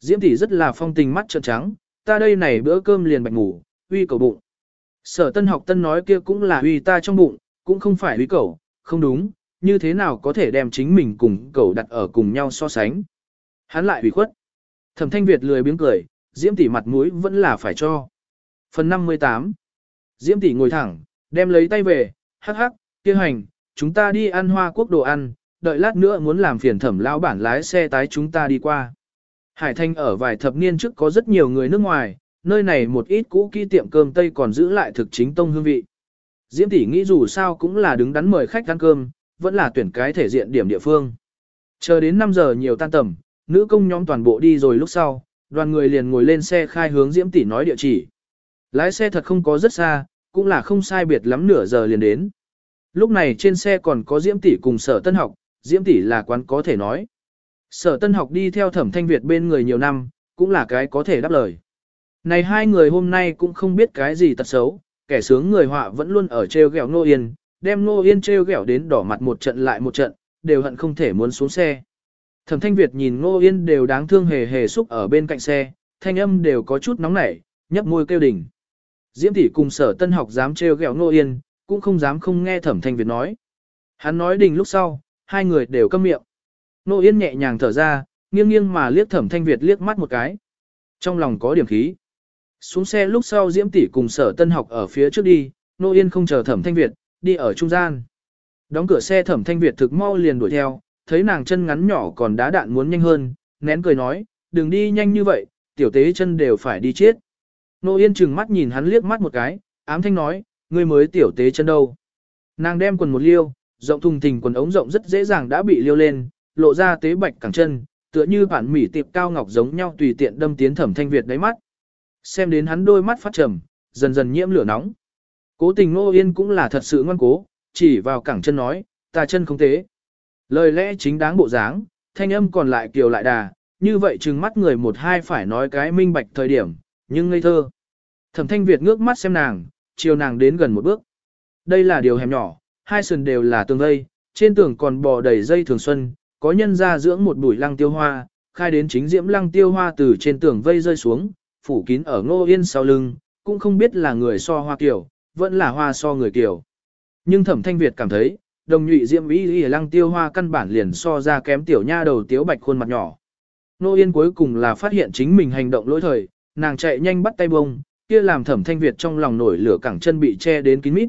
Diễm tỷ rất là phong tình mắt trợn trắng, ta đây này bữa cơm liền bạch ngủ, uy cầu bụng. Sở Tân học tân nói kia cũng là uy ta trong bụng, cũng không phải uy cẩu, không đúng, như thế nào có thể đem chính mình cùng cẩu đặt ở cùng nhau so sánh. Hắn lại ủy khuất. Thẩm Thanh Việt lười biếng cười, Diễm tỷ mặt mũi vẫn là phải cho. Phần 58 Diễm tỷ ngồi thẳng, đem lấy tay về, hắc hắc, kia hành, chúng ta đi ăn hoa quốc đồ ăn, đợi lát nữa muốn làm phiền thẩm lão bản lái xe tái chúng ta đi qua. Hải Thanh ở vài thập niên trước có rất nhiều người nước ngoài, nơi này một ít cũ kỹ tiệm cơm Tây còn giữ lại thực chính tông hương vị. Diễm tỷ nghĩ dù sao cũng là đứng đắn mời khách ăn cơm, vẫn là tuyển cái thể diện điểm địa phương. Chờ đến 5 giờ nhiều tan tầm, nữ công nhóm toàn bộ đi rồi lúc sau, đoàn người liền ngồi lên xe khai hướng Diễm tỷ nói địa chỉ. Lái xe thật không có rất xa, cũng là không sai biệt lắm nửa giờ liền đến. Lúc này trên xe còn có Diễm tỷ cùng sở tân học, Diễm tỷ là quán có thể nói. Sở tân học đi theo thẩm thanh Việt bên người nhiều năm, cũng là cái có thể đáp lời. Này hai người hôm nay cũng không biết cái gì tật xấu, kẻ sướng người họa vẫn luôn ở treo gẹo Nô Yên, đem Nô Yên treo gẹo đến đỏ mặt một trận lại một trận, đều hận không thể muốn xuống xe. Thẩm thanh Việt nhìn Nô Yên đều đáng thương hề hề xúc ở bên cạnh xe, thanh âm đều có chút nóng nảy, nhấp môi kêu đỉnh. Diễm tỷ cùng sở tân học dám treo gẹo Nô Yên, cũng không dám không nghe thẩm thanh Việt nói. Hắn nói đình lúc sau, hai người đều câm miệng. Nô Yên nhẹ nhàng thở ra, nghiêng nghiêng mà liếc thẩm thanh Việt liếc mắt một cái. Trong lòng có điểm khí. Xuống xe lúc sau Diễm tỷ cùng sở tân học ở phía trước đi, Nô Yên không chờ thẩm thanh Việt, đi ở trung gian. Đóng cửa xe thẩm thanh Việt thực mau liền đuổi theo, thấy nàng chân ngắn nhỏ còn đá đạn muốn nhanh hơn, nén cười nói, đừng đi nhanh như vậy, tiểu tế chân đều phải đi chết. Nô Yên chừng mắt nhìn hắn liếc mắt một cái, ám thanh nói, ngươi mới tiểu tế chân đâu. Nàng đem quần một liêu, rộng thùng thình quần ống rộng rất dễ dàng đã bị liêu lên, lộ ra tế bạch cẳng chân, tựa như bản mỉ tiệp cao ngọc giống nhau tùy tiện đâm tiến thẩm thanh Việt đáy mắt. Xem đến hắn đôi mắt phát trầm, dần dần nhiễm lửa nóng. Cố tình Nô Yên cũng là thật sự ngoan cố, chỉ vào cẳng chân nói, ta chân không thế. Lời lẽ chính đáng bộ dáng, thanh âm còn lại kiều lại đà, như vậy trừng mắt người một hai phải nói cái minh bạch thời điểm, nhưng ngây thơ. Thẩm thanh Việt ngước mắt xem nàng, chiều nàng đến gần một bước. Đây là điều hẻm nhỏ, hai sườn đều là tường vây, trên tường còn bò đầy dây thường xuân, có nhân ra dưỡng một bụi lăng tiêu hoa, khai đến chính diễm lăng tiêu hoa từ trên tường vây rơi xuống, phủ kín ở ngô yên sau lưng, cũng không biết là người so hoa kiểu, vẫn là hoa so người kiểu. Nhưng thẩm thanh Việt cảm thấy, đồng nhụy diễm ý ý lăng tiêu hoa căn bản liền so ra kém tiểu nha đầu tiếu bạch khuôn mặt nhỏ. Nô Yên cuối cùng là phát hiện chính mình hành động lỗi thời, nàng chạy nhanh bắt tay bông, kia làm thẩm thanh Việt trong lòng nổi lửa cẳng chân bị che đến kín mít.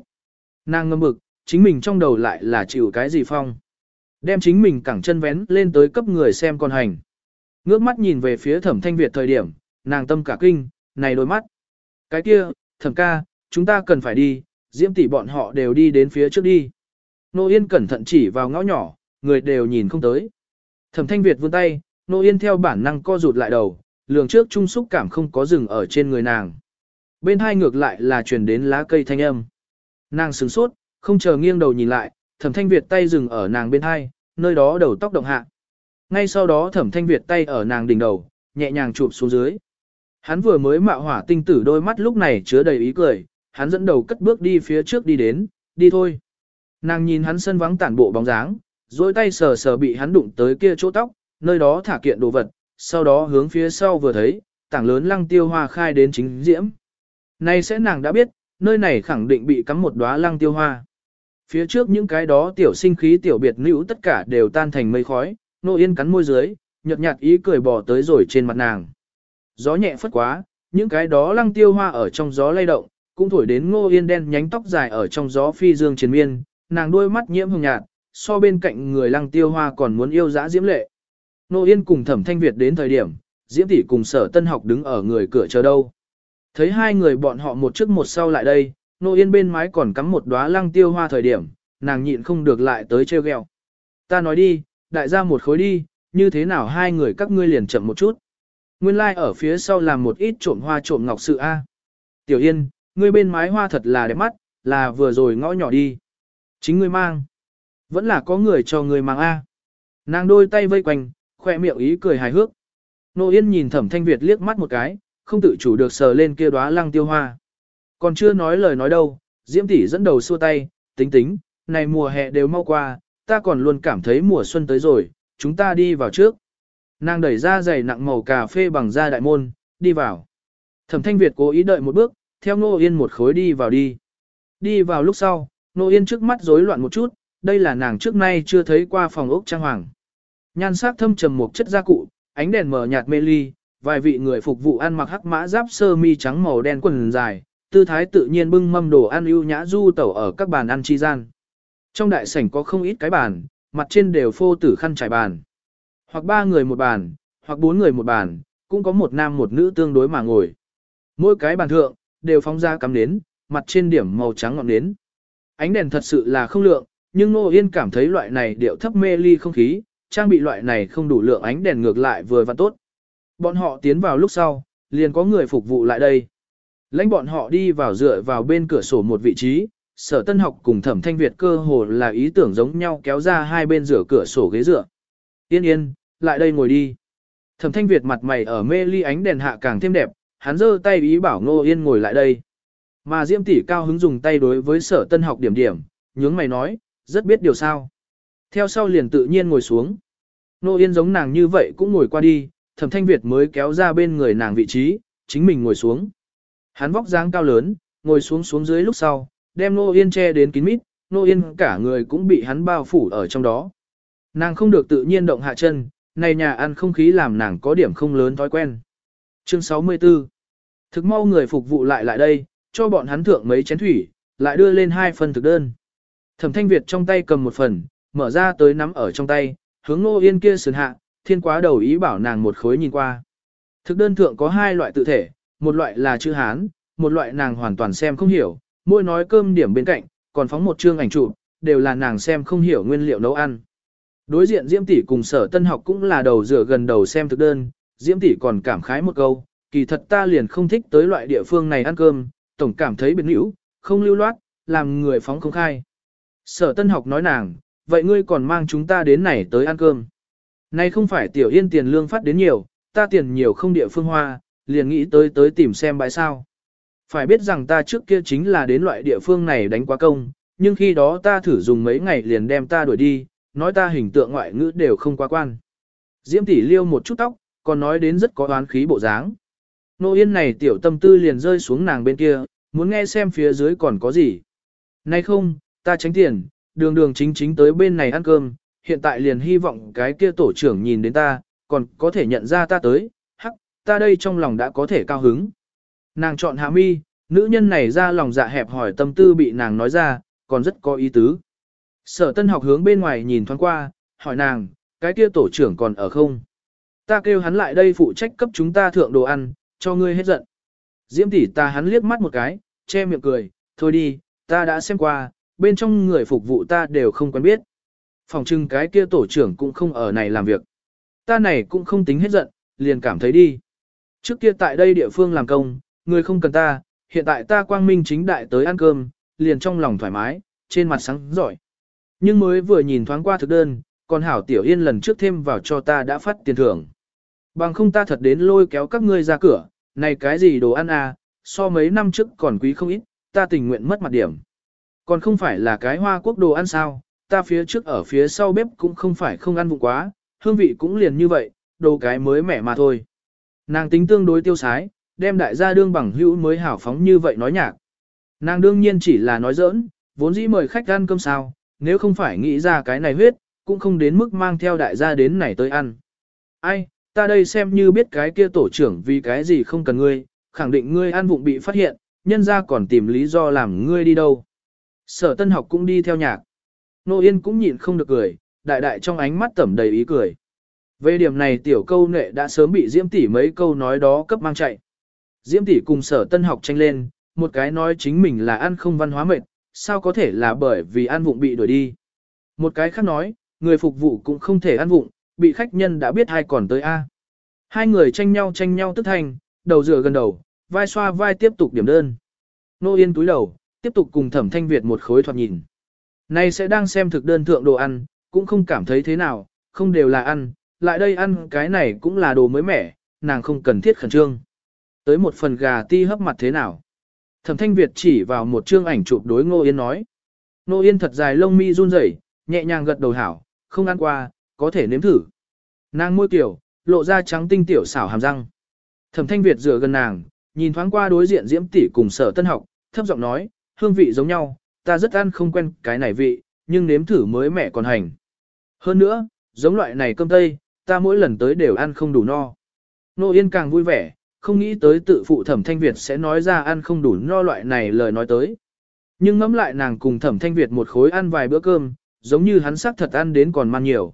Nàng ngâm mực, chính mình trong đầu lại là chịu cái gì phong. Đem chính mình cẳng chân vén lên tới cấp người xem con hành. Ngước mắt nhìn về phía thẩm thanh Việt thời điểm, nàng tâm cả kinh, này đôi mắt. Cái kia, thẩm ca, chúng ta cần phải đi, diễm tỷ bọn họ đều đi đến phía trước đi. Nô Yên cẩn thận chỉ vào ngõ nhỏ, người đều nhìn không tới. Thẩm thanh Việt vươn tay, Nô Yên theo bản năng co rụt lại đầu, lường trước trung xúc cảm không có rừng ở trên người nàng. Bên hai ngược lại là truyền đến lá cây thanh âm. Nàng sửng sốt, không chờ nghiêng đầu nhìn lại, thẩm thanh Việt tay dừng ở nàng bên hai, nơi đó đầu tóc động hạ. Ngay sau đó thẩm thanh Việt tay ở nàng đỉnh đầu, nhẹ nhàng chụp xuống dưới. Hắn vừa mới mạo hỏa tinh tử đôi mắt lúc này chứa đầy ý cười, hắn dẫn đầu cất bước đi phía trước đi đến, đi thôi. Nàng nhìn hắn sân vắng tản bộ bóng dáng, dối tay sờ sờ bị hắn đụng tới kia chỗ tóc, nơi đó thả kiện đồ vật, sau đó hướng phía sau vừa thấy, tảng lớn lăng tiêu hoa khai đến chính diễm. Nay sẽ nàng đã biết, nơi này khẳng định bị cắm một đóa lăng tiêu hoa. Phía trước những cái đó tiểu sinh khí tiểu biệt nữ tất cả đều tan thành mây khói, nô yên cắn môi dưới, nhợt nhạt ý cười bỏ tới rồi trên mặt nàng. Gió nhẹ phất quá, những cái đó lăng tiêu hoa ở trong gió lay động, cũng thổi đến ngô yên đen nhánh tóc dài ở trong gió phi dương triền miên, nàng đôi mắt nhiễm hồng nhạt, so bên cạnh người lăng tiêu hoa còn muốn yêu dã diễm lệ. Ngô yên cùng thẩm thanh Việt đến thời điểm, diễm tỷ cùng sở tân học đứng ở người cửa chờ đâu. Thấy hai người bọn họ một trước một sau lại đây, Ngô yên bên mái còn cắm một đóa lăng tiêu hoa thời điểm, nàng nhịn không được lại tới treo gheo. Ta nói đi, đại gia một khối đi, như thế nào hai người các ngươi liền chậm một chút. Nguyên lai like ở phía sau làm một ít trộm hoa trộm ngọc sự A. Tiểu Yên, ngươi bên mái hoa thật là đẹp mắt, là vừa rồi ngõ nhỏ đi. Chính ngươi mang. Vẫn là có người cho ngươi mang A. Nàng đôi tay vây quanh, khoe miệng ý cười hài hước. Nô Yên nhìn thẩm thanh Việt liếc mắt một cái, không tự chủ được sờ lên kia đóa lăng tiêu hoa. Còn chưa nói lời nói đâu, Diễm tỷ dẫn đầu xua tay, tính tính, này mùa hè đều mau qua, ta còn luôn cảm thấy mùa xuân tới rồi, chúng ta đi vào trước. Nàng đẩy ra giày nặng màu cà phê bằng da đại môn, đi vào. Thẩm thanh Việt cố ý đợi một bước, theo Nô Yên một khối đi vào đi. Đi vào lúc sau, Nô Yên trước mắt rối loạn một chút, đây là nàng trước nay chưa thấy qua phòng ốc trang hoàng. Nhan sắc thâm trầm một chất gia cụ, ánh đèn mờ nhạt mê ly, vài vị người phục vụ ăn mặc hắc mã giáp sơ mi trắng màu đen quần dài, tư thái tự nhiên bưng mâm đồ ăn ưu nhã du tẩu ở các bàn ăn chi gian. Trong đại sảnh có không ít cái bàn, mặt trên đều phô tử khăn trải bàn. Hoặc ba người một bàn, hoặc bốn người một bàn, cũng có một nam một nữ tương đối mà ngồi. Mỗi cái bàn thượng, đều phóng ra cắm nến, mặt trên điểm màu trắng ngọn nến. Ánh đèn thật sự là không lượng, nhưng Nô Yên cảm thấy loại này điệu thấp mê ly không khí, trang bị loại này không đủ lượng ánh đèn ngược lại vừa và tốt. Bọn họ tiến vào lúc sau, liền có người phục vụ lại đây. Lãnh bọn họ đi vào dựa vào bên cửa sổ một vị trí, sở tân học cùng thẩm thanh Việt cơ hồ là ý tưởng giống nhau kéo ra hai bên rửa cửa sổ ghế dựa. Yên yên, lại đây ngồi đi. Thẩm thanh Việt mặt mày ở mê ly ánh đèn hạ càng thêm đẹp, hắn giơ tay ý bảo Ngô Yên ngồi lại đây. Mà Diễm tỷ cao hứng dùng tay đối với sở tân học điểm điểm, nhướng mày nói, rất biết điều sao. Theo sau liền tự nhiên ngồi xuống. Ngô Yên giống nàng như vậy cũng ngồi qua đi, thẩm thanh Việt mới kéo ra bên người nàng vị trí, chính mình ngồi xuống. Hắn vóc dáng cao lớn, ngồi xuống xuống dưới lúc sau, đem Ngô Yên che đến kín mít, Ngô Yên cả người cũng bị hắn bao phủ ở trong đó. Nàng không được tự nhiên động hạ chân, này nhà ăn không khí làm nàng có điểm không lớn thói quen. Chương 64 Thực mau người phục vụ lại lại đây, cho bọn hắn thượng mấy chén thủy, lại đưa lên hai phần thực đơn. Thẩm Thanh Việt trong tay cầm một phần, mở ra tới nắm ở trong tay, hướng Ngô Yên kia sườn hạ, thiên quá đầu ý bảo nàng một khối nhìn qua. Thực đơn thượng có hai loại tự thể, một loại là chữ Hán, một loại nàng hoàn toàn xem không hiểu, mỗi nói cơm điểm bên cạnh, còn phóng một chương ảnh chụp, đều là nàng xem không hiểu nguyên liệu nấu ăn. Đối diện Diễm tỷ cùng Sở Tân học cũng là đầu rửa gần đầu xem thực đơn, Diễm tỷ còn cảm khái một câu, kỳ thật ta liền không thích tới loại địa phương này ăn cơm, tổng cảm thấy biến hữu, không lưu loát, làm người phóng không khai. Sở Tân học nói nàng, vậy ngươi còn mang chúng ta đến này tới ăn cơm. Nay không phải tiểu yên tiền lương phát đến nhiều, ta tiền nhiều không địa phương hoa, liền nghĩ tới tới tìm xem bãi sao. Phải biết rằng ta trước kia chính là đến loại địa phương này đánh quá công, nhưng khi đó ta thử dùng mấy ngày liền đem ta đuổi đi, nói ta hình tượng ngoại ngữ đều không quá quan. Diễm tỷ liêu một chút tóc, còn nói đến rất có oán khí bộ dáng. Nô yên này tiểu tâm tư liền rơi xuống nàng bên kia, muốn nghe xem phía dưới còn có gì. Nay không, ta tránh tiền, đường đường chính chính tới bên này ăn cơm, hiện tại liền hy vọng cái kia tổ trưởng nhìn đến ta, còn có thể nhận ra ta tới, hắc, ta đây trong lòng đã có thể cao hứng. Nàng chọn hạ mi, nữ nhân này ra lòng dạ hẹp hỏi tâm tư bị nàng nói ra, còn rất có ý tứ. Sở tân học hướng bên ngoài nhìn thoáng qua, hỏi nàng, cái kia tổ trưởng còn ở không? Ta kêu hắn lại đây phụ trách cấp chúng ta thượng đồ ăn, cho ngươi hết giận. Diễm tỷ ta hắn liếc mắt một cái, che miệng cười, thôi đi, ta đã xem qua, bên trong người phục vụ ta đều không quen biết. Phòng trưng cái kia tổ trưởng cũng không ở này làm việc. Ta này cũng không tính hết giận, liền cảm thấy đi. Trước kia tại đây địa phương làm công, người không cần ta, hiện tại ta quang minh chính đại tới ăn cơm, liền trong lòng thoải mái, trên mặt sáng giỏi. Nhưng mới vừa nhìn thoáng qua thực đơn, còn hảo tiểu yên lần trước thêm vào cho ta đã phát tiền thưởng. Bằng không ta thật đến lôi kéo các ngươi ra cửa, này cái gì đồ ăn à, so mấy năm trước còn quý không ít, ta tình nguyện mất mặt điểm. Còn không phải là cái hoa quốc đồ ăn sao, ta phía trước ở phía sau bếp cũng không phải không ăn vụ quá, hương vị cũng liền như vậy, đồ cái mới mẻ mà thôi. Nàng tính tương đối tiêu sái, đem đại gia đương bằng hữu mới hảo phóng như vậy nói nhạc. Nàng đương nhiên chỉ là nói giỡn, vốn dĩ mời khách ăn cơm sao, nếu không phải nghĩ ra cái này huyết, cũng không đến mức mang theo đại gia đến này tới ăn. Ai, ta đây xem như biết cái kia tổ trưởng vì cái gì không cần ngươi, khẳng định ngươi ăn vụng bị phát hiện, nhân ra còn tìm lý do làm ngươi đi đâu. Sở tân học cũng đi theo nhạc. Nô Yên cũng nhịn không được cười, đại đại trong ánh mắt tẩm đầy ý cười. Về điểm này tiểu câu nệ đã sớm bị Diễm tỷ mấy câu nói đó cấp mang chạy. Diễm tỷ cùng sở tân học tranh lên, một cái nói chính mình là ăn không văn hóa mệt, sao có thể là bởi vì ăn vụng bị đuổi đi. Một cái khác nói, người phục vụ cũng không thể ăn vụng, bị khách nhân đã biết hai còn tới A. Hai người tranh nhau tranh nhau tức thành, đầu rửa gần đầu, vai xoa vai tiếp tục điểm đơn. Nô Yên túi đầu, tiếp tục cùng thẩm thanh Việt một khối thoạt nhìn. Này sẽ đang xem thực đơn thượng đồ ăn, cũng không cảm thấy thế nào, không đều là ăn, lại đây ăn cái này cũng là đồ mới mẻ, nàng không cần thiết khẩn trương. Tới một phần gà ti hấp mặt thế nào. Thẩm thanh Việt chỉ vào một chương ảnh chụp đối Ngô Yên nói. Ngô Yên thật dài lông mi run rẩy, nhẹ nhàng gật đầu hảo, không ăn qua, có thể nếm thử. Nàng môi tiểu, lộ ra trắng tinh tiểu xảo hàm răng. Thẩm thanh Việt rửa gần nàng, nhìn thoáng qua đối diện diễm tỷ cùng sở tân học, thấp giọng nói, hương vị giống nhau, ta rất ăn không quen cái này vị, nhưng nếm thử mới mẻ còn hành. Hơn nữa, giống loại này cơm tây, ta mỗi lần tới đều ăn không đủ no. Nô Yên càng vui vẻ, không nghĩ tới tự phụ thẩm thanh Việt sẽ nói ra ăn không đủ no loại này lời nói tới. Nhưng ngẫm lại nàng cùng thẩm thanh Việt một khối ăn vài bữa cơm, giống như hắn sắc thật ăn đến còn man nhiều.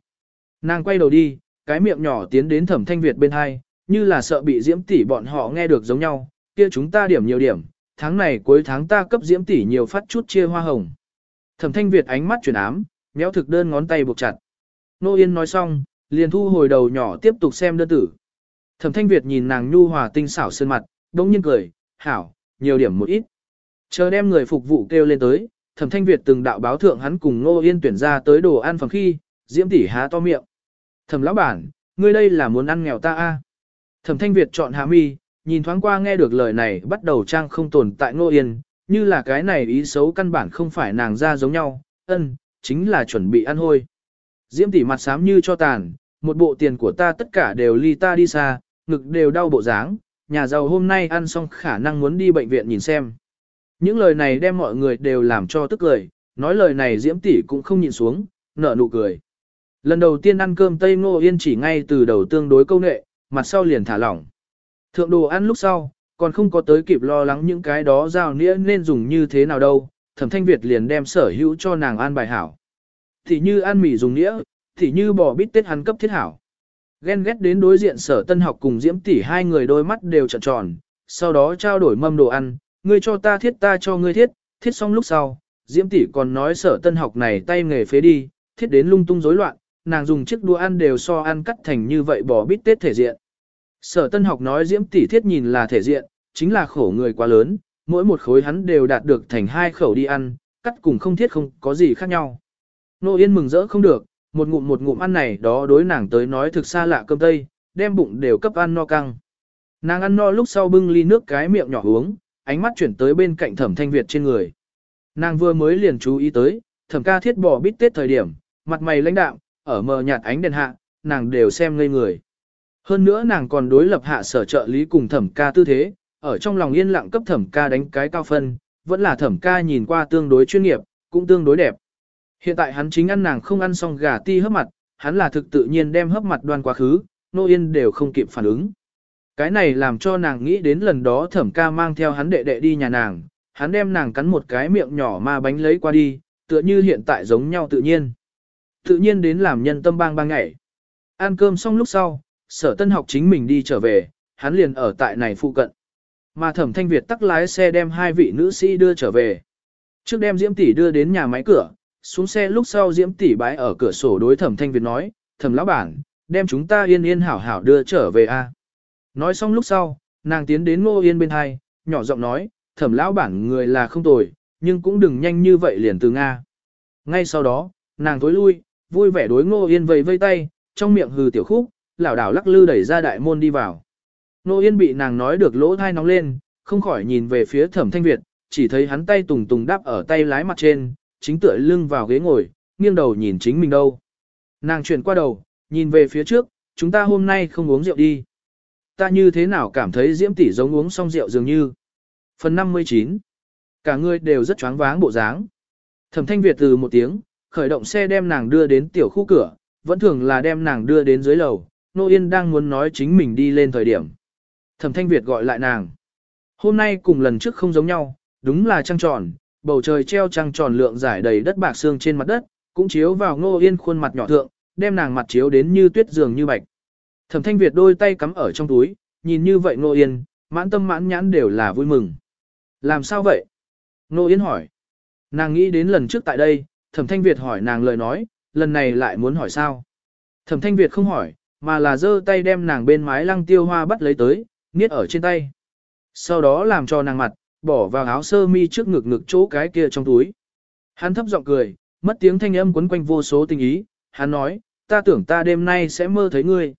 Nàng quay đầu đi, cái miệng nhỏ tiến đến thẩm thanh Việt bên hai, như là sợ bị diễm tỷ bọn họ nghe được giống nhau, kia chúng ta điểm nhiều điểm, tháng này cuối tháng ta cấp diễm tỷ nhiều phát chút chia hoa hồng. Thẩm thanh Việt ánh mắt chuyển ám, méo thực đơn ngón tay buộc chặt. Nô Yên nói xong, liền thu hồi đầu nhỏ tiếp tục xem đơn tử. Thẩm thanh Việt nhìn nàng nhu hòa tinh xảo sơn mặt, đống nhiên cười, hảo, nhiều điểm một ít. Chờ đem người phục vụ kêu lên tới, thẩm thanh Việt từng đạo báo thượng hắn cùng Ngô Yên tuyển ra tới đồ ăn phòng khi, diễm tỷ há to miệng. Thẩm lão bản, ngươi đây là muốn ăn nghèo ta a Thẩm thanh Việt chọn hạ mi, nhìn thoáng qua nghe được lời này bắt đầu trang không tồn tại Ngô Yên, như là cái này ý xấu căn bản không phải nàng ra giống nhau, ân, chính là chuẩn bị ăn hôi. Diễm tỷ mặt xám như cho tàn, một bộ tiền của ta tất cả đều ly ta đi xa, ngực đều đau bộ dáng, nhà giàu hôm nay ăn xong khả năng muốn đi bệnh viện nhìn xem. Những lời này đem mọi người đều làm cho tức cười, nói lời này Diễm tỷ cũng không nhìn xuống, nở nụ cười. Lần đầu tiên ăn cơm Tây Ngô Yên chỉ ngay từ đầu tương đối câu nệ, mặt sau liền thả lỏng. Thượng đồ ăn lúc sau, còn không có tới kịp lo lắng những cái đó giao nĩa nên dùng như thế nào đâu, thẩm thanh Việt liền đem sở hữu cho nàng ăn bài hảo. Thì như ăn mì dùng nĩa, thì như bò bít tết hắn cấp thiết hảo. Ghen ghét đến đối diện sở tân học cùng diễm tỷ hai người đôi mắt đều trợn tròn, sau đó trao đổi mâm đồ ăn, ngươi cho ta thiết ta cho ngươi thiết, thiết xong lúc sau, diễm tỷ còn nói sở tân học này tay nghề phế đi, thiết đến lung tung rối loạn, nàng dùng chiếc đũa ăn đều so ăn cắt thành như vậy bò bít tết thể diện. Sở tân học nói diễm tỷ thiết nhìn là thể diện, chính là khổ người quá lớn, mỗi một khối hắn đều đạt được thành hai khẩu đi ăn, cắt cùng không thiết không có gì khác nhau. Nô Yên mừng rỡ không được, một ngụm một ngụm ăn này đó đối nàng tới nói thực xa lạ cơm tây, đem bụng đều cấp ăn no căng. Nàng ăn no lúc sau bưng ly nước cái miệng nhỏ uống, ánh mắt chuyển tới bên cạnh thẩm thanh Việt trên người. Nàng vừa mới liền chú ý tới, thẩm ca thiết bỏ bít tết thời điểm, mặt mày lãnh đạm, ở mờ nhạt ánh đèn hạ, nàng đều xem ngây người. Hơn nữa nàng còn đối lập hạ sở trợ lý cùng thẩm ca tư thế, ở trong lòng yên lặng cấp thẩm ca đánh cái cao phân, vẫn là thẩm ca nhìn qua tương đối chuyên nghiệp, cũng tương đối đẹp. Hiện tại hắn chính ăn nàng không ăn xong gà ti hấp mặt, hắn là thực tự nhiên đem hấp mặt đoan quá khứ, nô yên đều không kịp phản ứng. Cái này làm cho nàng nghĩ đến lần đó thẩm ca mang theo hắn đệ đệ đi nhà nàng, hắn đem nàng cắn một cái miệng nhỏ mà bánh lấy qua đi, tựa như hiện tại giống nhau tự nhiên. Tự nhiên đến làm nhân tâm bang bang ngày. Ăn cơm xong lúc sau, sở tân học chính mình đi trở về, hắn liền ở tại này phụ cận. Mà thẩm thanh Việt tắc lái xe đem hai vị nữ sĩ đưa trở về. Trước đem Diễm tỷ đưa đến nhà máy cửa, xuống xe lúc sau Diễm tỷ bái ở cửa sổ đối thẩm thanh Việt nói, thẩm lão bản, đem chúng ta yên yên hảo hảo đưa trở về a. Nói xong lúc sau, nàng tiến đến ngô yên bên hai, nhỏ giọng nói, thẩm lão bản người là không tồi, nhưng cũng đừng nhanh như vậy liền từ Nga. Ngay sau đó, nàng tối lui, vui vẻ đối ngô yên vầy vây tay, trong miệng hừ tiểu khúc, lảo đảo lắc lư đẩy ra đại môn đi vào. Ngô Yên bị nàng nói được lỗ thai nóng lên, không khỏi nhìn về phía thẩm thanh Việt, chỉ thấy hắn tay tùng tùng đắp ở tay lái mặt trên, chính tựa lưng vào ghế ngồi, nghiêng đầu nhìn chính mình đâu. Nàng chuyển qua đầu, nhìn về phía trước, chúng ta hôm nay không uống rượu đi. Ta như thế nào cảm thấy diễm tỷ giống uống xong rượu dường như. Phần 59 Cả người đều rất choáng váng bộ dáng. Thẩm thanh Việt từ một tiếng, khởi động xe đem nàng đưa đến tiểu khu cửa, vẫn thường là đem nàng đưa đến dưới lầu, Nô Yên đang muốn nói chính mình đi lên thời điểm. Thẩm Thanh Việt gọi lại nàng. Hôm nay cùng lần trước không giống nhau, đúng là trăng tròn, bầu trời treo trăng tròn lượng giải đầy đất bạc xương trên mặt đất, cũng chiếu vào Ngô Yên khuôn mặt nhỏ thượng, đem nàng mặt chiếu đến như tuyết dường như bạch. Thẩm Thanh Việt đôi tay cắm ở trong túi, nhìn như vậy Ngô Yên, mãn tâm mãn nhãn đều là vui mừng. Làm sao vậy? Ngô Yên hỏi. Nàng nghĩ đến lần trước tại đây, Thẩm Thanh Việt hỏi nàng lời nói, lần này lại muốn hỏi sao? Thẩm Thanh Việt không hỏi, mà là giơ tay đem nàng bên mái lăng tiêu hoa bắt lấy tới, niết ở trên tay. Sau đó làm cho nàng mặt, bỏ vào áo sơ mi trước ngực ngực chỗ cái kia trong túi. Hắn thấp giọng cười, mất tiếng thanh âm quấn quanh vô số tình ý, hắn nói, ta tưởng ta đêm nay sẽ mơ thấy ngươi.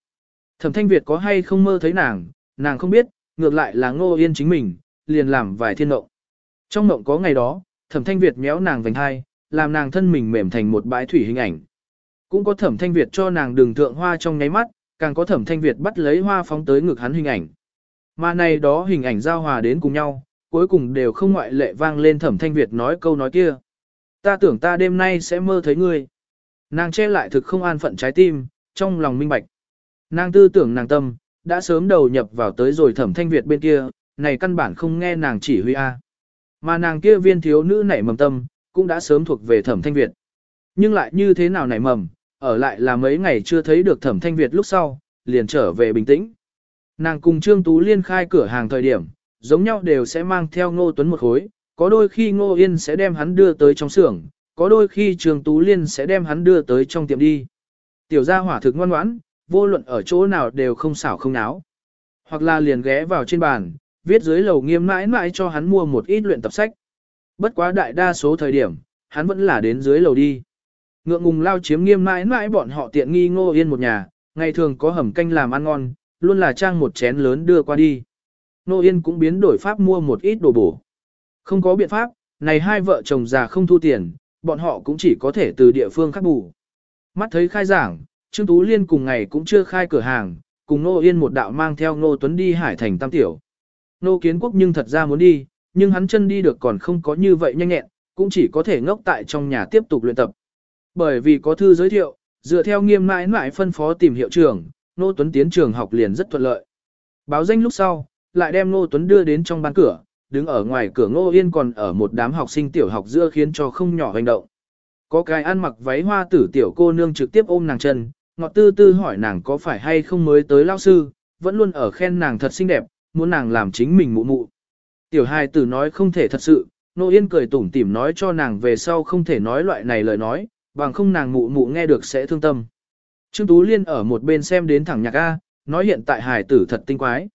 Thẩm thanh Việt có hay không mơ thấy nàng, nàng không biết, ngược lại là ngô yên chính mình, liền làm vài thiên động. Trong mộng có ngày đó, thẩm thanh Việt méo nàng vành hai, làm nàng thân mình mềm thành một bãi thủy hình ảnh. Cũng có thẩm thanh Việt cho nàng đường thượng hoa trong nháy mắt, càng có thẩm thanh Việt bắt lấy hoa phóng tới ngực hắn hình ảnh. Mà này đó hình ảnh giao hòa đến cùng nhau, cuối cùng đều không ngoại lệ vang lên thẩm thanh Việt nói câu nói kia. Ta tưởng ta đêm nay sẽ mơ thấy ngươi. Nàng che lại thực không an phận trái tim, trong lòng minh bạch. Nàng tư tưởng nàng tâm, đã sớm đầu nhập vào tới rồi thẩm thanh Việt bên kia, này căn bản không nghe nàng chỉ huy A. Mà nàng kia viên thiếu nữ nảy mầm tâm, cũng đã sớm thuộc về thẩm thanh Việt. Nhưng lại như thế nào nảy mầm, ở lại là mấy ngày chưa thấy được thẩm thanh Việt lúc sau, liền trở về bình tĩnh. Nàng cùng Trương Tú Liên khai cửa hàng thời điểm, giống nhau đều sẽ mang theo Ngô Tuấn một khối, có đôi khi Ngô Yên sẽ đem hắn đưa tới trong xưởng, có đôi khi Trường Tú Liên sẽ đem hắn đưa tới trong tiệm đi. Tiểu gia hỏa thực ngoan ngoãn, vô luận ở chỗ nào đều không xảo không náo. Hoặc là liền ghé vào trên bàn, viết dưới lầu nghiêm mãi mãi cho hắn mua một ít luyện tập sách. Bất quá đại đa số thời điểm, hắn vẫn là đến dưới lầu đi. Ngượng ngùng lao chiếm nghiêm mãi mãi bọn họ tiện nghi ngô yên một nhà, ngày thường có hầm canh làm ăn ngon, luôn là trang một chén lớn đưa qua đi. Nô Yên cũng biến đổi pháp mua một ít đồ bổ. Không có biện pháp, này hai vợ chồng già không thu tiền, bọn họ cũng chỉ có thể từ địa phương khác bù. Mắt thấy khai giảng, Trương Tú Liên cùng ngày cũng chưa khai cửa hàng, cùng Nô Yên một đạo mang theo Nô Tuấn đi Hải Thành Tam Tiểu. Nô Kiến Quốc nhưng thật ra muốn đi, nhưng hắn chân đi được còn không có như vậy nhanh nhẹn, cũng chỉ có thể ngốc tại trong nhà tiếp tục luyện tập. Bởi vì có thư giới thiệu, dựa theo nghiêm mãi mãi phân phó tìm hiệu trưởng, Nô Tuấn tiến trường học liền rất thuận lợi. Báo danh lúc sau, lại đem Ngô Tuấn đưa đến trong ban cửa, đứng ở ngoài cửa Ngô Yên còn ở một đám học sinh tiểu học giữa khiến cho không nhỏ hành động. Có cái ăn mặc váy hoa tử tiểu cô nương trực tiếp ôm nàng chân, ngọt tư tư hỏi nàng có phải hay không mới tới lao sư, vẫn luôn ở khen nàng thật xinh đẹp, muốn nàng làm chính mình mụ mụ. Tiểu hài tử nói không thể thật sự, Ngô Yên cười tủm tỉm nói cho nàng về sau không thể nói loại này lời nói, bằng không nàng mụ mụ nghe được sẽ thương tâm. Trương Tú Liên ở một bên xem đến thẳng nhạc A, nói hiện tại hài tử thật tinh quái.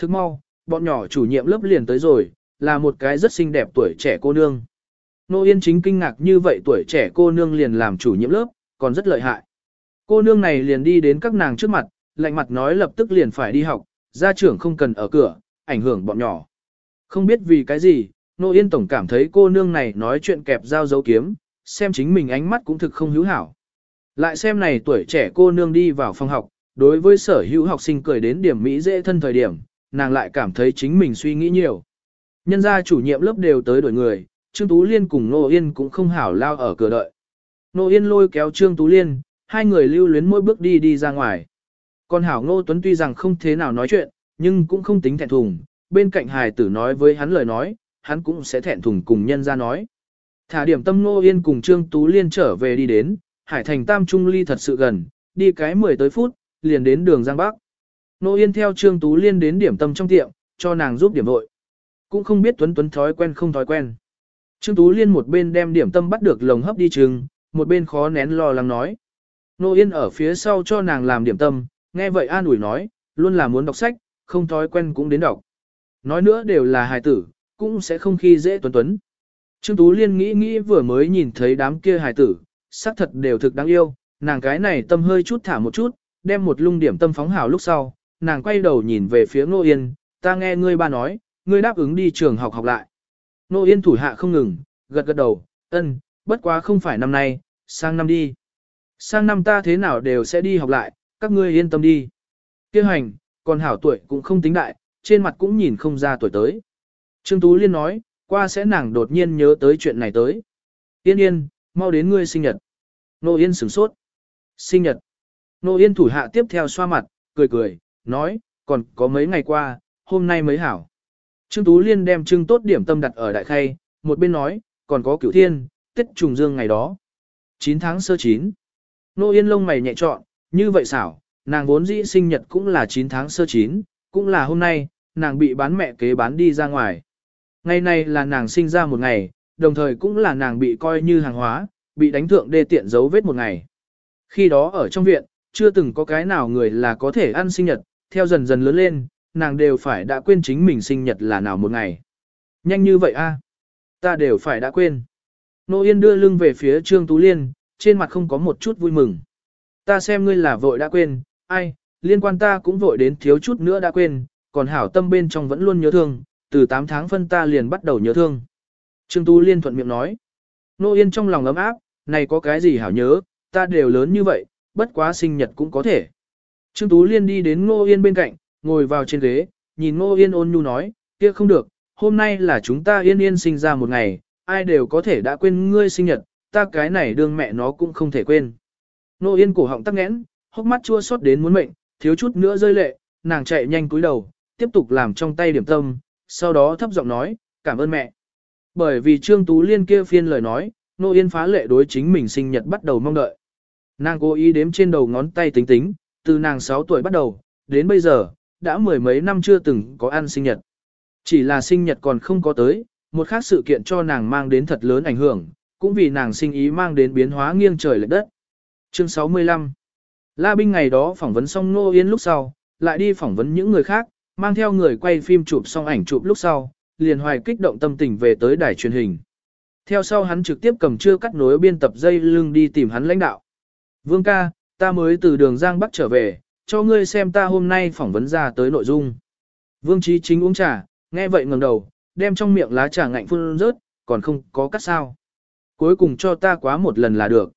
Thức mau, bọn nhỏ chủ nhiệm lớp liền tới rồi, là một cái rất xinh đẹp tuổi trẻ cô nương. Nô Yên chính kinh ngạc như vậy tuổi trẻ cô nương liền làm chủ nhiệm lớp, còn rất lợi hại. Cô nương này liền đi đến các nàng trước mặt, lạnh mặt nói lập tức liền phải đi học, gia trưởng không cần ở cửa, ảnh hưởng bọn nhỏ. Không biết vì cái gì, Nô Yên Tổng cảm thấy cô nương này nói chuyện kẹp dao dấu kiếm, xem chính mình ánh mắt cũng thực không hữu hảo. Lại xem này tuổi trẻ cô nương đi vào phòng học, đối với sở hữu học sinh cười đến điểm Mỹ dễ thân thời điểm, nàng lại cảm thấy chính mình suy nghĩ nhiều. Nhân gia chủ nhiệm lớp đều tới đổi người, Trương Tú Liên cùng Nô Yên cũng không hảo lao ở cửa đợi. Nô Yên lôi kéo Trương Tú Liên, hai người lưu luyến mỗi bước đi đi ra ngoài. Còn Hảo Ngô Tuấn tuy rằng không thế nào nói chuyện, nhưng cũng không tính thẹn thùng, bên cạnh hài tử nói với hắn lời nói, hắn cũng sẽ thẹn thùng cùng nhân ra nói. Thả điểm tâm Nô Yên cùng Trương Tú Liên trở về đi đến, Hải Thành Tam Trung Ly thật sự gần, đi cái 10 tới phút, liền đến đường Giang Bắc. Nô Yên theo Trương Tú Liên đến điểm tâm trong tiệm, cho nàng giúp điểm vội. Cũng không biết Tuấn Tuấn thói quen không thói quen. Trương Tú Liên một bên đem điểm tâm bắt được lồng hấp đi trừng, một bên khó nén lo lắng nói. Nô Yên ở phía sau cho nàng làm điểm tâm, nghe vậy an ủi nói, luôn là muốn đọc sách, không thói quen cũng đến đọc. Nói nữa đều là hài tử, cũng sẽ không khi dễ Tuấn Tuấn. Trương Tú Liên nghĩ nghĩ vừa mới nhìn thấy đám kia hài tử, xác thật đều thực đáng yêu, nàng cái này tâm hơi chút thả một chút, đem một lung điểm tâm phóng hào lúc sau, nàng quay đầu nhìn về phía Ngô Yên, ta nghe ngươi ba nói, ngươi đáp ứng đi trường học học lại. Ngô Yên thủ hạ không ngừng, gật gật đầu, ân, bất quá không phải năm nay, sang năm đi. Sang năm ta thế nào đều sẽ đi học lại, các ngươi yên tâm đi. Kêu hành, còn hảo tuổi cũng không tính đại, trên mặt cũng nhìn không ra tuổi tới. Trương Tú Liên nói, qua sẽ nàng đột nhiên nhớ tới chuyện này tới. Yên yên, mau đến ngươi sinh nhật. Nô Yên sửng sốt. Sinh nhật. Nô Yên thủ hạ tiếp theo xoa mặt, cười cười, nói, còn có mấy ngày qua, hôm nay mới hảo. Trương Tú Liên đem trưng tốt điểm tâm đặt ở đại khay, một bên nói, còn có cửu thiên, tết trùng dương ngày đó. 9 tháng sơ 9. Nô Yên lông mày nhẹ trọn, như vậy xảo, nàng vốn dĩ sinh nhật cũng là 9 tháng sơ 9, cũng là hôm nay, nàng bị bán mẹ kế bán đi ra ngoài. Ngày này là nàng sinh ra một ngày, đồng thời cũng là nàng bị coi như hàng hóa, bị đánh thượng đê tiện dấu vết một ngày. Khi đó ở trong viện, chưa từng có cái nào người là có thể ăn sinh nhật, theo dần dần lớn lên, nàng đều phải đã quên chính mình sinh nhật là nào một ngày. Nhanh như vậy a, Ta đều phải đã quên. Nô Yên đưa lưng về phía Trương Tú Liên, trên mặt không có một chút vui mừng. Ta xem ngươi là vội đã quên, ai, liên quan ta cũng vội đến thiếu chút nữa đã quên, còn hảo tâm bên trong vẫn luôn nhớ thương, từ 8 tháng phân ta liền bắt đầu nhớ thương. Trương Tú Liên thuận miệng nói. Nô Yên trong lòng ấm áp, này có cái gì hảo nhớ, ta đều lớn như vậy, bất quá sinh nhật cũng có thể. Trương Tú Liên đi đến Ngô Yên bên cạnh, ngồi vào trên ghế, nhìn Ngô Yên ôn nhu nói, kia không được, hôm nay là chúng ta yên yên sinh ra một ngày, ai đều có thể đã quên ngươi sinh nhật, ta cái này đương mẹ nó cũng không thể quên. Ngô Yên cổ họng tắc nghẽn, hốc mắt chua xót đến muốn mệnh, thiếu chút nữa rơi lệ, nàng chạy nhanh cúi đầu, tiếp tục làm trong tay điểm tâm, sau đó thấp giọng nói, cảm ơn mẹ. Bởi vì Trương Tú Liên kia phiên lời nói, Ngô Yên phá lệ đối chính mình sinh nhật bắt đầu mong đợi. Nàng cố ý đếm trên đầu ngón tay tính tính, từ nàng 6 tuổi bắt đầu, đến bây giờ, đã mười mấy năm chưa từng có ăn sinh nhật. Chỉ là sinh nhật còn không có tới, một khác sự kiện cho nàng mang đến thật lớn ảnh hưởng, cũng vì nàng sinh ý mang đến biến hóa nghiêng trời lệch đất. Chương 65 La Binh ngày đó phỏng vấn xong Nô Yên lúc sau, lại đi phỏng vấn những người khác, mang theo người quay phim chụp xong ảnh chụp lúc sau, liền hoài kích động tâm tình về tới đài truyền hình. Theo sau hắn trực tiếp cầm chưa cắt nối biên tập dây lưng đi tìm hắn lãnh đạo. Vương ca, ta mới từ đường Giang Bắc trở về, cho ngươi xem ta hôm nay phỏng vấn ra tới nội dung. Vương Trí chính uống trà, nghe vậy ngẩng đầu, đem trong miệng lá trà ngạnh phun rớt, còn không có cắt sao. Cuối cùng cho ta quá một lần là được.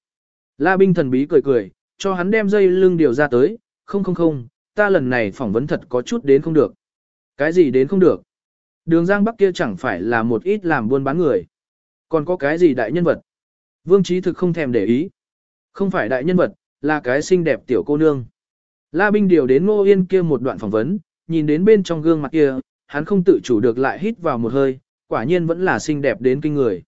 La Binh thần bí cười cười, cho hắn đem dây lưng điều ra tới, không không không, ta lần này phỏng vấn thật có chút đến không được. Cái gì đến không được? Đường Giang Bắc kia chẳng phải là một ít làm buôn bán người. Còn có cái gì đại nhân vật? Vương Trí thực không thèm để ý. Không phải đại nhân vật, là cái xinh đẹp tiểu cô nương. La Binh điều đến Ngô Yên kia một đoạn phỏng vấn, nhìn đến bên trong gương mặt kia, hắn không tự chủ được lại hít vào một hơi, quả nhiên vẫn là xinh đẹp đến kinh người.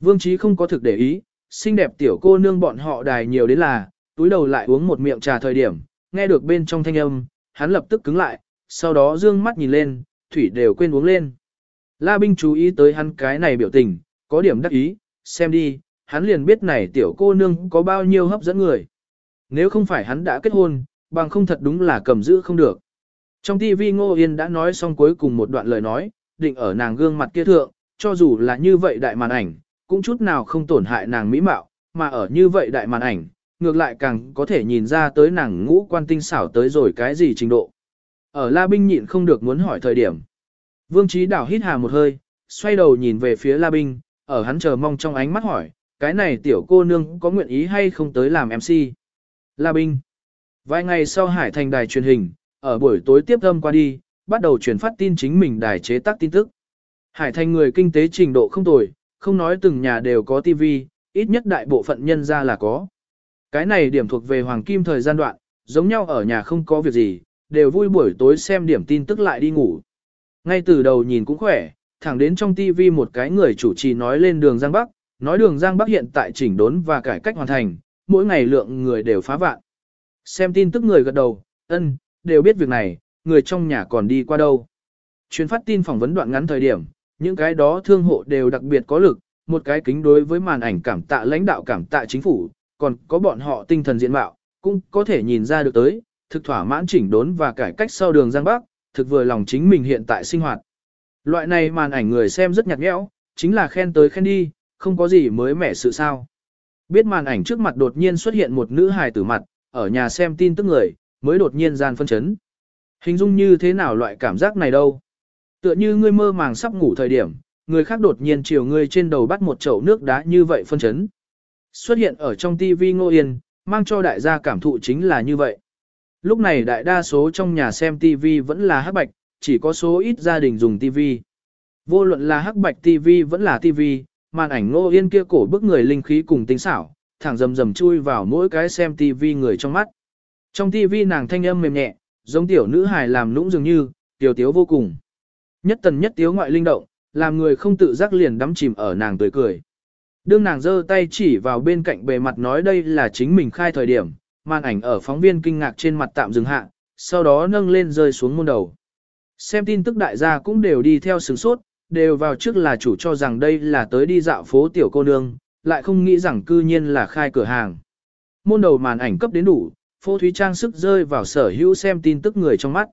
Vương Trí không có thực để ý, xinh đẹp tiểu cô nương bọn họ đài nhiều đến là, túi đầu lại uống một miệng trà thời điểm, nghe được bên trong thanh âm, hắn lập tức cứng lại, sau đó dương mắt nhìn lên, thủy đều quên uống lên. La Binh chú ý tới hắn cái này biểu tình, có điểm đắc ý, xem đi, hắn liền biết này tiểu cô nương có bao nhiêu hấp dẫn người. Nếu không phải hắn đã kết hôn, bằng không thật đúng là cầm giữ không được. Trong TV Ngô Yên đã nói xong cuối cùng một đoạn lời nói, định ở nàng gương mặt kia thượng, cho dù là như vậy đại màn ảnh, cũng chút nào không tổn hại nàng mỹ mạo, mà ở như vậy đại màn ảnh, ngược lại càng có thể nhìn ra tới nàng ngũ quan tinh xảo tới rồi cái gì trình độ. Ở La Binh nhịn không được muốn hỏi thời điểm. Vương Trí Đảo hít hà một hơi, xoay đầu nhìn về phía La Binh, ở hắn chờ mong trong ánh mắt hỏi, cái này tiểu cô nương có nguyện ý hay không tới làm MC. La Binh. Vài ngày sau Hải Thành đài truyền hình, ở buổi tối tiếp âm qua đi, bắt đầu truyền phát tin chính mình đài chế tác tin tức. Hải Thành người kinh tế trình độ không tồi, không nói từng nhà đều có TV, ít nhất đại bộ phận nhân ra là có. Cái này điểm thuộc về hoàng kim thời gian đoạn, giống nhau ở nhà không có việc gì, đều vui buổi tối xem điểm tin tức lại đi ngủ. Ngay từ đầu nhìn cũng khỏe, thẳng đến trong TV một cái người chủ trì nói lên đường Giang Bắc, nói đường Giang Bắc hiện tại chỉnh đốn và cải cách hoàn thành, mỗi ngày lượng người đều phá vạn. Xem tin tức người gật đầu, ân, đều biết việc này, người trong nhà còn đi qua đâu. Chuyên phát tin phỏng vấn đoạn ngắn thời điểm, những cái đó thương hộ đều đặc biệt có lực, một cái kính đối với màn ảnh cảm tạ lãnh đạo cảm tạ chính phủ, còn có bọn họ tinh thần diện mạo, cũng có thể nhìn ra được tới, thực thỏa mãn chỉnh đốn và cải cách sau đường Giang Bắc, thực vừa lòng chính mình hiện tại sinh hoạt. Loại này màn ảnh người xem rất nhạt nhẽo, chính là khen tới khen đi, không có gì mới mẻ sự sao. Biết màn ảnh trước mặt đột nhiên xuất hiện một nữ hài tử mặt, ở nhà xem tin tức người, mới đột nhiên gian phân chấn. Hình dung như thế nào loại cảm giác này đâu? Tựa như ngươi mơ màng sắp ngủ thời điểm, người khác đột nhiên chiều ngươi trên đầu bắt một chậu nước đá như vậy phân chấn. Xuất hiện ở trong TV Ngô Yên, mang cho đại gia cảm thụ chính là như vậy. Lúc này đại đa số trong nhà xem TV vẫn là hắc bạch, chỉ có số ít gia đình dùng TV. Vô luận là hắc bạch TV vẫn là TV, màn ảnh Ngô Yên kia cổ bức người linh khí cùng tinh xảo, thẳng rầm rầm chui vào mỗi cái xem tivi người trong mắt. Trong tivi nàng thanh âm mềm nhẹ, giống tiểu nữ hài làm nũng dường như, tiểu tiếu vô cùng. Nhất tần nhất tiếu ngoại linh động, làm người không tự giác liền đắm chìm ở nàng tươi cười. Đương nàng giơ tay chỉ vào bên cạnh bề mặt nói đây là chính mình khai thời điểm, màn ảnh ở phóng viên kinh ngạc trên mặt tạm dừng hạ, sau đó nâng lên rơi xuống môn đầu. Xem tin tức đại gia cũng đều đi theo sướng sốt, đều vào trước là chủ cho rằng đây là tới đi dạo phố tiểu cô nương, lại không nghĩ rằng cư nhiên là khai cửa hàng. Môn đầu màn ảnh cấp đến đủ, phô thúy trang sức rơi vào sở hữu xem tin tức người trong mắt.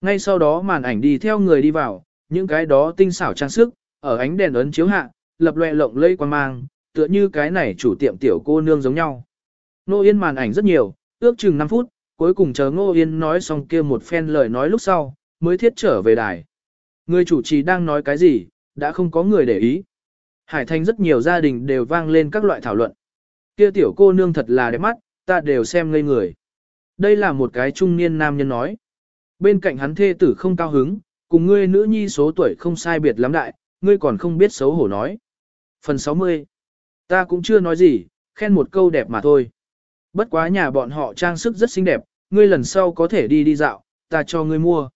Ngay sau đó màn ảnh đi theo người đi vào, những cái đó tinh xảo trang sức, ở ánh đèn ấn chiếu hạ, lập loè lộng lây quan mang, tựa như cái này chủ tiệm tiểu cô nương giống nhau. Nô Yên màn ảnh rất nhiều, ước chừng 5 phút, cuối cùng chờ Ngô Yên nói xong kia một phen lời nói lúc sau, mới thiết trở về đài. Người chủ trì đang nói cái gì, đã không có người để ý. Hải Thành rất nhiều gia đình đều vang lên các loại thảo luận. Kia tiểu cô nương thật là đẹp mắt, ta đều xem ngây người. Đây là một cái trung niên nam nhân nói. Bên cạnh hắn thê tử không cao hứng, cùng ngươi nữ nhi số tuổi không sai biệt lắm đại, ngươi còn không biết xấu hổ nói. Phần 60. Ta cũng chưa nói gì, khen một câu đẹp mà thôi. Bất quá nhà bọn họ trang sức rất xinh đẹp, ngươi lần sau có thể đi đi dạo, ta cho ngươi mua.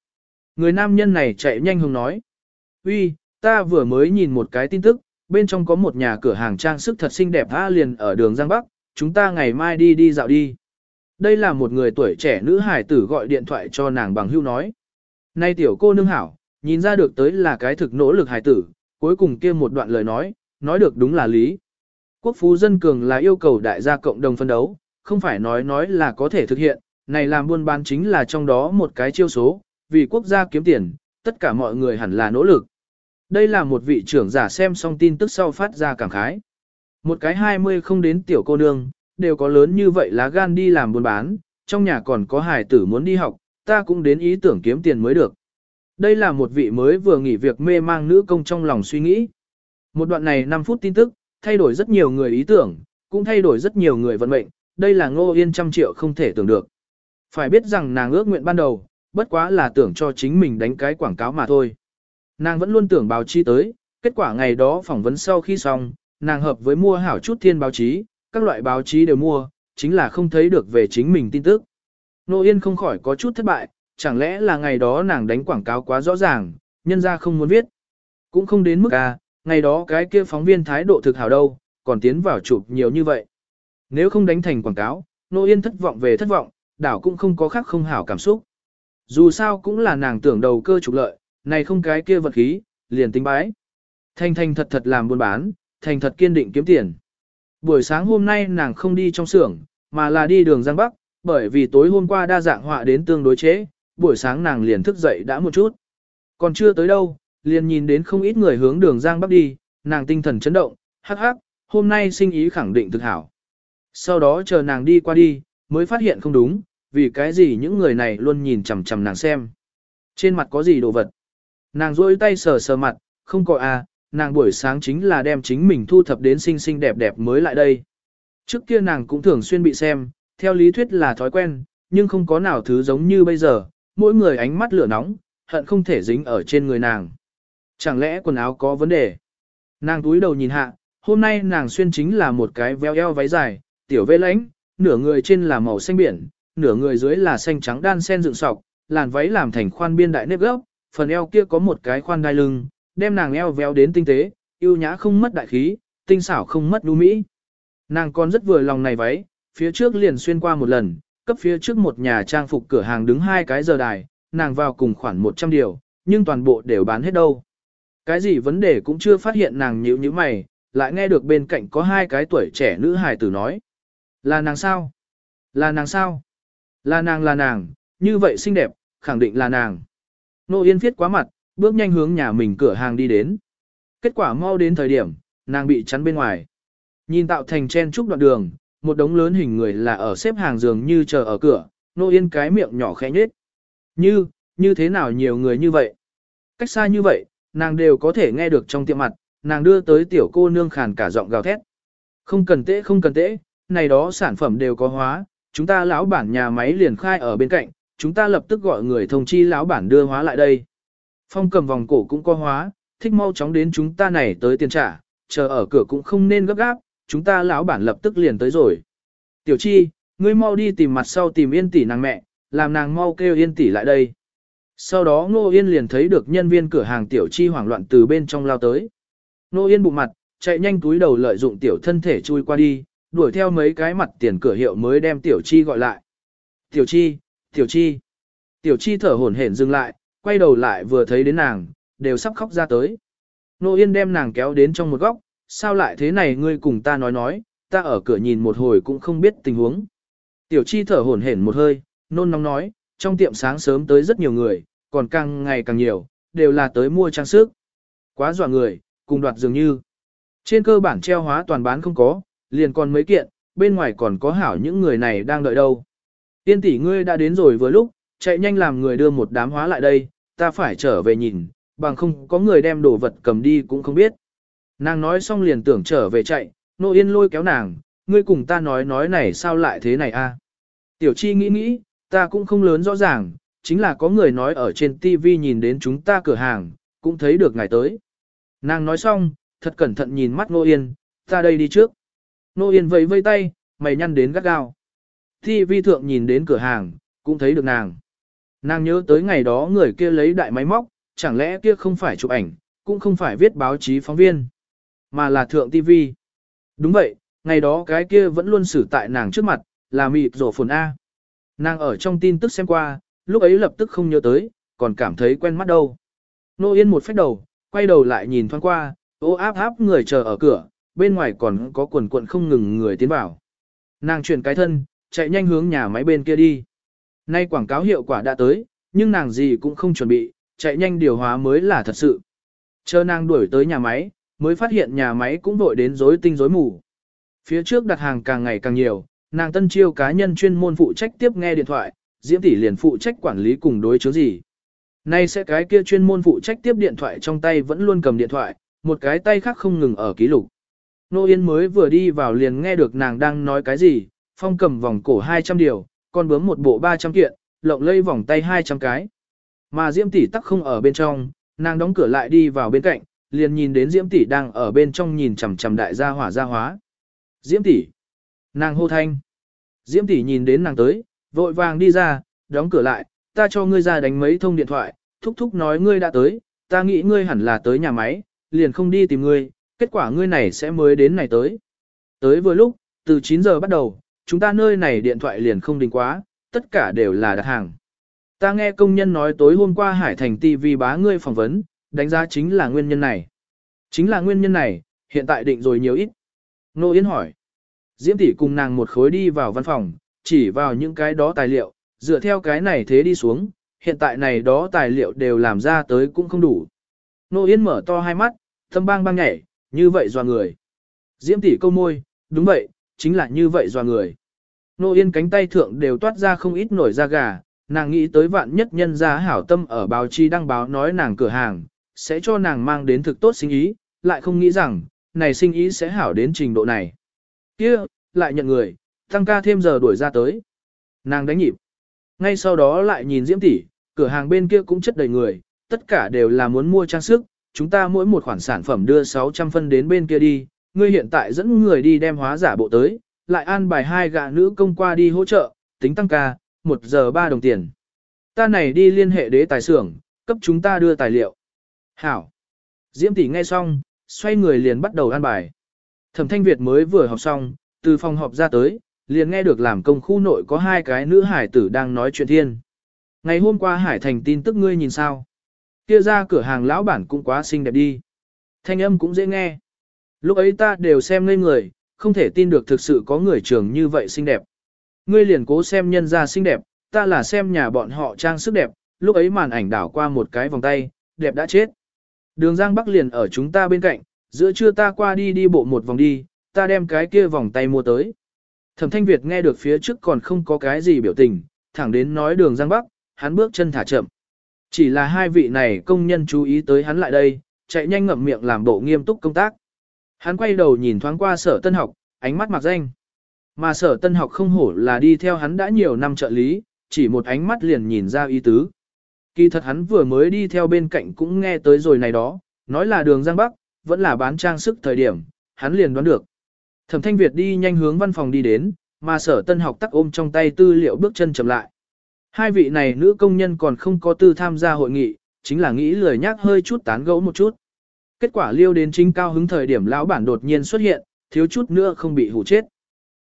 Người nam nhân này chạy nhanh hùng nói. Uy, ta vừa mới nhìn một cái tin tức, bên trong có một nhà cửa hàng trang sức thật xinh đẹp a liền ở đường Giang Bắc, chúng ta ngày mai đi đi dạo đi. Đây là một người tuổi trẻ nữ hải tử gọi điện thoại cho nàng bằng hưu nói. Nay tiểu cô nương hảo, nhìn ra được tới là cái thực nỗ lực hải tử, cuối cùng kia một đoạn lời nói, nói được đúng là lý. Quốc phú dân cường là yêu cầu đại gia cộng đồng phân đấu, không phải nói nói là có thể thực hiện, này làm buôn bán chính là trong đó một cái chiêu số, vì quốc gia kiếm tiền, tất cả mọi người hẳn là nỗ lực. Đây là một vị trưởng giả xem xong tin tức sau phát ra cảm khái. Một cái 20 không đến tiểu cô nương, đều có lớn như vậy lá gan đi làm buôn bán, trong nhà còn có hài tử muốn đi học, ta cũng đến ý tưởng kiếm tiền mới được. Đây là một vị mới vừa nghỉ việc mê mang nữ công trong lòng suy nghĩ. Một đoạn này 5 phút tin tức, thay đổi rất nhiều người ý tưởng, cũng thay đổi rất nhiều người vận mệnh, đây là ngô yên trăm triệu không thể tưởng được. Phải biết rằng nàng ước nguyện ban đầu, bất quá là tưởng cho chính mình đánh cái quảng cáo mà thôi. Nàng vẫn luôn tưởng báo chí tới, kết quả ngày đó phỏng vấn sau khi xong, nàng hợp với mua hảo chút thiên báo chí, các loại báo chí đều mua, chính là không thấy được về chính mình tin tức. Nô Yên không khỏi có chút thất bại, chẳng lẽ là ngày đó nàng đánh quảng cáo quá rõ ràng, nhân ra không muốn viết. Cũng không đến mức à, ngày đó cái kia phóng viên thái độ thực hảo đâu, còn tiến vào chụp nhiều như vậy. Nếu không đánh thành quảng cáo, Nô Yên thất vọng về thất vọng, đảo cũng không có khác không hảo cảm xúc. Dù sao cũng là nàng tưởng đầu cơ trục lợi, này không cái kia vật khí, liền tính bái. Thành thành thật thật làm buôn bán, thành thật kiên định kiếm tiền. Buổi sáng hôm nay nàng không đi trong xưởng, mà là đi đường Giang Bắc, bởi vì tối hôm qua đa dạng họa đến tương đối chế, buổi sáng nàng liền thức dậy đã một chút. Còn chưa tới đâu, liền nhìn đến không ít người hướng đường Giang Bắc đi, nàng tinh thần chấn động, hắc hắc, hôm nay sinh ý khẳng định thực hảo. Sau đó chờ nàng đi qua đi, mới phát hiện không đúng, vì cái gì những người này luôn nhìn chằm chằm nàng xem. Trên mặt có gì đồ vật? Nàng rôi tay sờ sờ mặt, không có à, nàng buổi sáng chính là đem chính mình thu thập đến xinh xinh đẹp đẹp mới lại đây. Trước kia nàng cũng thường xuyên bị xem, theo lý thuyết là thói quen, nhưng không có nào thứ giống như bây giờ, mỗi người ánh mắt lửa nóng, hận không thể dính ở trên người nàng. Chẳng lẽ quần áo có vấn đề? Nàng túi đầu nhìn hạ, hôm nay nàng xuyên chính là một cái veo eo váy dài, tiểu vê lãnh, nửa người trên là màu xanh biển, nửa người dưới là xanh trắng đan sen dựng sọc, làn váy làm thành khoan biên đại nếp gốc, phần eo kia có một cái khoan đai lưng, đem nàng eo véo đến tinh tế, yêu nhã không mất đại khí, tinh xảo không mất đu mỹ. Nàng còn rất vừa lòng này váy, phía trước liền xuyên qua một lần, cấp phía trước một nhà trang phục cửa hàng đứng hai cái giờ đài, nàng vào cùng khoảng 100 điều, nhưng toàn bộ đều bán hết đâu. Cái gì vấn đề cũng chưa phát hiện nàng nhíu như mày, lại nghe được bên cạnh có hai cái tuổi trẻ nữ hài tử nói. Là nàng sao? Là nàng sao? Là nàng là nàng, như vậy xinh đẹp, khẳng định là nàng. Nô Yên viết quá mặt, bước nhanh hướng nhà mình cửa hàng đi đến. Kết quả mau đến thời điểm, nàng bị chắn bên ngoài. Nhìn tạo thành chen trúc đoạn đường, một đống lớn hình người là ở xếp hàng giường như chờ ở cửa, Nô Yên cái miệng nhỏ khẽ nhết. Như, như thế nào nhiều người như vậy? Cách xa như vậy, nàng đều có thể nghe được trong tiệm mặt, nàng đưa tới tiểu cô nương khàn cả giọng gào thét. Không cần tễ không cần tễ, này đó sản phẩm đều có hóa, chúng ta lão bản nhà máy liền khai ở bên cạnh, chúng ta lập tức gọi người thông chi lão bản đưa hóa lại đây. Phong cầm vòng cổ cũng có hóa, thích mau chóng đến chúng ta này tới tiền trả, chờ ở cửa cũng không nên gấp gáp, chúng ta lão bản lập tức liền tới rồi. Tiểu chi, ngươi mau đi tìm mặt sau tìm yên tỷ nàng mẹ, làm nàng mau kêu yên tỷ lại đây. Sau đó Ngô Yên liền thấy được nhân viên cửa hàng tiểu chi hoảng loạn từ bên trong lao tới. Ngô Yên bụng mặt, chạy nhanh túi đầu lợi dụng tiểu thân thể chui qua đi, đuổi theo mấy cái mặt tiền cửa hiệu mới đem tiểu chi gọi lại. Tiểu chi, tiểu chi. Tiểu chi thở hổn hển dừng lại, quay đầu lại vừa thấy đến nàng, đều sắp khóc ra tới. Nô Yên đem nàng kéo đến trong một góc, sao lại thế này ngươi cùng ta nói nói, ta ở cửa nhìn một hồi cũng không biết tình huống. Tiểu chi thở hổn hển một hơi, nôn nóng nói, trong tiệm sáng sớm tới rất nhiều người, còn càng ngày càng nhiều, đều là tới mua trang sức. Quá dọa người, cùng đoạt dường như. Trên cơ bản treo hóa toàn bán không có, liền còn mấy kiện, bên ngoài còn có hảo những người này đang đợi đâu. Tiên tỷ ngươi đã đến rồi vừa lúc, chạy nhanh làm người đưa một đám hóa lại đây, ta phải trở về nhìn, bằng không có người đem đồ vật cầm đi cũng không biết. Nàng nói xong liền tưởng trở về chạy, nô yên lôi kéo nàng, ngươi cùng ta nói nói này sao lại thế này a? Tiểu chi nghĩ nghĩ, ta cũng không lớn rõ ràng, chính là có người nói ở trên TV nhìn đến chúng ta cửa hàng, cũng thấy được ngài tới. Nàng nói xong, thật cẩn thận nhìn mắt nô yên, ta đây đi trước. Nô yên vẫy vây tay, mày nhăn đến gắt gao. Thi Vi thượng nhìn đến cửa hàng, cũng thấy được nàng. Nàng nhớ tới ngày đó người kia lấy đại máy móc, chẳng lẽ kia không phải chụp ảnh, cũng không phải viết báo chí phóng viên, mà là thượng TV. Đúng vậy, ngày đó cái kia vẫn luôn xử tại nàng trước mặt, là mịt rổ phồn A. Nàng ở trong tin tức xem qua, lúc ấy lập tức không nhớ tới, còn cảm thấy quen mắt đâu. Nô Yên một phép đầu, quay đầu lại nhìn thoáng qua, ô áp áp người chờ ở cửa, bên ngoài còn có quần quận không ngừng người tiến vào. Nàng chuyển cái thân, chạy nhanh hướng nhà máy bên kia đi. Nay quảng cáo hiệu quả đã tới, nhưng nàng gì cũng không chuẩn bị, chạy nhanh điều hóa mới là thật sự. Chờ nàng đuổi tới nhà máy, mới phát hiện nhà máy cũng vội đến rối tinh rối mù. Phía trước đặt hàng càng ngày càng nhiều, nàng tân chiêu cá nhân chuyên môn phụ trách tiếp nghe điện thoại, Diễm tỷ liền phụ trách quản lý cùng đối chứa gì. Nay sẽ cái kia chuyên môn phụ trách tiếp điện thoại trong tay vẫn luôn cầm điện thoại, một cái tay khác không ngừng ở ký lục. Nô Yên mới vừa đi vào liền nghe được nàng đang nói cái gì, phong cầm vòng cổ 200 điều, con bướm một bộ 300 kiện, lộng lây vòng tay 200 cái. Mà Diễm tỷ tắc không ở bên trong, nàng đóng cửa lại đi vào bên cạnh, liền nhìn đến Diễm tỷ đang ở bên trong nhìn chằm chằm đại gia hỏa gia hóa. Diễm tỷ, nàng hô thanh. Diễm tỷ nhìn đến nàng tới, vội vàng đi ra, đóng cửa lại, ta cho ngươi ra đánh mấy thông điện thoại, thúc thúc nói ngươi đã tới, ta nghĩ ngươi hẳn là tới nhà máy, liền không đi tìm ngươi, kết quả ngươi này sẽ mới đến này tới. Tới vừa lúc, từ 9 giờ bắt đầu, chúng ta nơi này điện thoại liền không đình quá, tất cả đều là đặt hàng. Ta nghe công nhân nói tối hôm qua Hải Thành TV bá ngươi phỏng vấn, đánh giá chính là nguyên nhân này. Chính là nguyên nhân này, hiện tại định rồi nhiều ít. Nô Yến hỏi. Diễm tỷ cùng nàng một khối đi vào văn phòng, chỉ vào những cái đó tài liệu, dựa theo cái này thế đi xuống, hiện tại này đó tài liệu đều làm ra tới cũng không đủ. Nô Yến mở to hai mắt, thâm bang bang nhảy, như vậy doa người. Diễm tỷ câu môi, đúng vậy, chính là như vậy doa người. Nô Yên cánh tay thượng đều toát ra không ít nổi da gà, nàng nghĩ tới vạn nhất nhân gia hảo tâm ở báo chí đăng báo nói nàng cửa hàng, sẽ cho nàng mang đến thực tốt sinh ý, lại không nghĩ rằng, này sinh ý sẽ hảo đến trình độ này. kia lại nhận người, tăng ca thêm giờ đuổi ra tới. Nàng đánh nhịp. Ngay sau đó lại nhìn Diễm tỷ, cửa hàng bên kia cũng chất đầy người, tất cả đều là muốn mua trang sức, chúng ta mỗi một khoản sản phẩm đưa 600 phân đến bên kia đi, ngươi hiện tại dẫn người đi đem hóa giả bộ tới, lại an bài hai gạ nữ công qua đi hỗ trợ, tính tăng ca, 1 giờ 3 đồng tiền. Ta này đi liên hệ đế tài xưởng, cấp chúng ta đưa tài liệu. Hảo. Diễm tỷ nghe xong, xoay người liền bắt đầu an bài. Thẩm Thanh Việt mới vừa học xong, từ phòng họp ra tới, liền nghe được làm công khu nội có hai cái nữ hải tử đang nói chuyện thiên. Ngày hôm qua Hải Thành tin tức ngươi nhìn sao? Kia ra cửa hàng lão bản cũng quá xinh đẹp đi. Thanh âm cũng dễ nghe. Lúc ấy ta đều xem ngây người, không thể tin được thực sự có người trường như vậy xinh đẹp. Ngươi liền cố xem nhân ra xinh đẹp, ta là xem nhà bọn họ trang sức đẹp, lúc ấy màn ảnh đảo qua một cái vòng tay, đẹp đã chết. Đường Giang Bắc liền ở chúng ta bên cạnh, giữa trưa ta qua đi đi bộ một vòng đi, ta đem cái kia vòng tay mua tới. Thẩm Thanh Việt nghe được phía trước còn không có cái gì biểu tình, thẳng đến nói đường Giang Bắc, hắn bước chân thả chậm. Chỉ là hai vị này công nhân chú ý tới hắn lại đây, chạy nhanh ngậm miệng làm bộ nghiêm túc công tác. Hắn quay đầu nhìn thoáng qua sở tân học, ánh mắt mặc danh. Mà sở tân học không hổ là đi theo hắn đã nhiều năm trợ lý, chỉ một ánh mắt liền nhìn ra ý tứ. Kỳ thật hắn vừa mới đi theo bên cạnh cũng nghe tới rồi này đó, nói là đường Giang Bắc, vẫn là bán trang sức thời điểm, hắn liền đoán được. Thẩm Thanh Việt đi nhanh hướng văn phòng đi đến, mà sở tân học tắc ôm trong tay tư liệu bước chân chậm lại. Hai vị này nữ công nhân còn không có tư tham gia hội nghị, chính là nghĩ lười nhắc hơi chút tán gẫu một chút. Kết quả liêu đến chính cao hứng thời điểm lão bản đột nhiên xuất hiện, thiếu chút nữa không bị hủ chết.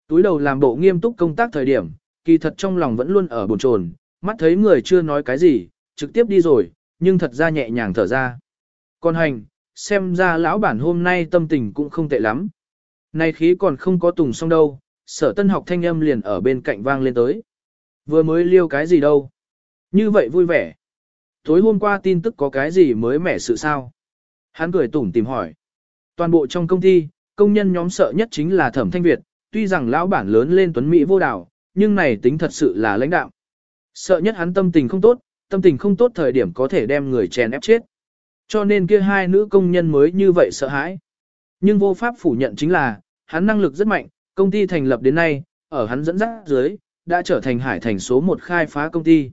Túi đầu làm bộ nghiêm túc công tác thời điểm, kỳ thật trong lòng vẫn luôn ở bồn chồn, mắt thấy người chưa nói cái gì, trực tiếp đi rồi, nhưng thật ra nhẹ nhàng thở ra. Còn hành, xem ra lão bản hôm nay tâm tình cũng không tệ lắm. Này khí còn không có tùng xong đâu, sở tân học thanh âm liền ở bên cạnh vang lên tới. Vừa mới liêu cái gì đâu. Như vậy vui vẻ. Tối hôm qua tin tức có cái gì mới mẻ sự sao? Hắn cười tủm tìm hỏi. Toàn bộ trong công ty, công nhân nhóm sợ nhất chính là thẩm thanh Việt, tuy rằng lão bản lớn lên tuấn Mỹ vô đảo, nhưng này tính thật sự là lãnh đạo. Sợ nhất hắn tâm tình không tốt, tâm tình không tốt thời điểm có thể đem người chèn ép chết. Cho nên kia hai nữ công nhân mới như vậy sợ hãi. Nhưng vô pháp phủ nhận chính là, hắn năng lực rất mạnh, công ty thành lập đến nay, ở hắn dẫn dắt dưới, đã trở thành hải thành số một khai phá công ty.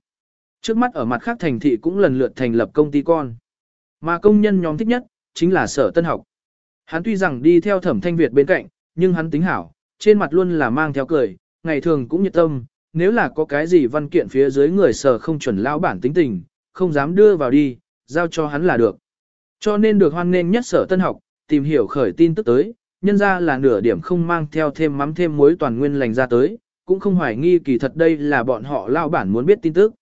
Trước mắt ở mặt khác thành thị cũng lần lượt thành lập công ty con. Mà công nhân nhóm thích nhất, chính là sở tân học. Hắn tuy rằng đi theo thẩm thanh Việt bên cạnh, nhưng hắn tính hảo, trên mặt luôn là mang theo cười, ngày thường cũng nhiệt tâm, nếu là có cái gì văn kiện phía dưới người sở không chuẩn lão bản tính tình, không dám đưa vào đi, giao cho hắn là được. Cho nên được hoan nghênh nhất sở tân học, tìm hiểu khởi tin tức tới, nhân ra là nửa điểm không mang theo thêm mắm thêm muối toàn nguyên lành ra tới, cũng không hoài nghi kỳ thật đây là bọn họ lao bản muốn biết tin tức.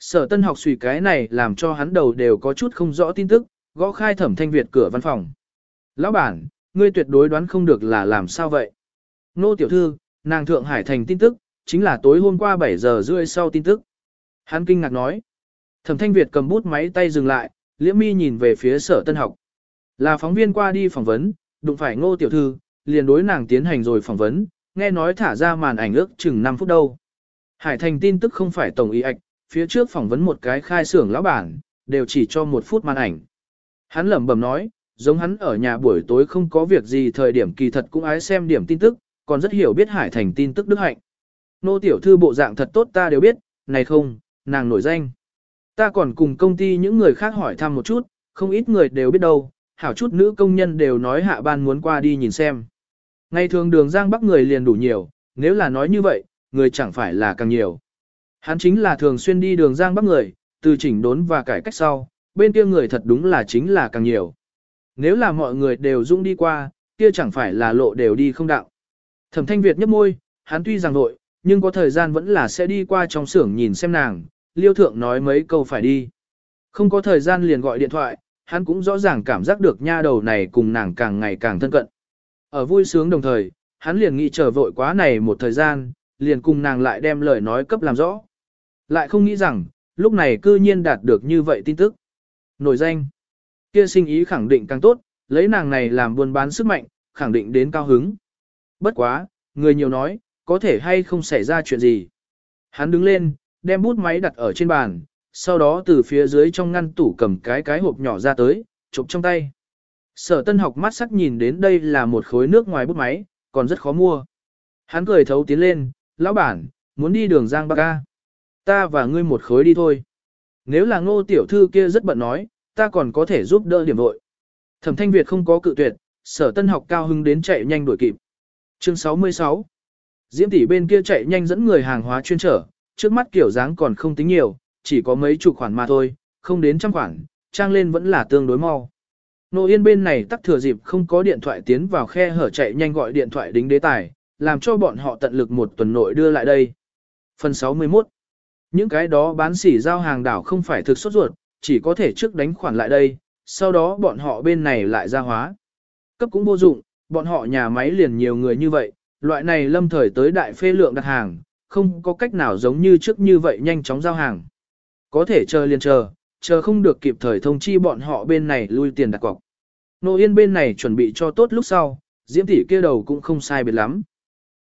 Sở tân học suy cái này làm cho hắn đầu đều có chút không rõ tin tức, gõ khai thẩm thanh Việt cửa văn phòng. Lão bản, ngươi tuyệt đối đoán không được là làm sao vậy. Nô tiểu thư, nàng Thượng Hải thành tin tức, chính là tối hôm qua 7 giờ rưỡi sau tin tức. Hắn kinh ngạc nói. Thẩm thanh Việt cầm bút máy tay dừng lại, liễm mi nhìn về phía sở tân học. Là phóng viên qua đi phỏng vấn, đụng phải ngô tiểu thư, liền đối nàng tiến hành rồi phỏng vấn, nghe nói thả ra màn ảnh ước chừng 5 phút đâu. Hải thành tin tức không phải tổng ý ạch, phía trước phỏng vấn một cái khai xưởng lão bản, đều chỉ cho một phút màn ảnh. Hắn lẩm bẩm nói, giống hắn ở nhà buổi tối không có việc gì thời điểm kỳ thật cũng ái xem điểm tin tức, còn rất hiểu biết hải thành tin tức đức hạnh. Nô tiểu thư bộ dạng thật tốt ta đều biết, này không, nàng nổi danh. Ta còn cùng công ty những người khác hỏi thăm một chút, không ít người đều biết đâu, hảo chút nữ công nhân đều nói hạ ban muốn qua đi nhìn xem. Ngày thường đường Giang Bắc người liền đủ nhiều, nếu là nói như vậy, người chẳng phải là càng nhiều. Hắn chính là thường xuyên đi đường Giang Bắc người, từ chỉnh đốn và cải cách sau, bên kia người thật đúng là chính là càng nhiều. Nếu là mọi người đều dũng đi qua, kia chẳng phải là lộ đều đi không đạo. Thẩm Thanh Việt nhấp môi, hắn tuy rằng nội, nhưng có thời gian vẫn là sẽ đi qua trong xưởng nhìn xem nàng, liêu thượng nói mấy câu phải đi. Không có thời gian liền gọi điện thoại, hắn cũng rõ ràng cảm giác được nha đầu này cùng nàng càng ngày càng thân cận. Ở vui sướng đồng thời, hắn liền nghĩ chờ vội quá này một thời gian, liền cùng nàng lại đem lời nói cấp làm rõ. Lại không nghĩ rằng, lúc này cư nhiên đạt được như vậy tin tức. Nổi danh. Kia sinh ý khẳng định càng tốt, lấy nàng này làm buôn bán sức mạnh, khẳng định đến cao hứng. Bất quá, người nhiều nói, có thể hay không xảy ra chuyện gì. Hắn đứng lên, đem bút máy đặt ở trên bàn, sau đó từ phía dưới trong ngăn tủ cầm cái cái hộp nhỏ ra tới, chụp trong tay. Sở tân học mắt sắc nhìn đến đây là một khối nước ngoài bút máy, còn rất khó mua. Hắn cười thấu tiến lên, lão bản, muốn đi đường Giang Bắc A. Ta và ngươi một khối đi thôi. Nếu là ngô tiểu thư kia rất bận nói, ta còn có thể giúp đỡ điểm vội. Thẩm thanh Việt không có cự tuyệt, sở tân học cao hưng đến chạy nhanh đuổi kịp. Chương 66 Diễm tỷ bên kia chạy nhanh dẫn người hàng hóa chuyên trở, trước mắt kiểu dáng còn không tính nhiều, chỉ có mấy chục khoản mà thôi, không đến trăm khoản, trang lên vẫn là tương đối mau. Nô Yên bên này tắc thừa dịp không có điện thoại tiến vào khe hở chạy nhanh gọi điện thoại đính đế tài, làm cho bọn họ tận lực một tuần nội đưa lại đây. Phần 61 Những cái đó bán sỉ giao hàng đảo không phải thực xuất ruột, chỉ có thể trước đánh khoản lại đây, sau đó bọn họ bên này lại ra hóa. Cấp cũng vô dụng, bọn họ nhà máy liền nhiều người như vậy, loại này lâm thời tới đại phê lượng đặt hàng, không có cách nào giống như trước như vậy nhanh chóng giao hàng. Có thể chờ liền chờ, chờ không được kịp thời thông chi bọn họ bên này lui tiền đặt cọc. Nô Yên bên này chuẩn bị cho tốt lúc sau, Diễm tỷ kia đầu cũng không sai biệt lắm.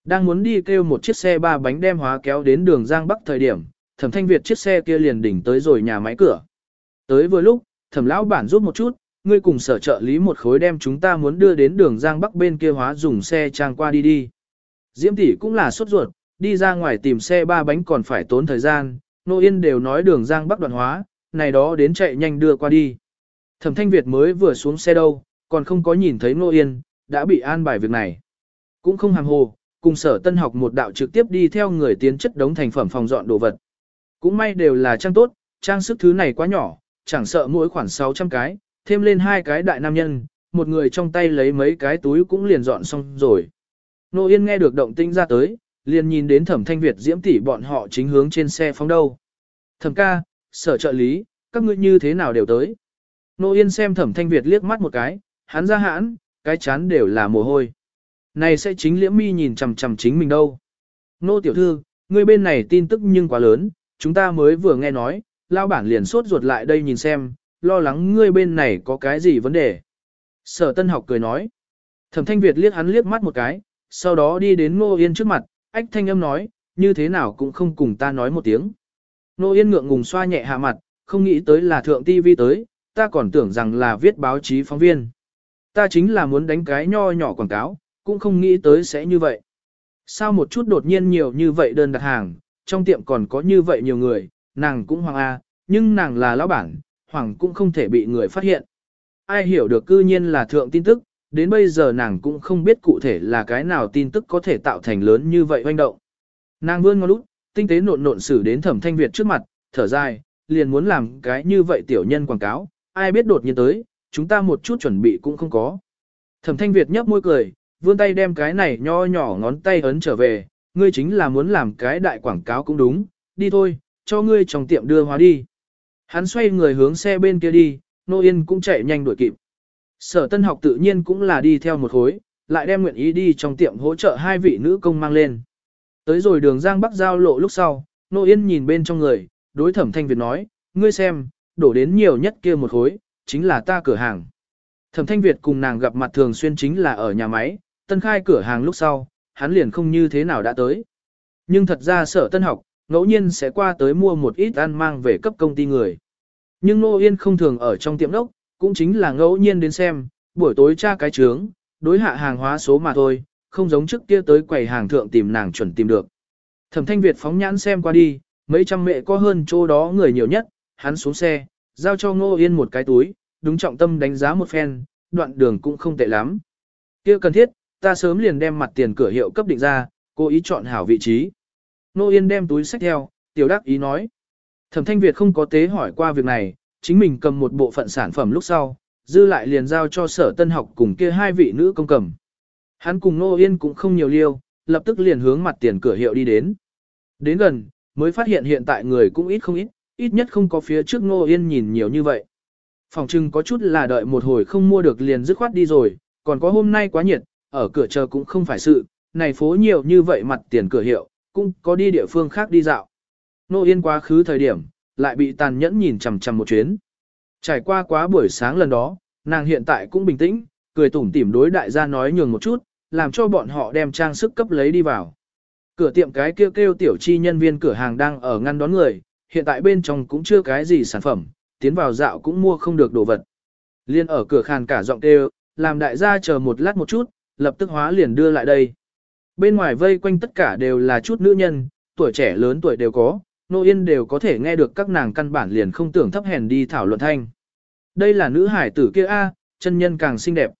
Đang muốn đi kêu một chiếc xe ba bánh đem hóa kéo đến đường Giang Bắc thời điểm, Thẩm Thanh Việt chiếc xe kia liền đỉnh tới rồi nhà máy cửa. Tới vừa lúc, Thẩm lão bản giúp một chút, ngươi cùng sở trợ lý một khối đem chúng ta muốn đưa đến đường Giang Bắc bên kia hóa dùng xe trang qua đi đi. Diễm tỷ cũng là sốt ruột, đi ra ngoài tìm xe ba bánh còn phải tốn thời gian, Nô Yên đều nói đường Giang Bắc đoạn hóa, này đó đến chạy nhanh đưa qua đi. Thẩm Thanh Việt mới vừa xuống xe đâu, còn không có nhìn thấy Nô Yên, đã bị an bài việc này. Cũng không hàng hồ, cùng sở tân học một đạo trực tiếp đi theo người tiến chất đống thành phẩm phòng dọn đồ vật. Cũng may đều là trang tốt, trang sức thứ này quá nhỏ, chẳng sợ mỗi khoảng 600 cái, thêm lên hai cái đại nam nhân, một người trong tay lấy mấy cái túi cũng liền dọn xong rồi. Nô Yên nghe được động tinh ra tới, liền nhìn đến thẩm thanh Việt diễm tỷ bọn họ chính hướng trên xe phóng đâu. Thẩm ca, sở trợ lý, các ngươi như thế nào đều tới. Nô Yên xem thẩm thanh Việt liếc mắt một cái, hắn ra hãn, cái chán đều là mồ hôi. Này sẽ chính liễm mi nhìn chằm chằm chính mình đâu. Nô tiểu thư, ngươi bên này tin tức nhưng quá lớn, chúng ta mới vừa nghe nói, lao bản liền sốt ruột lại đây nhìn xem, lo lắng ngươi bên này có cái gì vấn đề. Sở tân học cười nói. Thẩm thanh Việt liếc hắn liếc mắt một cái, sau đó đi đến Ngô Yên trước mặt, ách thanh âm nói, như thế nào cũng không cùng ta nói một tiếng. Nô Yên ngượng ngùng xoa nhẹ hạ mặt, không nghĩ tới là thượng TV vi tới, ta còn tưởng rằng là viết báo chí phóng viên. Ta chính là muốn đánh cái nho nhỏ quảng cáo, cũng không nghĩ tới sẽ như vậy. Sao một chút đột nhiên nhiều như vậy đơn đặt hàng, trong tiệm còn có như vậy nhiều người, nàng cũng hoàng A, nhưng nàng là lão bản, hoàng cũng không thể bị người phát hiện. Ai hiểu được cư nhiên là thượng tin tức, đến bây giờ nàng cũng không biết cụ thể là cái nào tin tức có thể tạo thành lớn như vậy hoành động. Nàng vươn ngón út, tinh tế nộn nộn xử đến thẩm thanh Việt trước mặt, thở dài, liền muốn làm cái như vậy tiểu nhân quảng cáo, ai biết đột nhiên tới, chúng ta một chút chuẩn bị cũng không có. Thẩm thanh Việt nhấp môi cười, vươn tay đem cái này nho nhỏ ngón tay ấn trở về, ngươi chính là muốn làm cái đại quảng cáo cũng đúng, đi thôi, cho ngươi trong tiệm đưa hóa đi. Hắn xoay người hướng xe bên kia đi, Nô Yên cũng chạy nhanh đuổi kịp. Sở tân học tự nhiên cũng là đi theo một khối, lại đem nguyện ý đi trong tiệm hỗ trợ hai vị nữ công mang lên. Tới rồi đường Giang Bắc giao lộ lúc sau, Nô Yên nhìn bên trong người, đối thẩm thanh Việt nói, ngươi xem, đổ đến nhiều nhất kia một khối, chính là ta cửa hàng. Thẩm thanh Việt cùng nàng gặp mặt thường xuyên chính là ở nhà máy, tân khai cửa hàng lúc sau, hắn liền không như thế nào đã tới. Nhưng thật ra sở tân học, ngẫu nhiên sẽ qua tới mua một ít ăn mang về cấp công ty người. Nhưng Nô Yên không thường ở trong tiệm đốc, cũng chính là ngẫu nhiên đến xem, buổi tối tra cái trướng, đối hạ hàng hóa số mà thôi, không giống trước kia tới quầy hàng thượng tìm nàng chuẩn tìm được. Thẩm Thanh Việt phóng nhãn xem qua đi, mấy trăm mẹ có hơn chỗ đó người nhiều nhất, hắn xuống xe, giao cho Ngô Yên một cái túi, đúng trọng tâm đánh giá một phen, đoạn đường cũng không tệ lắm. kia cần thiết, ta sớm liền đem mặt tiền cửa hiệu cấp định ra, cố ý chọn hảo vị trí. Ngô Yên đem túi sách theo, tiểu đắc ý nói. Thẩm Thanh Việt không có tế hỏi qua việc này, chính mình cầm một bộ phận sản phẩm lúc sau, dư lại liền giao cho sở tân học cùng kia hai vị nữ công cầm. Hắn cùng Nô Yên cũng không nhiều liêu, lập tức liền hướng mặt tiền cửa hiệu đi đến. Đến gần, mới phát hiện hiện tại người cũng ít không ít, ít nhất không có phía trước Nô Yên nhìn nhiều như vậy. Phòng trưng có chút là đợi một hồi không mua được liền dứt khoát đi rồi, còn có hôm nay quá nhiệt, ở cửa chờ cũng không phải sự, này phố nhiều như vậy mặt tiền cửa hiệu, cũng có đi địa phương khác đi dạo. Nô Yên quá khứ thời điểm, lại bị tàn nhẫn nhìn chằm chằm một chuyến. Trải qua quá buổi sáng lần đó, nàng hiện tại cũng bình tĩnh, cười tủm tỉm đối đại gia nói nhường một chút, làm cho bọn họ đem trang sức cấp lấy đi vào. Cửa tiệm cái kêu kêu tiểu chi nhân viên cửa hàng đang ở ngăn đón người, hiện tại bên trong cũng chưa cái gì sản phẩm, tiến vào dạo cũng mua không được đồ vật. Liên ở cửa khàn cả giọng kêu, làm đại gia chờ một lát một chút, lập tức hóa liền đưa lại đây. Bên ngoài vây quanh tất cả đều là chút nữ nhân, tuổi trẻ lớn tuổi đều có, Nô Yên đều có thể nghe được các nàng căn bản liền không tưởng thấp hèn đi thảo luận thanh. Đây là nữ hải tử kia A, chân nhân càng xinh đẹp.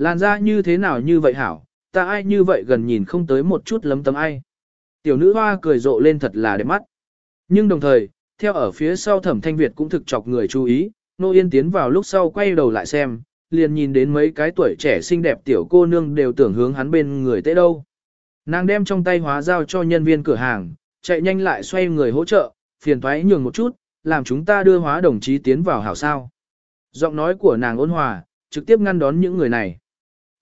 Làn da như thế nào như vậy hảo, ta ai như vậy gần nhìn không tới một chút lấm tấm ai. Tiểu nữ hoa cười rộ lên thật là đẹp mắt. Nhưng đồng thời, theo ở phía sau thẩm thanh Việt cũng thực chọc người chú ý, Nô Yên tiến vào lúc sau quay đầu lại xem, liền nhìn đến mấy cái tuổi trẻ xinh đẹp tiểu cô nương đều tưởng hướng hắn bên người tế đâu. Nàng đem trong tay hóa giao cho nhân viên cửa hàng, chạy nhanh lại xoay người hỗ trợ, phiền thoái nhường một chút, làm chúng ta đưa hóa đồng chí tiến vào hảo sao. Giọng nói của nàng ôn hòa, trực tiếp ngăn đón những người này.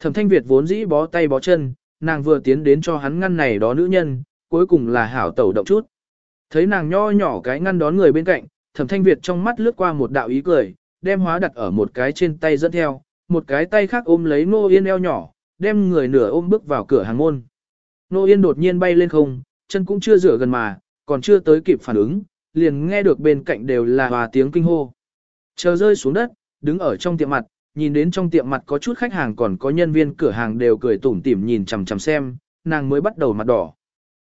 Thẩm thanh Việt vốn dĩ bó tay bó chân, nàng vừa tiến đến cho hắn ngăn này đó nữ nhân, cuối cùng là hảo tẩu động chút. Thấy nàng nho nhỏ cái ngăn đón người bên cạnh, thẩm thanh Việt trong mắt lướt qua một đạo ý cười, đem hóa đặt ở một cái trên tay dẫn theo, một cái tay khác ôm lấy Nô Yên eo nhỏ, đem người nửa ôm bước vào cửa hàng môn. Nô Yên đột nhiên bay lên không, chân cũng chưa rửa gần mà, còn chưa tới kịp phản ứng, liền nghe được bên cạnh đều là hòa tiếng kinh hô. Chờ rơi xuống đất, đứng ở trong tiệm mặt, nhìn đến trong tiệm mặt có chút khách hàng còn có nhân viên cửa hàng đều cười tủm tỉm nhìn chằm chằm xem, nàng mới bắt đầu mặt đỏ.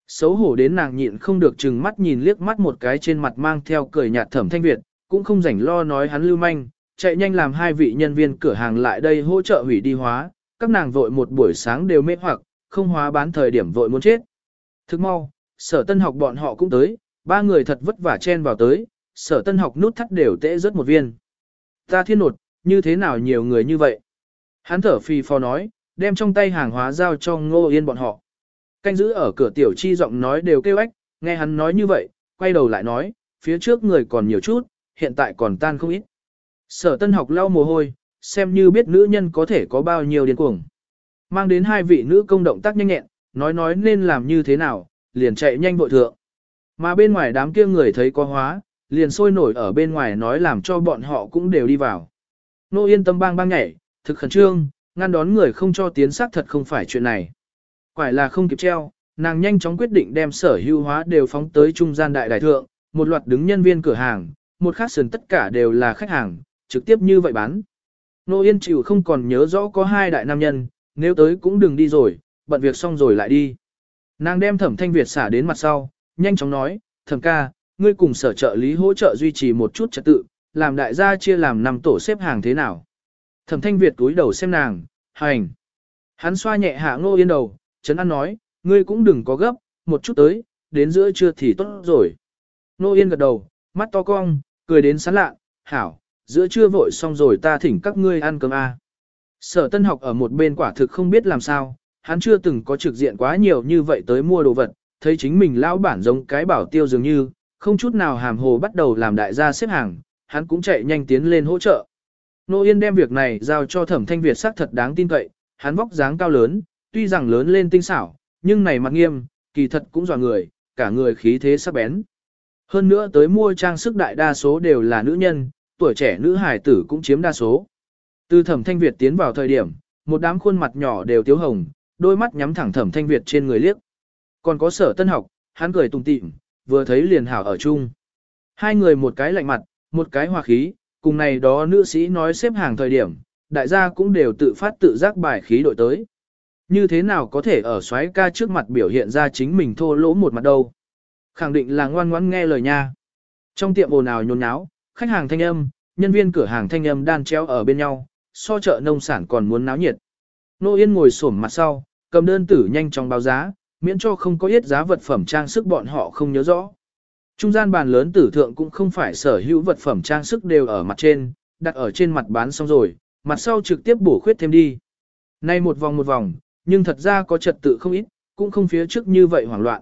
Xấu hổ đến nàng nhịn không được chừng mắt nhìn liếc mắt một cái trên mặt mang theo cười nhạt thẩm thanh Việt, cũng không rảnh lo nói hắn lưu manh, chạy nhanh làm hai vị nhân viên cửa hàng lại đây hỗ trợ hủy đi hóa, các nàng vội một buổi sáng đều mê hoặc, không hóa bán thời điểm vội muốn chết. Thức mau, sở tân học bọn họ cũng tới, ba người thật vất vả chen vào tới, sở tân học nút thắt đều tễ rất một viên. Ta thiên nột, như thế nào nhiều người như vậy? Hắn thở phì phò nói, đem trong tay hàng hóa giao cho ngô yên bọn họ. Canh giữ ở cửa tiểu chi giọng nói đều kêu ách, nghe hắn nói như vậy, quay đầu lại nói, phía trước người còn nhiều chút, hiện tại còn tan không ít. Sở tân học lau mồ hôi, xem như biết nữ nhân có thể có bao nhiêu điên cuồng. Mang đến hai vị nữ công động tác nhanh nhẹn, nói nói nên làm như thế nào, liền chạy nhanh vội thượng. Mà bên ngoài đám kia người thấy có hóa, liền sôi nổi ở bên ngoài nói làm cho bọn họ cũng đều đi vào. Nô yên tâm bang bang nhảy, thực khẩn trương, ngăn đón người không cho tiến xác thật không phải chuyện này. Quải là không kịp treo, nàng nhanh chóng quyết định đem sở hữu hóa đều phóng tới trung gian đại đại thượng, một loạt đứng nhân viên cửa hàng, một khác sườn tất cả đều là khách hàng, trực tiếp như vậy bán. Nô Yên chịu không còn nhớ rõ có hai đại nam nhân, nếu tới cũng đừng đi rồi, bận việc xong rồi lại đi. Nàng đem thẩm thanh Việt xả đến mặt sau, nhanh chóng nói, thẩm ca, ngươi cùng sở trợ lý hỗ trợ duy trì một chút trật tự, làm đại gia chia làm năm tổ xếp hàng thế nào. Thẩm thanh Việt túi đầu xem nàng, hành. Hắn xoa nhẹ hạ ngô yên đầu, Trấn an nói, ngươi cũng đừng có gấp, một chút tới, đến giữa trưa thì tốt rồi. Ngô yên gật đầu, mắt to cong, cười đến sán lạ, hảo, giữa trưa vội xong rồi ta thỉnh các ngươi ăn cơm a. Sở tân học ở một bên quả thực không biết làm sao, hắn chưa từng có trực diện quá nhiều như vậy tới mua đồ vật, thấy chính mình lão bản giống cái bảo tiêu dường như, không chút nào hàm hồ bắt đầu làm đại gia xếp hàng, hắn cũng chạy nhanh tiến lên hỗ trợ. Nô Yên đem việc này giao cho thẩm thanh Việt xác thật đáng tin cậy, hắn vóc dáng cao lớn, tuy rằng lớn lên tinh xảo, nhưng này mặt nghiêm, kỳ thật cũng dò người, cả người khí thế sắc bén. Hơn nữa tới mua trang sức đại đa số đều là nữ nhân, tuổi trẻ nữ hài tử cũng chiếm đa số. Từ thẩm thanh Việt tiến vào thời điểm, một đám khuôn mặt nhỏ đều tiếu hồng, đôi mắt nhắm thẳng thẩm thanh Việt trên người liếc. Còn có sở tân học, hắn cười tùng tịm, vừa thấy liền hảo ở chung. Hai người một cái lạnh mặt, một cái hòa khí, cùng này đó nữ sĩ nói xếp hàng thời điểm, đại gia cũng đều tự phát tự giác bài khí đội tới. Như thế nào có thể ở xoáy ca trước mặt biểu hiện ra chính mình thô lỗ một mặt đâu. Khẳng định là ngoan ngoãn nghe lời nha. Trong tiệm ồn ào nhốn nháo, khách hàng thanh âm, nhân viên cửa hàng thanh âm đan treo ở bên nhau, so chợ nông sản còn muốn náo nhiệt. Nô Yên ngồi xổm mặt sau, cầm đơn tử nhanh chóng báo giá, miễn cho không có yết giá vật phẩm trang sức bọn họ không nhớ rõ. Trung gian bàn lớn tử thượng cũng không phải sở hữu vật phẩm trang sức đều ở mặt trên, đặt ở trên mặt bán xong rồi, mặt sau trực tiếp bổ khuyết thêm đi. Nay một vòng một vòng, nhưng thật ra có trật tự không ít, cũng không phía trước như vậy hoảng loạn.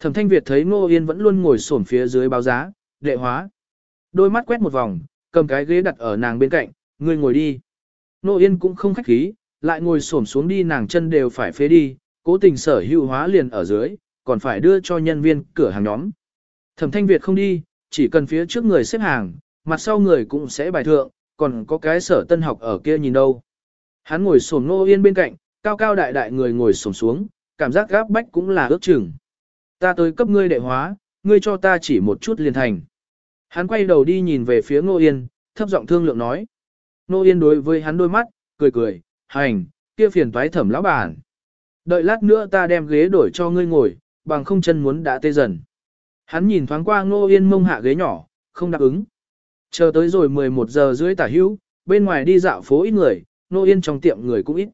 Thẩm Thanh Việt thấy Ngô Yên vẫn luôn ngồi xổm phía dưới báo giá, đệ hóa. Đôi mắt quét một vòng, cầm cái ghế đặt ở nàng bên cạnh, người ngồi đi. Ngô Yên cũng không khách khí, lại ngồi xổm xuống đi nàng chân đều phải phế đi, cố tình sở hữu hóa liền ở dưới, còn phải đưa cho nhân viên cửa hàng nhóm. Thẩm Thanh Việt không đi, chỉ cần phía trước người xếp hàng, mặt sau người cũng sẽ bài thượng, còn có cái sở tân học ở kia nhìn đâu. Hắn ngồi sổm nô yên bên cạnh, cao cao đại đại người ngồi sổm xuống, cảm giác gáp bách cũng là ước chừng. Ta tới cấp ngươi đệ hóa, ngươi cho ta chỉ một chút liền thành. Hắn quay đầu đi nhìn về phía Ngô Yên, thấp giọng thương lượng nói. Ngô Yên đối với hắn đôi mắt, cười cười, hành, kia phiền toái thẩm lão bản. Đợi lát nữa ta đem ghế đổi cho ngươi ngồi, bằng không chân muốn đã tê dần. Hắn nhìn thoáng qua Ngô Yên mông hạ ghế nhỏ, không đáp ứng. Chờ tới rồi 11 giờ rưỡi tả hữu, bên ngoài đi dạo phố ít người, Ngô Yên trong tiệm người cũng ít.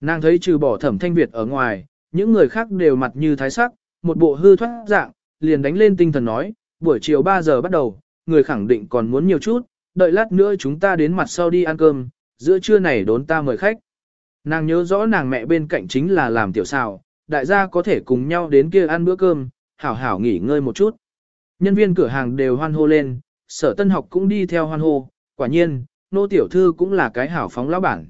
Nàng thấy trừ bỏ thẩm thanh Việt ở ngoài, những người khác đều mặt như thái sắc, một bộ hư thoát dạng, liền đánh lên tinh thần nói, buổi chiều 3 giờ bắt đầu, người khẳng định còn muốn nhiều chút, đợi lát nữa chúng ta đến mặt sau đi ăn cơm, giữa trưa này đốn ta mời khách. Nàng nhớ rõ nàng mẹ bên cạnh chính là làm tiểu xào, đại gia có thể cùng nhau đến kia ăn bữa cơm, hảo hảo nghỉ ngơi một chút. Nhân viên cửa hàng đều hoan hô lên, sở tân học cũng đi theo hoan hô, quả nhiên, nô tiểu thư cũng là cái hảo phóng lão bản.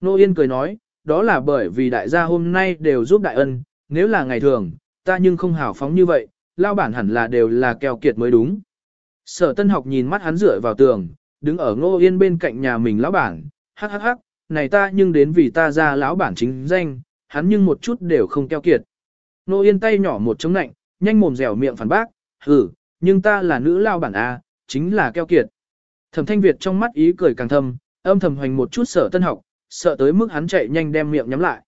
Nô Yên cười nói, đó là bởi vì đại gia hôm nay đều giúp đại ân, nếu là ngày thường, ta nhưng không hảo phóng như vậy, lão bản hẳn là đều là keo kiệt mới đúng. Sở tân học nhìn mắt hắn rửa vào tường, đứng ở ngô yên bên cạnh nhà mình lão bản, hắc hắc hắc, này ta nhưng đến vì ta ra lão bản chính danh, hắn nhưng một chút đều không keo kiệt. Ngô yên tay nhỏ một chống nạnh, nhanh mồm dẻo miệng phản bác, hử, nhưng ta là nữ lao bản A, chính là keo kiệt. Thẩm thanh Việt trong mắt ý cười càng thâm, âm thầm hoành một chút sở tân học, sợ tới mức hắn chạy nhanh đem miệng nhắm lại.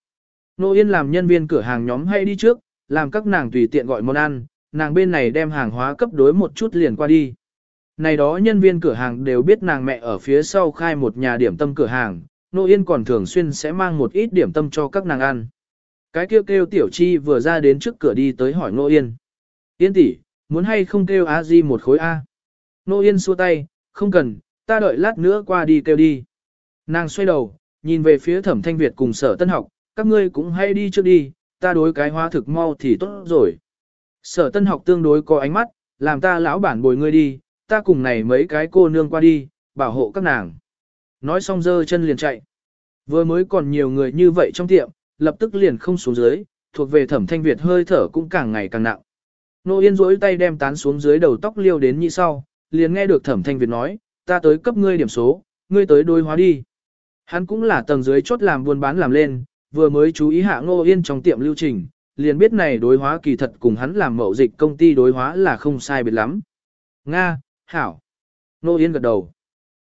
Nô Yên làm nhân viên cửa hàng nhóm hay đi trước, làm các nàng tùy tiện gọi món ăn, nàng bên này đem hàng hóa cấp đối một chút liền qua đi. Này đó nhân viên cửa hàng đều biết nàng mẹ ở phía sau khai một nhà điểm tâm cửa hàng, Nô Yên còn thường xuyên sẽ mang một ít điểm tâm cho các nàng ăn. Cái kêu kêu tiểu chi vừa ra đến trước cửa đi tới hỏi Nô Yên. Yên tỷ, Muốn hay không kêu a di một khối A. Nô Yên xua tay, không cần, ta đợi lát nữa qua đi kêu đi. Nàng xoay đầu, nhìn về phía thẩm thanh Việt cùng sở tân học, các ngươi cũng hay đi trước đi, ta đối cái hóa thực mau thì tốt rồi. Sở tân học tương đối có ánh mắt, làm ta lão bản bồi ngươi đi, ta cùng này mấy cái cô nương qua đi, bảo hộ các nàng. Nói xong dơ chân liền chạy. Vừa mới còn nhiều người như vậy trong tiệm, lập tức liền không xuống dưới, thuộc về thẩm thanh Việt hơi thở cũng càng ngày càng nặng. Nô Yên rỗi tay đem tán xuống dưới đầu tóc liêu đến như sau, liền nghe được thẩm thanh Việt nói, ta tới cấp ngươi điểm số, ngươi tới đối hóa đi. Hắn cũng là tầng dưới chốt làm buôn bán làm lên, vừa mới chú ý hạ Ngô Yên trong tiệm lưu trình, liền biết này đối hóa kỳ thật cùng hắn làm mậu dịch công ty đối hóa là không sai biệt lắm. Nga, Hảo. Nô Yên gật đầu.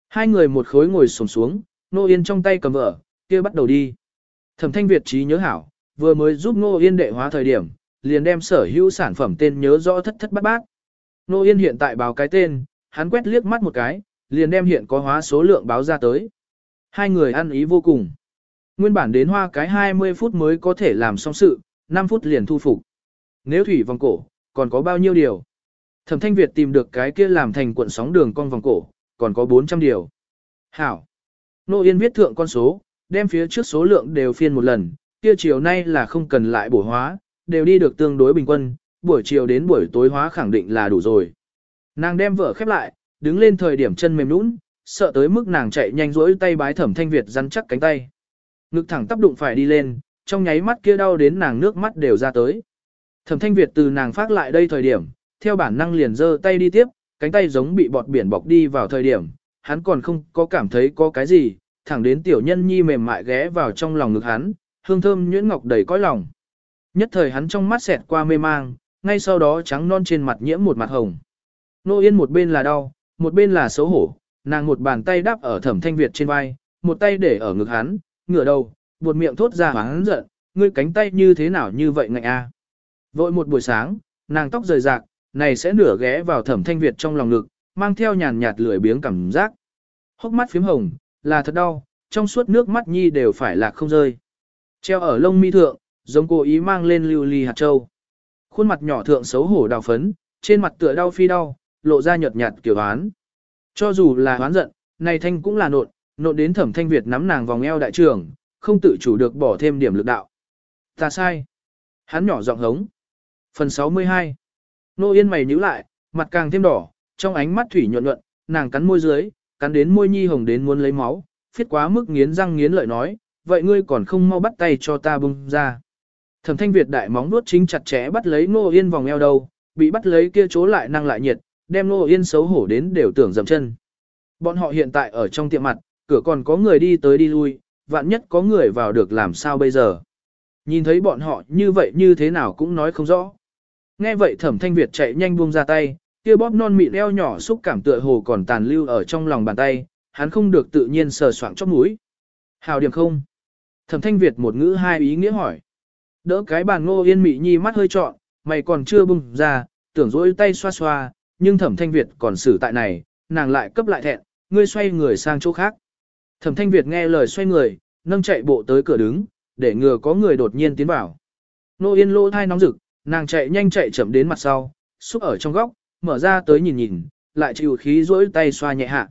Hai người một khối ngồi sổng xuống, Nô Yên trong tay cầm vợ, kia bắt đầu đi. Thẩm thanh Việt trí nhớ Hảo, vừa mới giúp Nô Yên đệ hóa thời điểm, liền đem sở hữu sản phẩm tên nhớ rõ thất thất bát bát. Nô Yên hiện tại báo cái tên, hắn quét liếc mắt một cái, liền đem hiện có hóa số lượng báo ra tới. Hai người ăn ý vô cùng. Nguyên bản đến hoa cái 20 phút mới có thể làm xong sự, 5 phút liền thu phục. Nếu thủy vòng cổ, còn có bao nhiêu điều? Thẩm Thanh Việt tìm được cái kia làm thành cuộn sóng đường con vòng cổ, còn có 400 điều. Hảo. Nô Yên viết thượng con số, đem phía trước số lượng đều phiên một lần, kia chiều nay là không cần lại bổ hóa, đều đi được tương đối bình quân, buổi chiều đến buổi tối hóa khẳng định là đủ rồi. Nàng đem vở khép lại, đứng lên thời điểm chân mềm nũng, sợ tới mức nàng chạy nhanh rỗi tay bái thẩm thanh Việt rắn chắc cánh tay. Ngực thẳng tác đụng phải đi lên, trong nháy mắt kia đau đến nàng nước mắt đều ra tới. Thẩm thanh Việt từ nàng phát lại đây thời điểm, theo bản năng liền giơ tay đi tiếp, cánh tay giống bị bọt biển bọc đi vào thời điểm, hắn còn không có cảm thấy có cái gì, thẳng đến tiểu nhân nhi mềm mại ghé vào trong lòng ngực hắn, hương thơm nhuyễn ngọc đầy cõi lòng. Nhất thời hắn trong mắt xẹt qua mê mang, ngay sau đó trắng non trên mặt nhiễm một mặt hồng. Nô Yên một bên là đau, một bên là xấu hổ, nàng một bàn tay đắp ở thẩm thanh Việt trên vai, một tay để ở ngực hắn, ngửa đầu, buột miệng thốt ra hắn giận, ngươi cánh tay như thế nào như vậy ngạnh a Vội một buổi sáng, nàng tóc rời rạc, này sẽ nửa ghé vào thẩm thanh Việt trong lòng ngực, mang theo nhàn nhạt lười biếng cảm giác. Hốc mắt phím hồng, là thật đau, trong suốt nước mắt nhi đều phải lạc không rơi. Treo ở lông mi thượng, giống cố ý mang lên lưu ly hạt châu. Khuôn mặt nhỏ thượng xấu hổ đào phấn, trên mặt tựa đau phi đau, lộ ra nhợt nhạt kiểu đoán. Cho dù là hoán giận, này thanh cũng là nộn, nộn đến thẩm thanh Việt nắm nàng vòng eo đại trưởng, không tự chủ được bỏ thêm điểm lực đạo. Ta sai. Hắn nhỏ giọng hống. Phần 62. Nô yên mày nhíu lại, mặt càng thêm đỏ, trong ánh mắt thủy nhuận nhuận, nàng cắn môi dưới, cắn đến môi nhi hồng đến muốn lấy máu, phiết quá mức nghiến răng nghiến lợi nói, vậy ngươi còn không mau bắt tay cho ta bung ra. Thẩm thanh Việt đại móng nuốt chính chặt chẽ bắt lấy Ngô Yên vòng eo đầu, bị bắt lấy kia chỗ lại năng lại nhiệt, đem Ngô Yên xấu hổ đến đều tưởng dầm chân. Bọn họ hiện tại ở trong tiệm mặt, cửa còn có người đi tới đi lui, vạn nhất có người vào được làm sao bây giờ. Nhìn thấy bọn họ như vậy như thế nào cũng nói không rõ. Nghe vậy thẩm thanh Việt chạy nhanh buông ra tay, kia bóp non mịn eo nhỏ xúc cảm tựa hồ còn tàn lưu ở trong lòng bàn tay, hắn không được tự nhiên sờ soạng chóp mũi. Hào điểm không? Thẩm thanh Việt một ngữ hai ý nghĩa hỏi. Đỡ cái bàn ngô yên mị nhi mắt hơi trọn, mày còn chưa bung ra, tưởng rỗi tay xoa xoa, nhưng thẩm thanh Việt còn xử tại này, nàng lại cấp lại thẹn, ngươi xoay người sang chỗ khác. Thẩm thanh Việt nghe lời xoay người, nâng chạy bộ tới cửa đứng, để ngừa có người đột nhiên tiến vào. Nô yên lỗ thai nóng rực, nàng chạy nhanh chạy chậm đến mặt sau, xúc ở trong góc, mở ra tới nhìn nhìn, lại chịu khí rỗi tay xoa nhẹ hạ.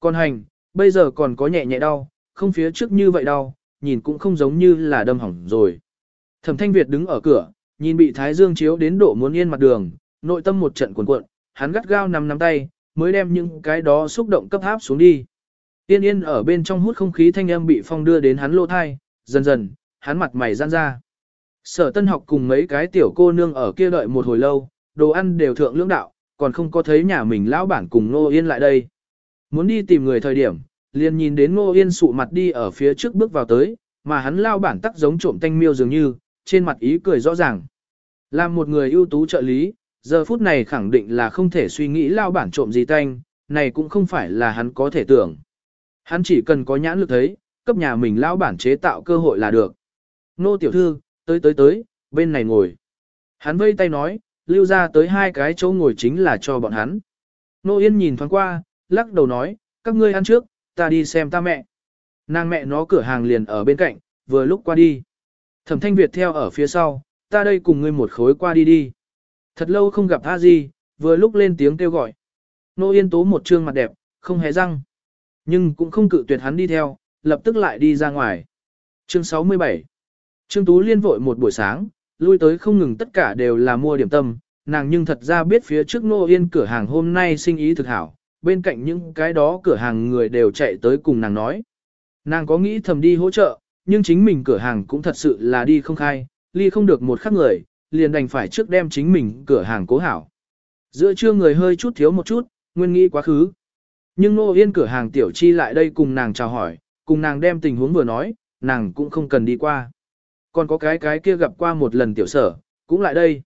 Còn hành, bây giờ còn có nhẹ nhẹ đau, không phía trước như vậy đau, nhìn cũng không giống như là đâm hỏng rồi. Thẩm Thanh Việt đứng ở cửa, nhìn bị Thái Dương chiếu đến độ muốn yên mặt đường, nội tâm một trận cuồn cuộn, hắn gắt gao nắm nắm tay, mới đem những cái đó xúc động cấp áp xuống đi. Tiên yên ở bên trong hút không khí thanh âm bị phong đưa đến hắn lô thai, dần dần, hắn mặt mày giãn ra. Sở tân học cùng mấy cái tiểu cô nương ở kia đợi một hồi lâu, đồ ăn đều thượng lưỡng đạo, còn không có thấy nhà mình lão bản cùng Nô Yên lại đây. Muốn đi tìm người thời điểm, liền nhìn đến Nô Yên sụ mặt đi ở phía trước bước vào tới, mà hắn lao bản tắc giống trộm tanh miêu dường như, trên mặt ý cười rõ ràng. Làm một người ưu tú trợ lý, giờ phút này khẳng định là không thể suy nghĩ lao bản trộm gì tanh, này cũng không phải là hắn có thể tưởng. Hắn chỉ cần có nhãn lực thấy, cấp nhà mình lao bản chế tạo cơ hội là được. Nô tiểu thư, tới tới tới, bên này ngồi. Hắn vây tay nói, lưu ra tới hai cái chỗ ngồi chính là cho bọn hắn. Nô Yên nhìn thoáng qua, lắc đầu nói, các ngươi ăn trước, ta đi xem ta mẹ. Nàng mẹ nó cửa hàng liền ở bên cạnh, vừa lúc qua đi. Thẩm thanh Việt theo ở phía sau, ta đây cùng ngươi một khối qua đi đi. Thật lâu không gặp A Di, vừa lúc lên tiếng kêu gọi. Nô Yên Tố một trương mặt đẹp, không hề răng. Nhưng cũng không cự tuyệt hắn đi theo, lập tức lại đi ra ngoài. Chương 67 Trương Tú Liên vội một buổi sáng, lui tới không ngừng tất cả đều là mua điểm tâm, nàng nhưng thật ra biết phía trước Nô Yên cửa hàng hôm nay sinh ý thực hảo, bên cạnh những cái đó cửa hàng người đều chạy tới cùng nàng nói. Nàng có nghĩ thầm đi hỗ trợ, nhưng chính mình cửa hàng cũng thật sự là đi không khai, ly không được một khắc người, liền đành phải trước đem chính mình cửa hàng cố hảo. Giữa trưa người hơi chút thiếu một chút, nguyên nghĩ quá khứ. Nhưng Nô Yên cửa hàng tiểu chi lại đây cùng nàng chào hỏi, cùng nàng đem tình huống vừa nói, nàng cũng không cần đi qua. Còn có cái cái kia gặp qua một lần tiểu sở, cũng lại đây.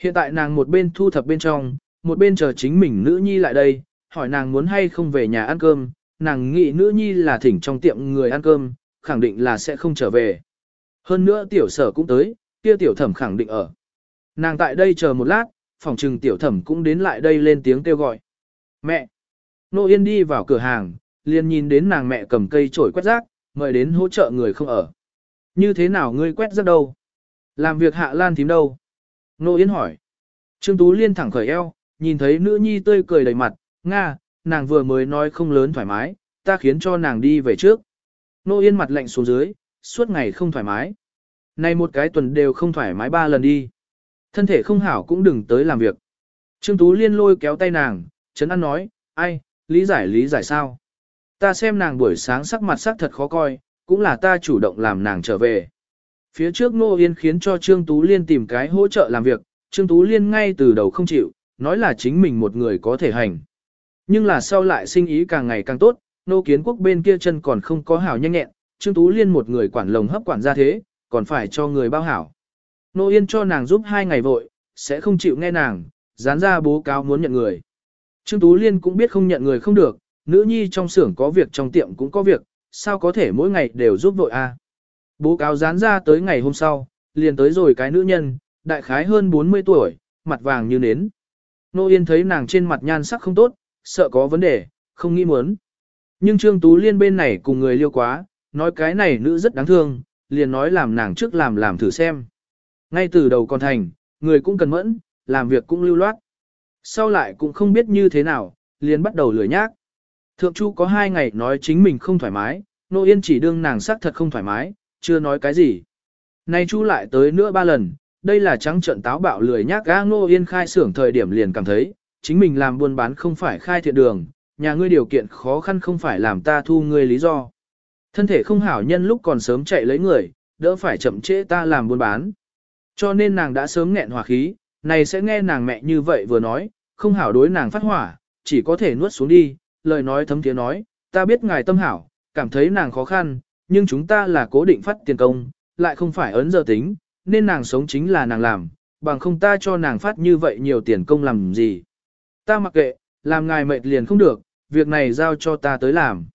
Hiện tại nàng một bên thu thập bên trong, một bên chờ chính mình nữ nhi lại đây, hỏi nàng muốn hay không về nhà ăn cơm, nàng nghĩ nữ nhi là thỉnh trong tiệm người ăn cơm, khẳng định là sẽ không trở về. Hơn nữa tiểu sở cũng tới, kia tiểu thẩm khẳng định ở. Nàng tại đây chờ một lát, phòng trừng tiểu thẩm cũng đến lại đây lên tiếng kêu gọi. Mẹ! Nô Yên đi vào cửa hàng, liền nhìn đến nàng mẹ cầm cây chổi quét rác, mời đến hỗ trợ người không ở. Như thế nào ngươi quét rác đâu? Làm việc hạ lan thím đâu? Nô Yên hỏi. Trương Tú Liên thẳng khởi eo, nhìn thấy nữ nhi tươi cười đầy mặt, Nga, nàng vừa mới nói không lớn thoải mái, ta khiến cho nàng đi về trước. Nô Yên mặt lạnh xuống dưới, suốt ngày không thoải mái. Này một cái tuần đều không thoải mái ba lần đi. Thân thể không hảo cũng đừng tới làm việc. Trương Tú Liên lôi kéo tay nàng, chấn ăn nói, ai, lý giải lý giải sao. Ta xem nàng buổi sáng sắc mặt sắc thật khó coi, cũng là ta chủ động làm nàng trở về. Phía trước Nô Yên khiến cho Trương Tú Liên tìm cái hỗ trợ làm việc, Trương Tú Liên ngay từ đầu không chịu, nói là chính mình một người có thể hành. Nhưng là sau lại sinh ý càng ngày càng tốt, nô kiến quốc bên kia chân còn không có hảo nhanh nhẹn, Trương Tú Liên một người quản lồng hấp quản ra thế, còn phải cho người bao hảo. Nô Yên cho nàng giúp hai ngày vội, sẽ không chịu nghe nàng, dán ra bố cáo muốn nhận người. Trương Tú Liên cũng biết không nhận người không được, nữ nhi trong xưởng có việc trong tiệm cũng có việc, sao có thể mỗi ngày đều giúp vội a Bố cáo dán ra tới ngày hôm sau, liền tới rồi cái nữ nhân, đại khái hơn 40 tuổi, mặt vàng như nến. Nô Yên thấy nàng trên mặt nhan sắc không tốt, sợ có vấn đề, không nghĩ muốn. Nhưng Trương Tú Liên bên này cùng người liêu quá, nói cái này nữ rất đáng thương, liền nói làm nàng trước làm làm thử xem. Ngay từ đầu còn thành, người cũng cần mẫn, làm việc cũng lưu loát. Sau lại cũng không biết như thế nào, liền bắt đầu lười nhác. Thượng Chu có hai ngày nói chính mình không thoải mái, Nô Yên chỉ đương nàng xác thật không thoải mái, chưa nói cái gì. Nay Chu lại tới nữa ba lần, đây là trắng trận táo bạo lười nhác ga Nô Yên khai xưởng thời điểm liền cảm thấy, chính mình làm buôn bán không phải khai thiện đường, nhà ngươi điều kiện khó khăn không phải làm ta thu ngươi lý do. Thân thể không hảo nhân lúc còn sớm chạy lấy người, đỡ phải chậm trễ ta làm buôn bán. Cho nên nàng đã sớm nghẹn hỏa khí, này sẽ nghe nàng mẹ như vậy vừa nói, không hảo đối nàng phát hỏa, chỉ có thể nuốt xuống đi, lời nói thấm tiếng nói, ta biết ngài tâm hảo, cảm thấy nàng khó khăn, nhưng chúng ta là cố định phát tiền công, lại không phải ấn giờ tính, nên nàng sống chính là nàng làm, bằng không ta cho nàng phát như vậy nhiều tiền công làm gì. Ta mặc kệ, làm ngài mệt liền không được, việc này giao cho ta tới làm.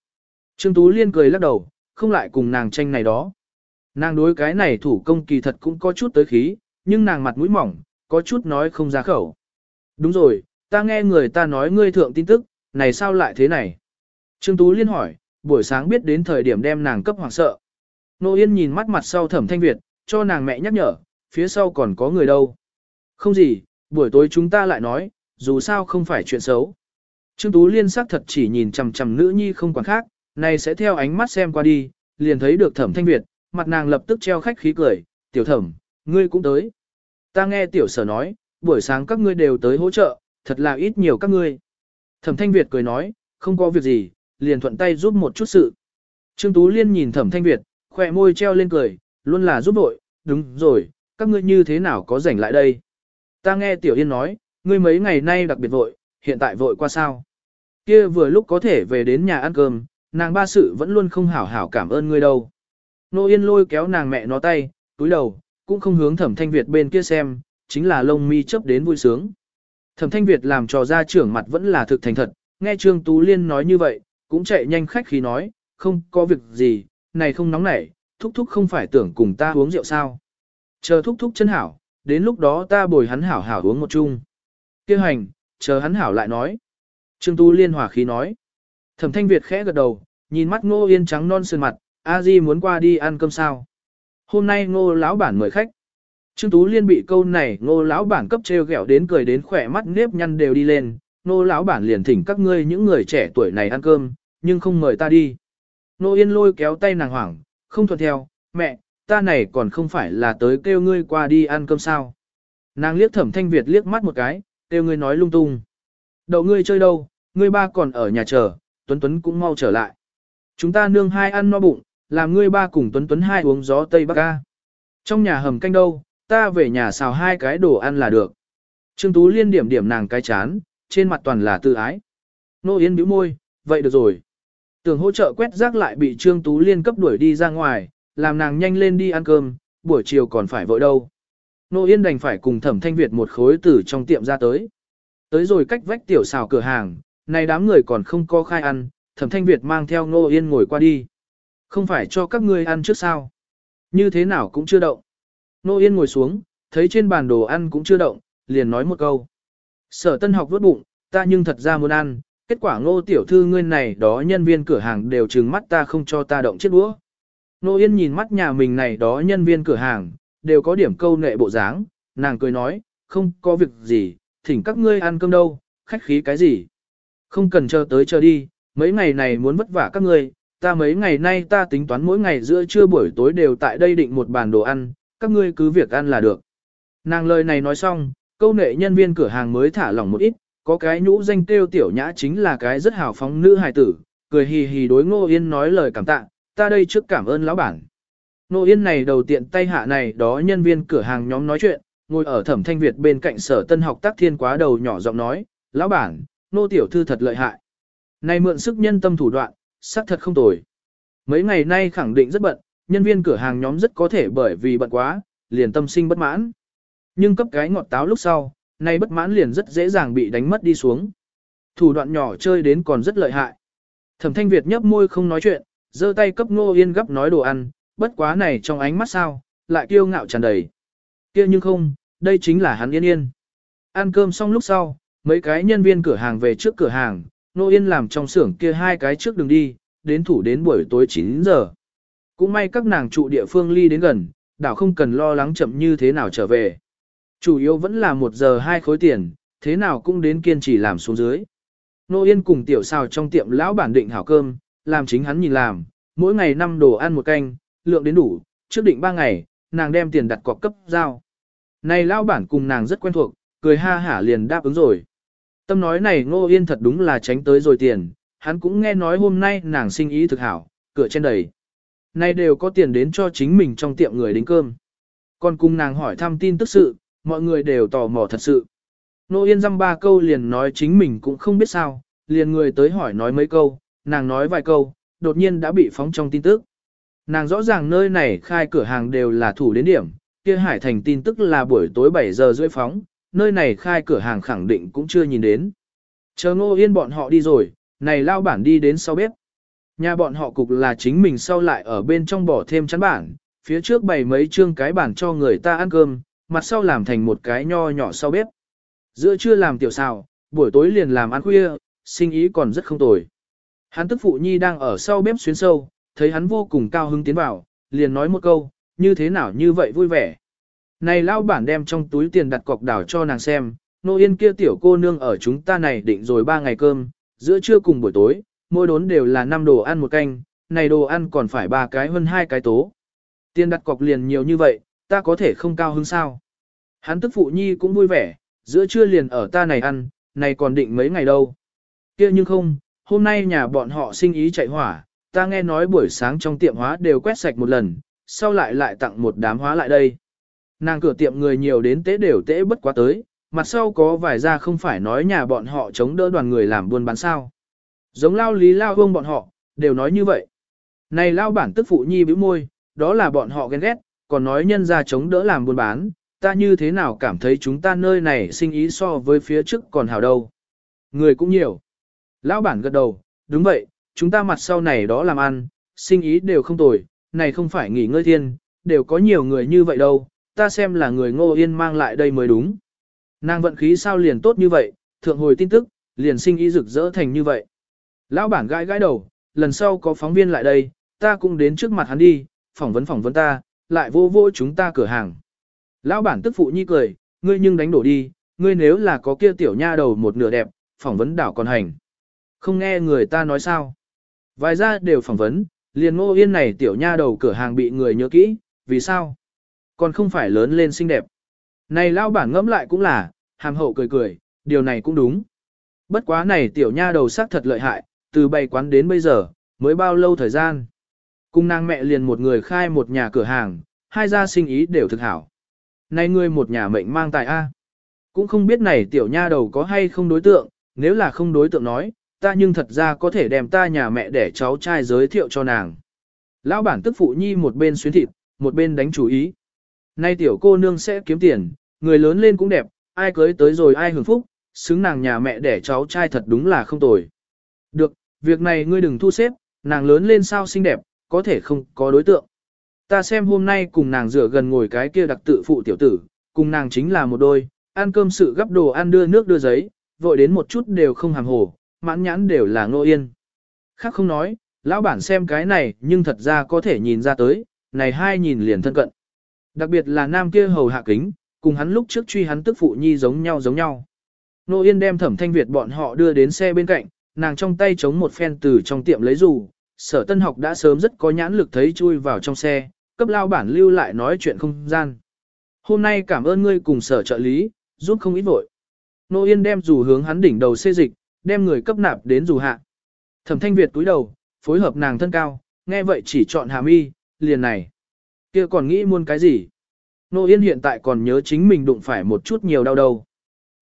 Trương Tú Liên cười lắc đầu, không lại cùng nàng tranh này đó. Nàng đối cái này thủ công kỳ thật cũng có chút tới khí, nhưng nàng mặt mũi mỏng, có chút nói không ra khẩu. Đúng rồi, ta nghe người ta nói ngươi thượng tin tức, này sao lại thế này? Trương Tú Liên hỏi, buổi sáng biết đến thời điểm đem nàng cấp hoảng sợ. Nô Yên nhìn mắt mặt sau thẩm thanh Việt, cho nàng mẹ nhắc nhở, phía sau còn có người đâu. Không gì, buổi tối chúng ta lại nói, dù sao không phải chuyện xấu. Trương Tú Liên sắc thật chỉ nhìn chằm chằm nữ nhi không quản khác, này sẽ theo ánh mắt xem qua đi, liền thấy được thẩm thanh Việt, mặt nàng lập tức treo khách khí cười, tiểu thẩm, ngươi cũng tới. Ta nghe tiểu sở nói, buổi sáng các ngươi đều tới hỗ trợ, thật là ít nhiều các ngươi. Thẩm thanh Việt cười nói, không có việc gì, liền thuận tay giúp một chút sự. Trương Tú Liên nhìn thẩm thanh Việt, khỏe môi treo lên cười, luôn là giúp đội, đúng rồi, các ngươi như thế nào có rảnh lại đây. Ta nghe Tiểu Yên nói, ngươi mấy ngày nay đặc biệt vội, hiện tại vội qua sao. Kia vừa lúc có thể về đến nhà ăn cơm, nàng ba sự vẫn luôn không hảo hảo cảm ơn ngươi đâu. Nô Yên lôi kéo nàng mẹ nó tay, túi đầu, cũng không hướng thẩm thanh Việt bên kia xem, chính là lông mi chấp đến vui sướng. Thẩm thanh Việt làm trò ra trưởng mặt vẫn là thực thành thật, nghe Trương Tú Liên nói như vậy, cũng chạy nhanh khách khí nói, không có việc gì, này không nóng nảy, thúc thúc không phải tưởng cùng ta uống rượu sao. Chờ thúc thúc chân hảo, đến lúc đó ta bồi hắn hảo hảo uống một chung. Kêu hành, chờ hắn hảo lại nói. Trương Tu Liên hòa khí nói. Thẩm Thanh Việt khẽ gật đầu, nhìn mắt Ngô Yên trắng non sơn mặt, A Di muốn qua đi ăn cơm sao? Hôm nay Ngô lão bản mời khách. Trương Tú Liên bị câu này ngô lão bản cấp treo gẹo đến cười đến khỏe mắt nếp nhăn đều đi lên, ngô lão bản liền thỉnh các ngươi những người trẻ tuổi này ăn cơm, nhưng không mời ta đi. ngô Yên lôi kéo tay nàng hoảng, không thuận theo, mẹ, ta này còn không phải là tới kêu ngươi qua đi ăn cơm sao. Nàng liếc thẩm thanh Việt liếc mắt một cái, kêu ngươi nói lung tung. Đậu ngươi chơi đâu, ngươi ba còn ở nhà chờ, Tuấn Tuấn cũng mau trở lại. Chúng ta nương hai ăn no bụng, làm ngươi ba cùng Tuấn Tuấn hai uống gió Tây Bắc ca. Trong nhà hầm canh đâu, ta về nhà xào hai cái đồ ăn là được. Trương Tú liên điểm điểm nàng cái chán, trên mặt toàn là tự ái. Nô Yên bĩu môi, vậy được rồi. Tưởng hỗ trợ quét rác lại bị Trương Tú liên cấp đuổi đi ra ngoài, làm nàng nhanh lên đi ăn cơm, buổi chiều còn phải vội đâu. Nô Yên đành phải cùng Thẩm Thanh Việt một khối từ trong tiệm ra tới. Tới rồi cách vách tiểu xào cửa hàng, này đám người còn không có khai ăn, Thẩm Thanh Việt mang theo Nô Yên ngồi qua đi. Không phải cho các ngươi ăn trước sao? Như thế nào cũng chưa động. Nô Yên ngồi xuống, thấy trên bàn đồ ăn cũng chưa động, liền nói một câu. Sở tân học vớt bụng, ta nhưng thật ra muốn ăn, kết quả ngô tiểu thư ngươi này đó nhân viên cửa hàng đều trừng mắt ta không cho ta động chiếc đũa. Nô Yên nhìn mắt nhà mình này đó nhân viên cửa hàng, đều có điểm câu nệ bộ dáng, nàng cười nói, không có việc gì, thỉnh các ngươi ăn cơm đâu, khách khí cái gì. Không cần chờ tới chờ đi, mấy ngày này muốn vất vả các ngươi, ta mấy ngày nay ta tính toán mỗi ngày giữa trưa buổi tối đều tại đây định một bàn đồ ăn, các ngươi cứ việc ăn là được. Nàng lời này nói xong, câu nệ nhân viên cửa hàng mới thả lỏng một ít, có cái nhũ danh kêu tiểu nhã chính là cái rất hào phóng nữ hài tử, cười hì hì đối Ngô Yên nói lời cảm tạ, ta đây trước cảm ơn lão bản. Nô Yên này đầu tiện tay hạ này đó nhân viên cửa hàng nhóm nói chuyện, ngồi ở thẩm thanh Việt bên cạnh sở tân học tác thiên quá đầu nhỏ giọng nói, lão bản, nô tiểu thư thật lợi hại. Này mượn sức nhân tâm thủ đoạn, xác thật không tồi. Mấy ngày nay khẳng định rất bận, nhân viên cửa hàng nhóm rất có thể bởi vì bận quá, liền tâm sinh bất mãn. Nhưng cấp cái ngọt táo lúc sau, nay bất mãn liền rất dễ dàng bị đánh mất đi xuống. Thủ đoạn nhỏ chơi đến còn rất lợi hại. Thẩm Thanh Việt nhấp môi không nói chuyện, giơ tay cấp Ngô Yên gấp nói đồ ăn, bất quá này trong ánh mắt sao, lại kiêu ngạo tràn đầy. Kia nhưng không, đây chính là hắn Yên Yên. Ăn cơm xong lúc sau, mấy cái nhân viên cửa hàng về trước cửa hàng, nô Yên làm trong xưởng kia hai cái trước đường đi, đến thủ đến buổi tối 9 giờ. Cũng may các nàng trụ địa phương ly đến gần, đảo không cần lo lắng chậm như thế nào trở về. Chủ yếu vẫn là một giờ hai khối tiền, thế nào cũng đến kiên trì làm xuống dưới. Nô Yên cùng tiểu xào trong tiệm lão bản định hảo cơm, làm chính hắn nhìn làm, mỗi ngày 5 đồ ăn một canh, lượng đến đủ, trước định 3 ngày, nàng đem tiền đặt cọc cấp giao. Này lao bản cùng nàng rất quen thuộc, cười ha hả liền đáp ứng rồi. Tâm nói này Ngô Yên thật đúng là tránh tới rồi tiền, hắn cũng nghe nói hôm nay nàng sinh ý thực hảo, cửa trên đầy. Này đều có tiền đến cho chính mình trong tiệm người đính cơm. Còn cùng nàng hỏi thăm tin tức sự, mọi người đều tò mò thật sự. Nô Yên dăm ba câu liền nói chính mình cũng không biết sao, liền người tới hỏi nói mấy câu, nàng nói vài câu, đột nhiên đã bị phóng trong tin tức. Nàng rõ ràng nơi này khai cửa hàng đều là thủ đến điểm, kia hải thành tin tức là buổi tối 7 giờ rưỡi phóng, nơi này khai cửa hàng khẳng định cũng chưa nhìn đến. Chờ Ngô Yên bọn họ đi rồi, này lao bản đi đến sau bếp. Nhà bọn họ cục là chính mình sau lại ở bên trong bỏ thêm chắn bản, phía trước bày mấy chương cái bản cho người ta ăn cơm, mặt sau làm thành một cái nho nhỏ sau bếp. Giữa trưa làm tiểu xào, buổi tối liền làm ăn khuya, sinh ý còn rất không tồi. Hắn tức phụ nhi đang ở sau bếp xuyến sâu, thấy hắn vô cùng cao hứng tiến vào, liền nói một câu, như thế nào như vậy vui vẻ. Này lao bản đem trong túi tiền đặt cọc đảo cho nàng xem, nô yên kia tiểu cô nương ở chúng ta này định rồi ba ngày cơm, giữa trưa cùng buổi tối, mỗi đốn đều là năm đồ ăn một canh, này đồ ăn còn phải ba cái hơn hai cái tố. Tiền đặt cọc liền nhiều như vậy, ta có thể không cao hứng sao. Hắn tức phụ nhi cũng vui vẻ, giữa trưa liền ở ta này ăn, này còn định mấy ngày đâu. kia nhưng không, hôm nay nhà bọn họ sinh ý chạy hỏa, ta nghe nói buổi sáng trong tiệm hóa đều quét sạch một lần, sau lại lại tặng một đám hóa lại đây. Nàng cửa tiệm người nhiều đến tế đều tế bất quá tới, mặt sau có vài gia không phải nói nhà bọn họ chống đỡ đoàn người làm buôn bán sao. Giống lao lý lao hông bọn họ, đều nói như vậy. Này lao bản tức phụ nhi bĩu môi, đó là bọn họ ghen ghét, còn nói nhân ra chống đỡ làm buôn bán, ta như thế nào cảm thấy chúng ta nơi này sinh ý so với phía trước còn hào đâu. Người cũng nhiều. Lão bản gật đầu, đúng vậy, chúng ta mặt sau này đó làm ăn, sinh ý đều không tồi, này không phải nghỉ ngơi thiên, đều có nhiều người như vậy đâu, ta xem là người ngô yên mang lại đây mới đúng. Nàng vận khí sao liền tốt như vậy, thượng hồi tin tức, liền sinh ý rực rỡ thành như vậy. Lão bản gãi gãi đầu, lần sau có phóng viên lại đây, ta cũng đến trước mặt hắn đi, phỏng vấn phỏng vấn ta, lại vô vô chúng ta cửa hàng. Lão bản tức phụ nhi cười, ngươi nhưng đánh đổ đi, ngươi nếu là có kia tiểu nha đầu một nửa đẹp, phỏng vấn đảo còn hành. Không nghe người ta nói sao. Vài gia đều phỏng vấn, liền ngô yên này tiểu nha đầu cửa hàng bị người nhớ kỹ, vì sao? Còn không phải lớn lên xinh đẹp. Này lao bản ngẫm lại cũng là, hàm hậu cười cười, điều này cũng đúng. Bất quá này tiểu nha đầu sắc thật lợi hại, từ bày quán đến bây giờ, mới bao lâu thời gian. Cung nàng mẹ liền một người khai một nhà cửa hàng, hai gia sinh ý đều thực hảo. Này ngươi một nhà mệnh mang tài A. Cũng không biết này tiểu nha đầu có hay không đối tượng, nếu là không đối tượng nói, ta nhưng thật ra có thể đem ta nhà mẹ để cháu trai giới thiệu cho nàng. Lão bản tức phụ nhi một bên xuyến thịt, một bên đánh chú ý. Nay tiểu cô nương sẽ kiếm tiền, người lớn lên cũng đẹp, ai cưới tới rồi ai hưởng phúc, xứng nàng nhà mẹ để cháu trai thật đúng là không tồi. Được, việc này ngươi đừng thu xếp, nàng lớn lên sao xinh đẹp, có thể không có đối tượng. Ta xem hôm nay cùng nàng rửa gần ngồi cái kia đặc tự phụ tiểu tử, cùng nàng chính là một đôi, ăn cơm sự gấp đồ ăn đưa nước đưa giấy, vội đến một chút đều không hàm hồ, mãn nhãn đều là ngô yên. Khác không nói, lão bản xem cái này nhưng thật ra có thể nhìn ra tới, này hai nhìn liền thân cận. Đặc biệt là nam kia hầu hạ kính, cùng hắn lúc trước truy hắn tức phụ nhi giống nhau giống nhau. Nô Yên đem thẩm thanh Việt bọn họ đưa đến xe bên cạnh, nàng trong tay chống một phen từ trong tiệm lấy dù, sở tân học đã sớm rất có nhãn lực thấy chui vào trong xe, cấp lao bản lưu lại nói chuyện không gian. Hôm nay cảm ơn ngươi cùng sở trợ lý, giúp không ít vội. Nô Yên đem dù hướng hắn đỉnh đầu xê dịch, đem người cấp nạp đến dù hạ. Thẩm thanh Việt túi đầu, phối hợp nàng thân cao, nghe vậy chỉ chọn hàm y, liền này. kia còn nghĩ muốn cái gì? Nô Yên hiện tại còn nhớ chính mình đụng phải một chút nhiều đau đầu.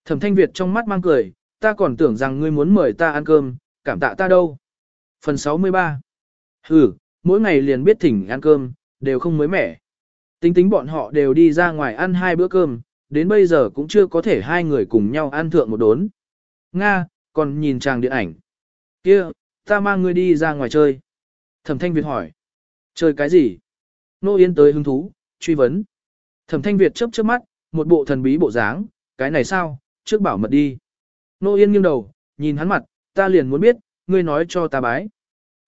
Thẩm thanh Việt trong mắt mang cười, ta còn tưởng rằng ngươi muốn mời ta ăn cơm, cảm tạ ta đâu. Phần 63 Ừ, mỗi ngày liền biết thỉnh ăn cơm, đều không mới mẻ. Tính tính bọn họ đều đi ra ngoài ăn hai bữa cơm, đến bây giờ cũng chưa có thể hai người cùng nhau ăn thượng một đốn. Nga, còn nhìn chàng điện ảnh. kia ta mang ngươi đi ra ngoài chơi. Thẩm thanh Việt hỏi. Chơi cái gì? Nô Yên tới hứng thú, truy vấn. Thẩm thanh Việt chớp chớp mắt, một bộ thần bí bộ dáng, cái này sao, trước bảo mật đi. Nô Yên nghiêng đầu, nhìn hắn mặt, ta liền muốn biết, ngươi nói cho ta bái.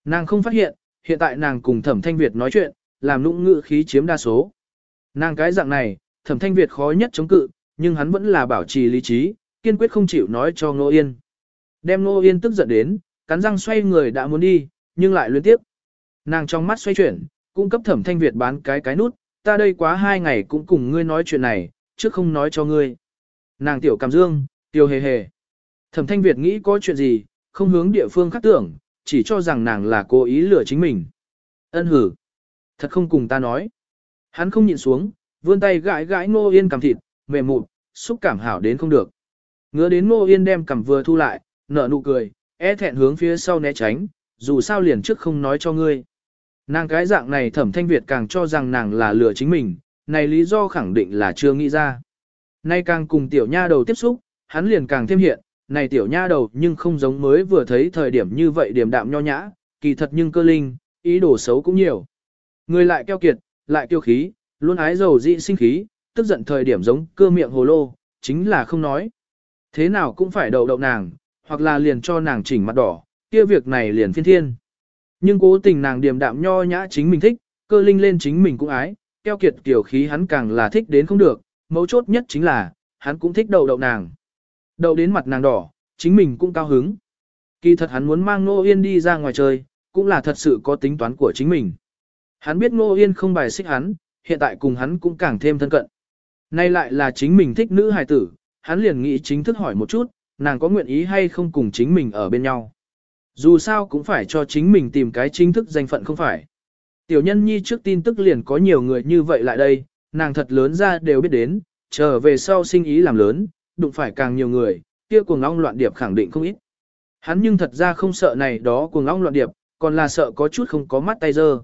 Nàng không phát hiện, hiện tại nàng cùng thẩm thanh Việt nói chuyện, làm nũng ngự khí chiếm đa số. Nàng cái dạng này, thẩm thanh Việt khó nhất chống cự, nhưng hắn vẫn là bảo trì lý trí, kiên quyết không chịu nói cho Nô Yên. Đem Nô Yên tức giận đến, cắn răng xoay người đã muốn đi, nhưng lại luyến tiếp. Nàng trong mắt xoay chuyển, cung cấp thẩm thanh Việt bán cái cái nút, ta đây quá hai ngày cũng cùng ngươi nói chuyện này, trước không nói cho ngươi. Nàng tiểu cảm dương, tiểu hề hề. Thẩm thanh Việt nghĩ có chuyện gì, không hướng địa phương khác tưởng, chỉ cho rằng nàng là cố ý lừa chính mình. Ân hử. Thật không cùng ta nói. Hắn không nhịn xuống, vươn tay gãi gãi Ngô Yên cầm thịt, mềm mụn, xúc cảm hảo đến không được. Ngứa đến Ngô Yên đem cầm vừa thu lại, nở nụ cười, e thẹn hướng phía sau né tránh, dù sao liền trước không nói cho ngươi. Nàng cái dạng này thẩm thanh Việt càng cho rằng nàng là lừa chính mình, này lý do khẳng định là chưa nghĩ ra. Nay càng cùng tiểu nha đầu tiếp xúc, hắn liền càng thêm hiện, này tiểu nha đầu nhưng không giống mới vừa thấy thời điểm như vậy điểm đạm nho nhã, kỳ thật nhưng cơ linh, ý đồ xấu cũng nhiều. Người lại keo kiệt, lại kiêu khí, luôn ái dầu dị sinh khí, tức giận thời điểm giống cơ miệng hồ lô, chính là không nói. Thế nào cũng phải đầu đậu nàng, hoặc là liền cho nàng chỉnh mặt đỏ, kia việc này liền phiên thiên. Nhưng cố tình nàng điềm đạm nho nhã chính mình thích, cơ linh lên chính mình cũng ái, keo kiệt tiểu khí hắn càng là thích đến không được, mấu chốt nhất chính là, hắn cũng thích đầu đậu nàng. Đậu đến mặt nàng đỏ, chính mình cũng cao hứng. Kỳ thật hắn muốn mang Nô Yên đi ra ngoài chơi, cũng là thật sự có tính toán của chính mình. Hắn biết Nô Yên không bài xích hắn, hiện tại cùng hắn cũng càng thêm thân cận. Nay lại là chính mình thích nữ hài tử, hắn liền nghĩ chính thức hỏi một chút, nàng có nguyện ý hay không cùng chính mình ở bên nhau. Dù sao cũng phải cho chính mình tìm cái chính thức danh phận không phải. Tiểu nhân nhi trước tin tức liền có nhiều người như vậy lại đây, nàng thật lớn ra đều biết đến, trở về sau sinh ý làm lớn, đụng phải càng nhiều người, kia cuồng long loạn điệp khẳng định không ít. Hắn nhưng thật ra không sợ này đó cuồng long loạn điệp, còn là sợ có chút không có mắt tay dơ.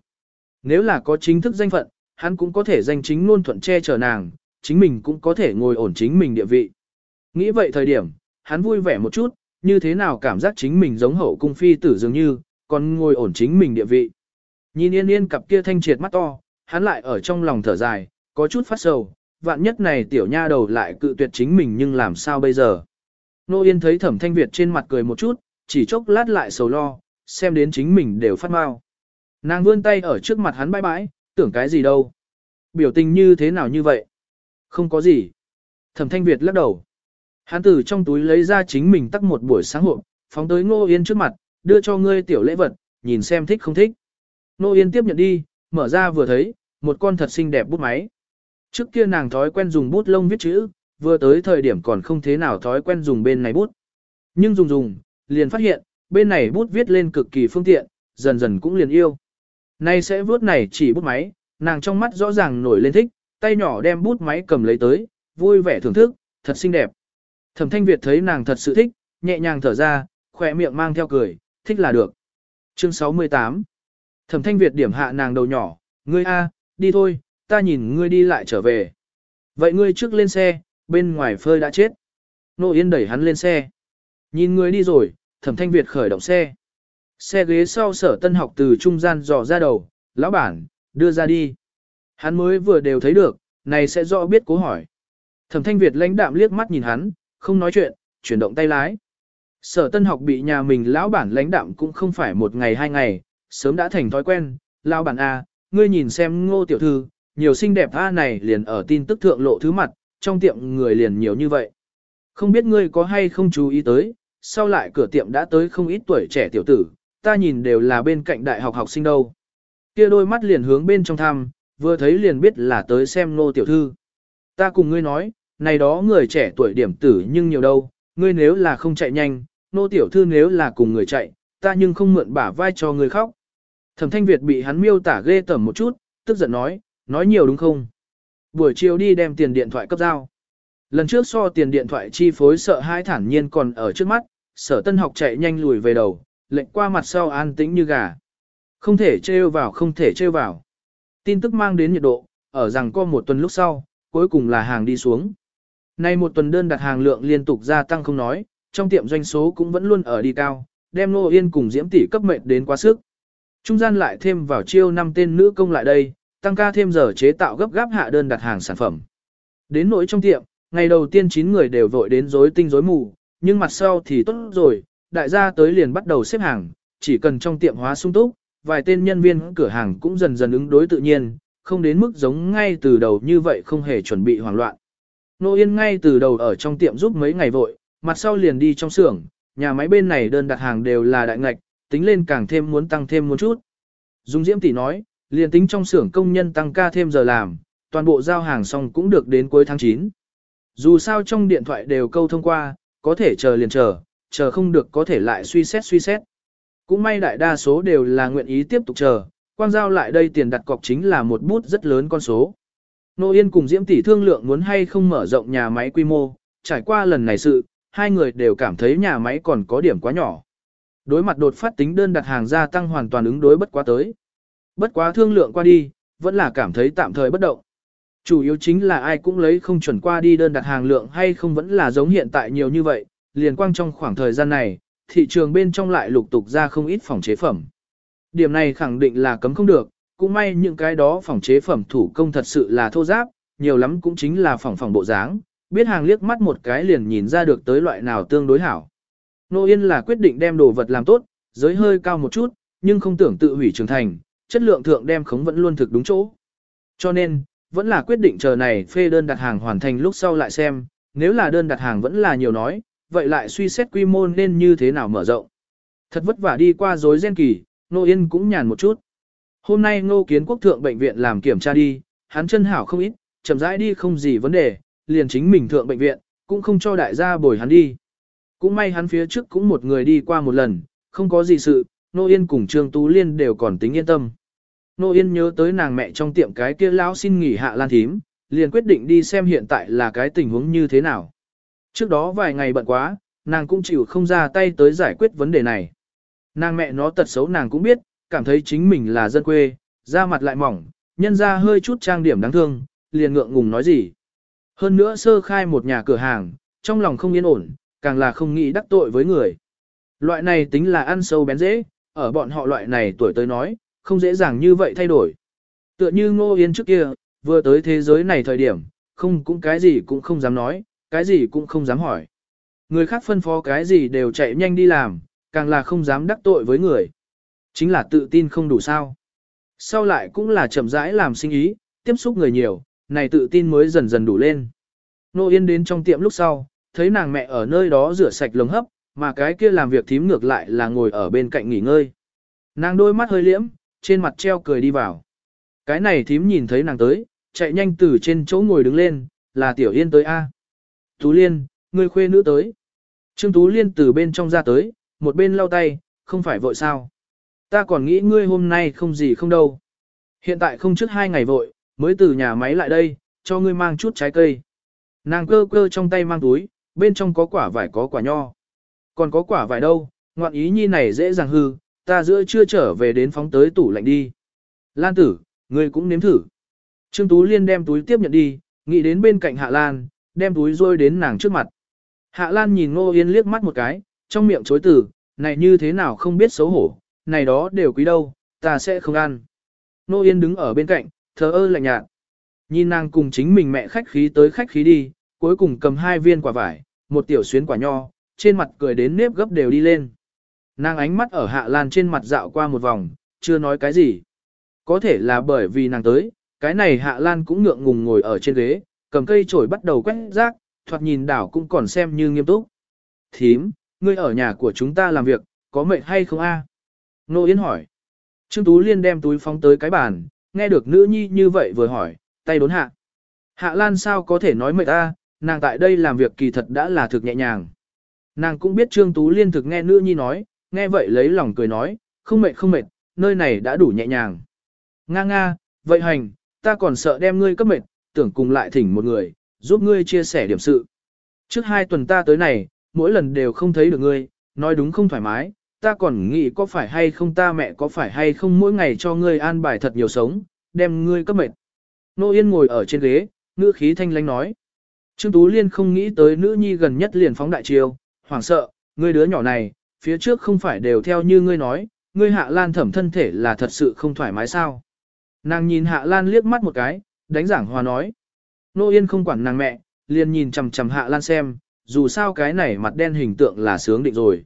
Nếu là có chính thức danh phận, hắn cũng có thể danh chính luôn thuận che chở nàng, chính mình cũng có thể ngồi ổn chính mình địa vị. Nghĩ vậy thời điểm, hắn vui vẻ một chút, như thế nào cảm giác chính mình giống hậu cung phi tử dường như, còn ngồi ổn chính mình địa vị. Nhìn yên yên cặp kia thanh triệt mắt to, hắn lại ở trong lòng thở dài, có chút phát sầu, vạn nhất này tiểu nha đầu lại cự tuyệt chính mình nhưng làm sao bây giờ. Nô Yên thấy thẩm thanh Việt trên mặt cười một chút, chỉ chốc lát lại sầu lo, xem đến chính mình đều phát mau. Nàng vươn tay ở trước mặt hắn bãi bãi, tưởng cái gì đâu. Biểu tình như thế nào như vậy? Không có gì. Thẩm Thanh Việt lắc đầu. Hắn từ trong túi lấy ra chính mình tắt một buổi sáng hộp, phóng tới Ngô Yên trước mặt, đưa cho ngươi tiểu lễ vật, nhìn xem thích không thích. Ngô Yên tiếp nhận đi, mở ra vừa thấy, một con thật xinh đẹp bút máy. Trước kia nàng thói quen dùng bút lông viết chữ, vừa tới thời điểm còn không thế nào thói quen dùng bên này bút. Nhưng dùng dùng, liền phát hiện, bên này bút viết lên cực kỳ phương tiện, dần dần cũng liền yêu. Nay sẽ vớt này chỉ bút máy, nàng trong mắt rõ ràng nổi lên thích, tay nhỏ đem bút máy cầm lấy tới, vui vẻ thưởng thức, thật xinh đẹp. Thẩm Thanh Việt thấy nàng thật sự thích, nhẹ nhàng thở ra, khỏe miệng mang theo cười, thích là được. Chương 68 Thẩm Thanh Việt điểm hạ nàng đầu nhỏ, ngươi a, đi thôi, ta nhìn ngươi đi lại trở về. Vậy ngươi trước lên xe, bên ngoài phơi đã chết. Nô Yên đẩy hắn lên xe. Nhìn ngươi đi rồi, Thẩm Thanh Việt khởi động xe. Xe ghế sau sở tân học từ trung gian dò ra đầu, lão bản, đưa ra đi. Hắn mới vừa đều thấy được, này sẽ rõ biết cố hỏi. Thẩm Thanh Việt lãnh đạm liếc mắt nhìn hắn, không nói chuyện, chuyển động tay lái. Sở tân học bị nhà mình lão bản lãnh đạm cũng không phải một ngày hai ngày, sớm đã thành thói quen, lão bản A, ngươi nhìn xem ngô tiểu thư, nhiều xinh đẹp A này liền ở tin tức thượng lộ thứ mặt, trong tiệm người liền nhiều như vậy. Không biết ngươi có hay không chú ý tới, sau lại cửa tiệm đã tới không ít tuổi trẻ tiểu tử, ta nhìn đều là bên cạnh đại học học sinh đâu. Kia đôi mắt liền hướng bên trong thăm, vừa thấy liền biết là tới xem ngô tiểu thư. Ta cùng ngươi nói, này đó người trẻ tuổi điểm tử nhưng nhiều đâu, ngươi nếu là không chạy nhanh, nô tiểu thư nếu là cùng người chạy, ta nhưng không mượn bả vai cho người khóc. Thẩm thanh Việt bị hắn miêu tả ghê tởm một chút, tức giận nói, nói nhiều đúng không? Buổi chiều đi đem tiền điện thoại cấp giao. Lần trước so tiền điện thoại chi phối sợ hai thản nhiên còn ở trước mắt, sở tân học chạy nhanh lùi về đầu, lệnh qua mặt sau an tĩnh như gà. Không thể trêu vào không thể trêu vào. Tin tức mang đến nhiệt độ, ở rằng có một tuần lúc sau, cuối cùng là hàng đi xuống. Nay một tuần đơn đặt hàng lượng liên tục gia tăng không nói, trong tiệm doanh số cũng vẫn luôn ở đi cao, đem Nô Yên cùng Diễm tỷ cấp mệnh đến quá sức. Trung gian lại thêm vào chiêu năm tên nữ công lại đây, tăng ca thêm giờ chế tạo gấp gáp hạ đơn đặt hàng sản phẩm. Đến nỗi trong tiệm, ngày đầu tiên 9 người đều vội đến rối tinh rối mù, nhưng mặt sau thì tốt rồi, đại gia tới liền bắt đầu xếp hàng, chỉ cần trong tiệm hóa sung túc, vài tên nhân viên cửa hàng cũng dần dần ứng đối tự nhiên, không đến mức giống ngay từ đầu như vậy không hề chuẩn bị hoảng loạn. Nô Yên ngay từ đầu ở trong tiệm giúp mấy ngày vội, mặt sau liền đi trong xưởng, nhà máy bên này đơn đặt hàng đều là đại ngạch, tính lên càng thêm muốn tăng thêm một chút. Dung Diễm tỷ nói, liền tính trong xưởng công nhân tăng ca thêm giờ làm, toàn bộ giao hàng xong cũng được đến cuối tháng 9. Dù sao trong điện thoại đều câu thông qua, có thể chờ liền chờ, chờ không được có thể lại suy xét suy xét. Cũng may đại đa số đều là nguyện ý tiếp tục chờ, quan giao lại đây tiền đặt cọc chính là một bút rất lớn con số. Nô Yên cùng Diễm tỷ thương lượng muốn hay không mở rộng nhà máy quy mô, trải qua lần này sự, hai người đều cảm thấy nhà máy còn có điểm quá nhỏ. Đối mặt đột phát tính đơn đặt hàng gia tăng hoàn toàn ứng đối bất quá tới. Bất quá thương lượng qua đi, vẫn là cảm thấy tạm thời bất động. Chủ yếu chính là ai cũng lấy không chuẩn qua đi đơn đặt hàng lượng hay không vẫn là giống hiện tại nhiều như vậy, liền quang trong khoảng thời gian này, thị trường bên trong lại lục tục ra không ít phòng chế phẩm. Điểm này khẳng định là cấm không được, cũng may những cái đó phòng chế phẩm thủ công thật sự là thô giáp, nhiều lắm cũng chính là phòng phòng bộ dáng, biết hàng liếc mắt một cái liền nhìn ra được tới loại nào tương đối hảo. Nô Yên là quyết định đem đồ vật làm tốt, giới hơi cao một chút, nhưng không tưởng tự hủy trưởng thành, chất lượng thượng đem khống vẫn luôn thực đúng chỗ. Cho nên, vẫn là quyết định chờ này phê đơn đặt hàng hoàn thành lúc sau lại xem, nếu là đơn đặt hàng vẫn là nhiều nói, vậy lại suy xét quy mô nên như thế nào mở rộng. Thật vất vả đi qua dối gen kỳ, Nô Yên cũng nhàn một chút. Hôm nay Ngô Kiến Quốc thượng bệnh viện làm kiểm tra đi, hắn chân hảo không ít, chậm rãi đi không gì vấn đề, liền chính mình thượng bệnh viện, cũng không cho đại gia bồi hắn đi. Cũng may hắn phía trước cũng một người đi qua một lần, không có gì sự, Nô Yên cùng Trương Tú Liên đều còn tính yên tâm. Nô Yên nhớ tới nàng mẹ trong tiệm cái kia lão xin nghỉ hạ lan thím, liền quyết định đi xem hiện tại là cái tình huống như thế nào. Trước đó vài ngày bận quá, nàng cũng chịu không ra tay tới giải quyết vấn đề này. Nàng mẹ nó tật xấu nàng cũng biết, cảm thấy chính mình là dân quê, da mặt lại mỏng, nhân ra hơi chút trang điểm đáng thương, liền ngượng ngùng nói gì. Hơn nữa sơ khai một nhà cửa hàng, trong lòng không yên ổn, càng là không nghĩ đắc tội với người. Loại này tính là ăn sâu bén dễ, ở bọn họ loại này tuổi tới nói, không dễ dàng như vậy thay đổi. Tựa như Ngô Yên trước kia, vừa tới thế giới này thời điểm, không cũng cái gì cũng không dám nói, cái gì cũng không dám hỏi. Người khác phân phó cái gì đều chạy nhanh đi làm, càng là không dám đắc tội với người. Chính là tự tin không đủ sao. Sau lại cũng là chậm rãi làm sinh ý, tiếp xúc người nhiều, này tự tin mới dần dần đủ lên. Nô Yên đến trong tiệm lúc sau, thấy nàng mẹ ở nơi đó rửa sạch lồng hấp, mà cái kia làm việc thím ngược lại là ngồi ở bên cạnh nghỉ ngơi. Nàng đôi mắt hơi liễm, trên mặt treo cười đi vào. Cái này thím nhìn thấy nàng tới, chạy nhanh từ trên chỗ ngồi đứng lên, là Tiểu Yên tới A. Tú Liên, người khuê nữ tới. Trương Tú Liên từ bên trong ra tới, một bên lau tay, không phải vội sao. Ta còn nghĩ ngươi hôm nay không gì không đâu. Hiện tại không trước hai ngày vội, mới từ nhà máy lại đây, cho ngươi mang chút trái cây. Nàng cơ cơ trong tay mang túi, bên trong có quả vải có quả nho. Còn có quả vải đâu, ngoạn ý nhi này dễ dàng hư, ta giữa chưa trở về đến phóng tới tủ lạnh đi. Lan tử, ngươi cũng nếm thử. Trương Tú Liên đem túi tiếp nhận đi, nghĩ đến bên cạnh Hạ Lan, đem túi rôi đến nàng trước mặt. Hạ Lan nhìn Ngô Yên liếc mắt một cái, trong miệng chối từ, này như thế nào không biết xấu hổ, này đó đều quý đâu, ta sẽ không ăn. Nô Yên đứng ở bên cạnh, thờ ơ lạnh nhạt. Nhìn nàng cùng chính mình mẹ khách khí tới khách khí đi, cuối cùng cầm hai viên quả vải, một tiểu xuyến quả nho, trên mặt cười đến nếp gấp đều đi lên. Nàng ánh mắt ở Hạ Lan trên mặt dạo qua một vòng, chưa nói cái gì. Có thể là bởi vì nàng tới, cái này Hạ Lan cũng ngượng ngùng ngồi ở trên ghế, cầm cây chổi bắt đầu quét rác, thoạt nhìn đảo cũng còn xem như nghiêm túc. Thím, ngươi ở nhà của chúng ta làm việc, có mệt hay không a? Nô Yến hỏi. Trương Tú Liên đem túi phóng tới cái bàn, nghe được nữ nhi như vậy vừa hỏi, tay đốn hạ. Hạ Lan sao có thể nói mệt ta, nàng tại đây làm việc kỳ thật đã là thực nhẹ nhàng. Nàng cũng biết Trương Tú Liên thực nghe nữ nhi nói, nghe vậy lấy lòng cười nói, không mệt không mệt, nơi này đã đủ nhẹ nhàng. Nga nga, vậy hành, ta còn sợ đem ngươi cấp mệt, tưởng cùng lại thỉnh một người, giúp ngươi chia sẻ điểm sự. Trước hai tuần ta tới này, mỗi lần đều không thấy được ngươi, nói đúng không thoải mái, ta còn nghĩ có phải hay không ta mẹ có phải hay không mỗi ngày cho ngươi an bài thật nhiều sống, đem ngươi cấp mệt. Nô Yên ngồi ở trên ghế, ngữ khí thanh lánh nói. Trương Tú Liên không nghĩ tới nữ nhi gần nhất liền phóng đại chiêu, hoảng sợ, ngươi đứa nhỏ này, phía trước không phải đều theo như ngươi nói, ngươi hạ lan thẩm thân thể là thật sự không thoải mái sao. Nàng nhìn hạ lan liếc mắt một cái, đánh giảng hòa nói. Nô Yên không quản nàng mẹ, liền nhìn chằm chằm Hạ Lan xem, dù sao cái này mặt đen hình tượng là sướng định rồi.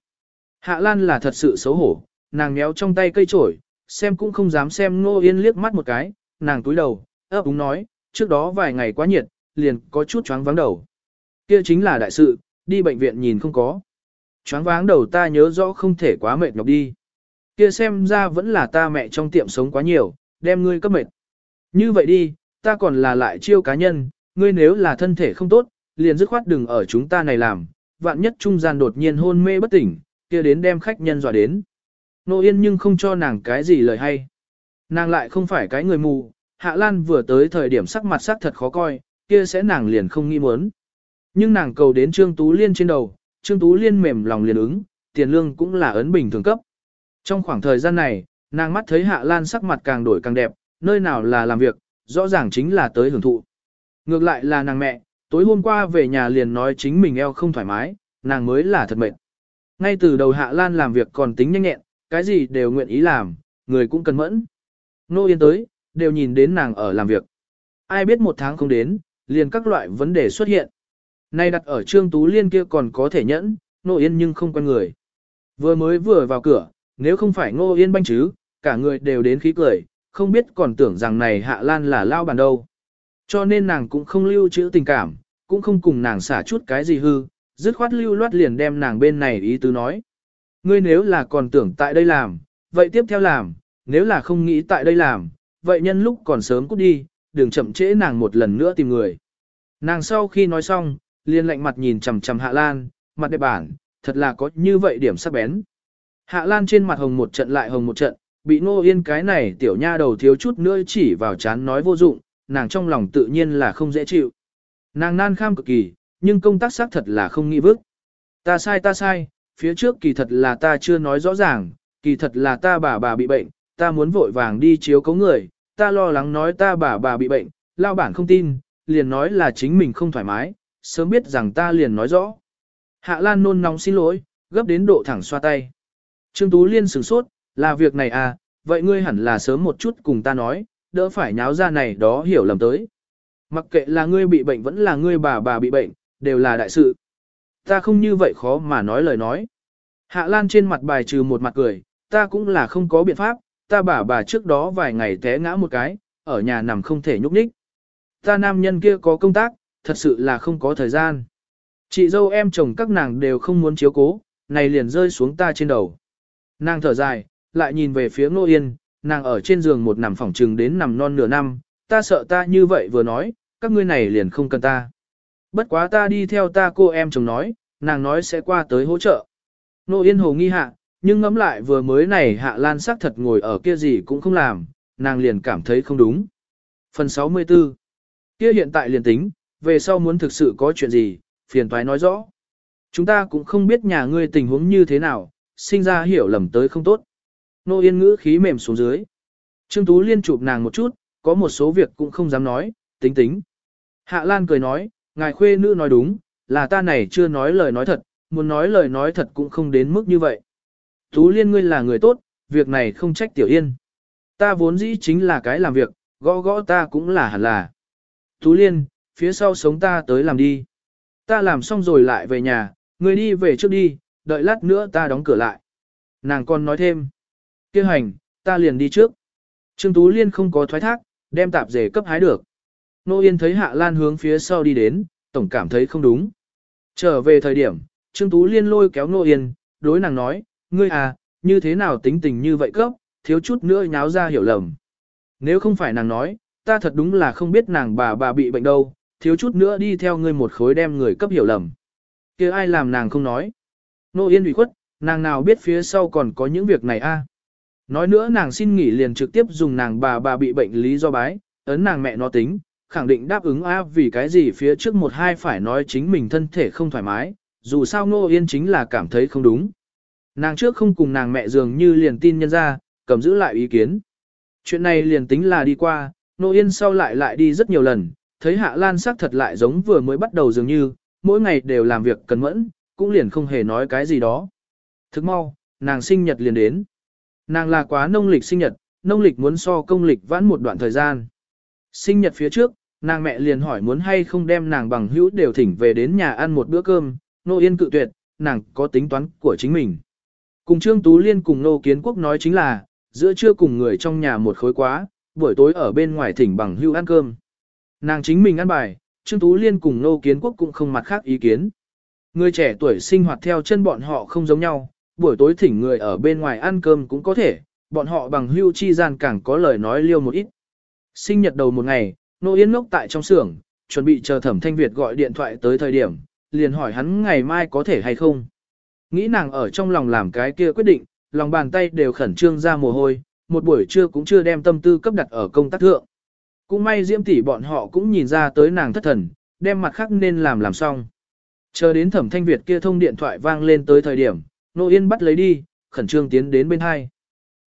Hạ Lan là thật sự xấu hổ, nàng méo trong tay cây trổi, xem cũng không dám xem Ngô Yên liếc mắt một cái, nàng túi đầu, ấp úng nói, trước đó vài ngày quá nhiệt, liền có chút choáng vắng đầu. Kia chính là đại sự, đi bệnh viện nhìn không có. Choáng váng đầu ta nhớ rõ không thể quá mệt nhọc đi. Kia xem ra vẫn là ta mẹ trong tiệm sống quá nhiều, đem ngươi cấp mệt. Như vậy đi, ta còn là lại chiêu cá nhân, ngươi nếu là thân thể không tốt, liền dứt khoát đừng ở chúng ta này làm, vạn nhất trung gian đột nhiên hôn mê bất tỉnh, kia đến đem khách nhân dọa đến. Nô Yên nhưng không cho nàng cái gì lời hay. Nàng lại không phải cái người mù, Hạ Lan vừa tới thời điểm sắc mặt sắc thật khó coi, kia sẽ nàng liền không nghĩ muốn. Nhưng nàng cầu đến Trương Tú Liên trên đầu, Trương Tú Liên mềm lòng liền ứng, tiền lương cũng là ấn bình thường cấp. Trong khoảng thời gian này, nàng mắt thấy Hạ Lan sắc mặt càng đổi càng đẹp, nơi nào là làm việc, rõ ràng chính là tới hưởng thụ. Ngược lại là nàng mẹ, tối hôm qua về nhà liền nói chính mình eo không thoải mái, nàng mới là thật mệt. Ngay từ đầu Hạ Lan làm việc còn tính nhanh nhẹn, cái gì đều nguyện ý làm, người cũng cần mẫn. Nô Yên tới, đều nhìn đến nàng ở làm việc. Ai biết một tháng không đến, liền các loại vấn đề xuất hiện. Nay đặt ở Trương Tú Liên kia còn có thể nhẫn, Nô Yên nhưng không quen người. Vừa mới vừa vào cửa, nếu không phải Ngô Yên banh chứ, cả người đều đến khí cười, không biết còn tưởng rằng này Hạ Lan là lao bàn đâu. Cho nên nàng cũng không lưu trữ tình cảm, cũng không cùng nàng xả chút cái gì hư, dứt khoát lưu loát liền đem nàng bên này ý tứ nói. Ngươi nếu là còn tưởng tại đây làm, vậy tiếp theo làm, nếu là không nghĩ tại đây làm, vậy nhân lúc còn sớm cút đi, đừng chậm trễ nàng một lần nữa tìm người. Nàng sau khi nói xong, liền lạnh mặt nhìn chằm chằm Hạ Lan, mặt đẹp bản, thật là có như vậy điểm sắc bén. Hạ Lan trên mặt hồng một trận lại hồng một trận, bị Ngô Yên cái này tiểu nha đầu thiếu chút nữa chỉ vào chán nói vô dụng, nàng trong lòng tự nhiên là không dễ chịu. Nàng nan kham cực kỳ, nhưng công tác xác thật là không nghĩ vức. Ta sai ta sai, phía trước kỳ thật là ta chưa nói rõ ràng, kỳ thật là ta bà bà bị bệnh, ta muốn vội vàng đi chiếu cấu người, ta lo lắng nói ta bà bà bị bệnh, lao bản không tin, liền nói là chính mình không thoải mái, sớm biết rằng ta liền nói rõ. Hạ Lan nôn nóng xin lỗi, gấp đến độ thẳng xoa tay. Trương Tú Liên sửng sốt, là việc này à, vậy ngươi hẳn là sớm một chút cùng ta nói, đỡ phải nháo ra này đó hiểu lầm tới. Mặc kệ là ngươi bị bệnh vẫn là ngươi bà bà bị bệnh, đều là đại sự. Ta không như vậy khó mà nói lời nói. Hạ Lan trên mặt bài trừ một mặt cười, ta cũng là không có biện pháp, ta bà bà trước đó vài ngày té ngã một cái, ở nhà nằm không thể nhúc nhích. Ta nam nhân kia có công tác, thật sự là không có thời gian. Chị dâu em chồng các nàng đều không muốn chiếu cố, này liền rơi xuống ta trên đầu. Nàng thở dài, lại nhìn về phía Ngô Yên, nàng ở trên giường một nằm phòng trừng đến nằm non nửa năm, ta sợ ta như vậy vừa nói, các ngươi này liền không cần ta. Bất quá ta đi theo ta cô em chồng nói, nàng nói sẽ qua tới hỗ trợ. Nô Yên hồ nghi hạ, nhưng ngẫm lại vừa mới này hạ lan sắc thật ngồi ở kia gì cũng không làm, nàng liền cảm thấy không đúng. Phần 64 Kia hiện tại liền tính, về sau muốn thực sự có chuyện gì, phiền toái nói rõ. Chúng ta cũng không biết nhà ngươi tình huống như thế nào, sinh ra hiểu lầm tới không tốt. Nô Yên ngữ khí mềm xuống dưới. Trương Tú liên chụp nàng một chút, có một số việc cũng không dám nói, tính tính. Hạ Lan cười nói, ngài khuê nữ nói đúng, là ta này chưa nói lời nói thật, muốn nói lời nói thật cũng không đến mức như vậy. Tú liên ngươi là người tốt, việc này không trách tiểu yên. Ta vốn dĩ chính là cái làm việc, gõ gõ ta cũng là hẳn là. Tú liên, phía sau sống ta tới làm đi. Ta làm xong rồi lại về nhà, ngươi đi về trước đi, đợi lát nữa ta đóng cửa lại. Nàng còn nói thêm. Kêu hành, ta liền đi trước. Trương Tú Liên không có thoái thác, đem tạp dề cấp hái được. Nô Yên thấy Hạ Lan hướng phía sau đi đến, tổng cảm thấy không đúng. Trở về thời điểm, Trương Tú Liên lôi kéo Nô Yên, đối nàng nói, ngươi à, như thế nào tính tình như vậy cấp, thiếu chút nữa nháo ra hiểu lầm. Nếu không phải nàng nói, ta thật đúng là không biết nàng bà bà bị bệnh đâu, thiếu chút nữa đi theo ngươi một khối đem người cấp hiểu lầm. kia ai làm nàng không nói. Nô Yên ủy khuất, nàng nào biết phía sau còn có những việc này a Nói nữa nàng xin nghỉ liền trực tiếp dùng nàng bà bà bị bệnh lý do bái, ấn nàng mẹ nó tính, khẳng định đáp ứng a vì cái gì phía trước một hai phải nói chính mình thân thể không thoải mái, dù sao Nô Yên chính là cảm thấy không đúng. Nàng trước không cùng nàng mẹ dường như liền tin nhân ra, cầm giữ lại ý kiến. Chuyện này liền tính là đi qua, Nô Yên sau lại lại đi rất nhiều lần, thấy Hạ Lan sắc thật lại giống vừa mới bắt đầu dường như, mỗi ngày đều làm việc cẩn mẫn, cũng liền không hề nói cái gì đó. Thức mau, nàng sinh nhật liền đến. Nàng là quá nông lịch sinh nhật, nông lịch muốn so công lịch vãn một đoạn thời gian. Sinh nhật phía trước, nàng mẹ liền hỏi muốn hay không đem nàng bằng hữu đều thỉnh về đến nhà ăn một bữa cơm, nô yên cự tuyệt, nàng có tính toán của chính mình. Cùng Trương Tú Liên cùng nô kiến quốc nói chính là, giữa trưa cùng người trong nhà một khối quá, buổi tối ở bên ngoài thỉnh bằng hữu ăn cơm. Nàng chính mình ăn bài, Trương Tú Liên cùng nô kiến quốc cũng không mặt khác ý kiến. Người trẻ tuổi sinh hoạt theo chân bọn họ không giống nhau, buổi tối thỉnh người ở bên ngoài ăn cơm cũng có thể, bọn họ bằng hưu chi gian càng có lời nói liêu một ít. Sinh nhật đầu một ngày, Nô Yên ngốc tại trong xưởng, chuẩn bị chờ Thẩm Thanh Việt gọi điện thoại tới thời điểm, liền hỏi hắn ngày mai có thể hay không. Nghĩ nàng ở trong lòng làm cái kia quyết định, lòng bàn tay đều khẩn trương ra mồ hôi, một buổi trưa cũng chưa đem tâm tư cấp đặt ở công tác thượng. Cũng may Diễm tỷ bọn họ cũng nhìn ra tới nàng thất thần, đem mặt khác nên làm làm xong. Chờ đến Thẩm Thanh Việt kia thông điện thoại vang lên tới thời điểm, Nô Yên bắt lấy đi, khẩn trương tiến đến bên hai.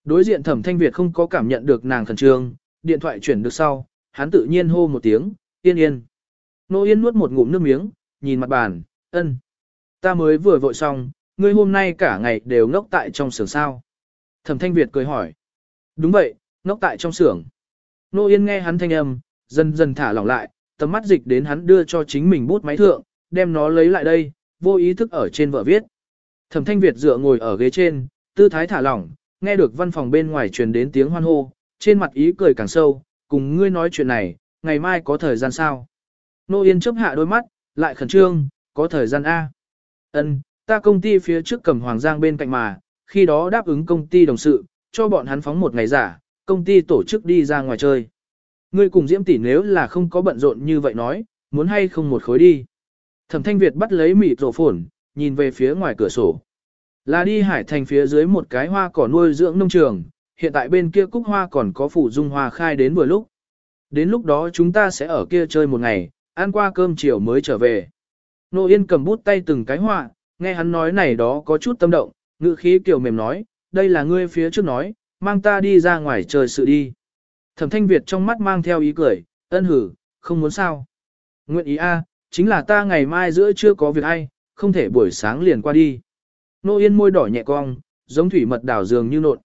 Đối diện Thẩm Thanh Việt không có cảm nhận được nàng khẩn trương, điện thoại chuyển được sau, hắn tự nhiên hô một tiếng, yên yên. Nô Yên nuốt một ngụm nước miếng, nhìn mặt bàn, ân. Ta mới vừa vội xong, ngươi hôm nay cả ngày đều ngốc tại trong xưởng sao. Thẩm Thanh Việt cười hỏi. Đúng vậy, ngốc tại trong xưởng. Nô Yên nghe hắn thanh âm, dần dần thả lỏng lại, tầm mắt dịch đến hắn đưa cho chính mình bút máy thượng, đem nó lấy lại đây, vô ý thức ở trên vợ viết. Thẩm Thanh Việt dựa ngồi ở ghế trên, tư thái thả lỏng, nghe được văn phòng bên ngoài truyền đến tiếng hoan hô, trên mặt ý cười càng sâu, cùng ngươi nói chuyện này, ngày mai có thời gian sao? Nô Yên chấp hạ đôi mắt, lại khẩn trương, có thời gian A. Ân, ta công ty phía trước cầm Hoàng Giang bên cạnh mà, khi đó đáp ứng công ty đồng sự, cho bọn hắn phóng một ngày giả, công ty tổ chức đi ra ngoài chơi. Ngươi cùng Diễm tỷ nếu là không có bận rộn như vậy nói, muốn hay không một khối đi. Thẩm Thanh Việt bắt lấy mịt rổ phổn, nhìn về phía ngoài cửa sổ. Là đi hải thành phía dưới một cái hoa cỏ nuôi dưỡng nông trường, hiện tại bên kia cúc hoa còn có phủ dung hoa khai đến vừa lúc. Đến lúc đó chúng ta sẽ ở kia chơi một ngày, ăn qua cơm chiều mới trở về. Nô Yên cầm bút tay từng cái họa, nghe hắn nói này đó có chút tâm động, ngữ khí kiểu mềm nói, đây là ngươi phía trước nói, mang ta đi ra ngoài trời sự đi. Thẩm thanh Việt trong mắt mang theo ý cười, ân hử, không muốn sao. Nguyện ý a chính là ta ngày mai giữa chưa có việc ai, không thể buổi sáng liền qua đi. Nô Yên môi đỏ nhẹ cong, giống thủy mật đảo dường như nộn.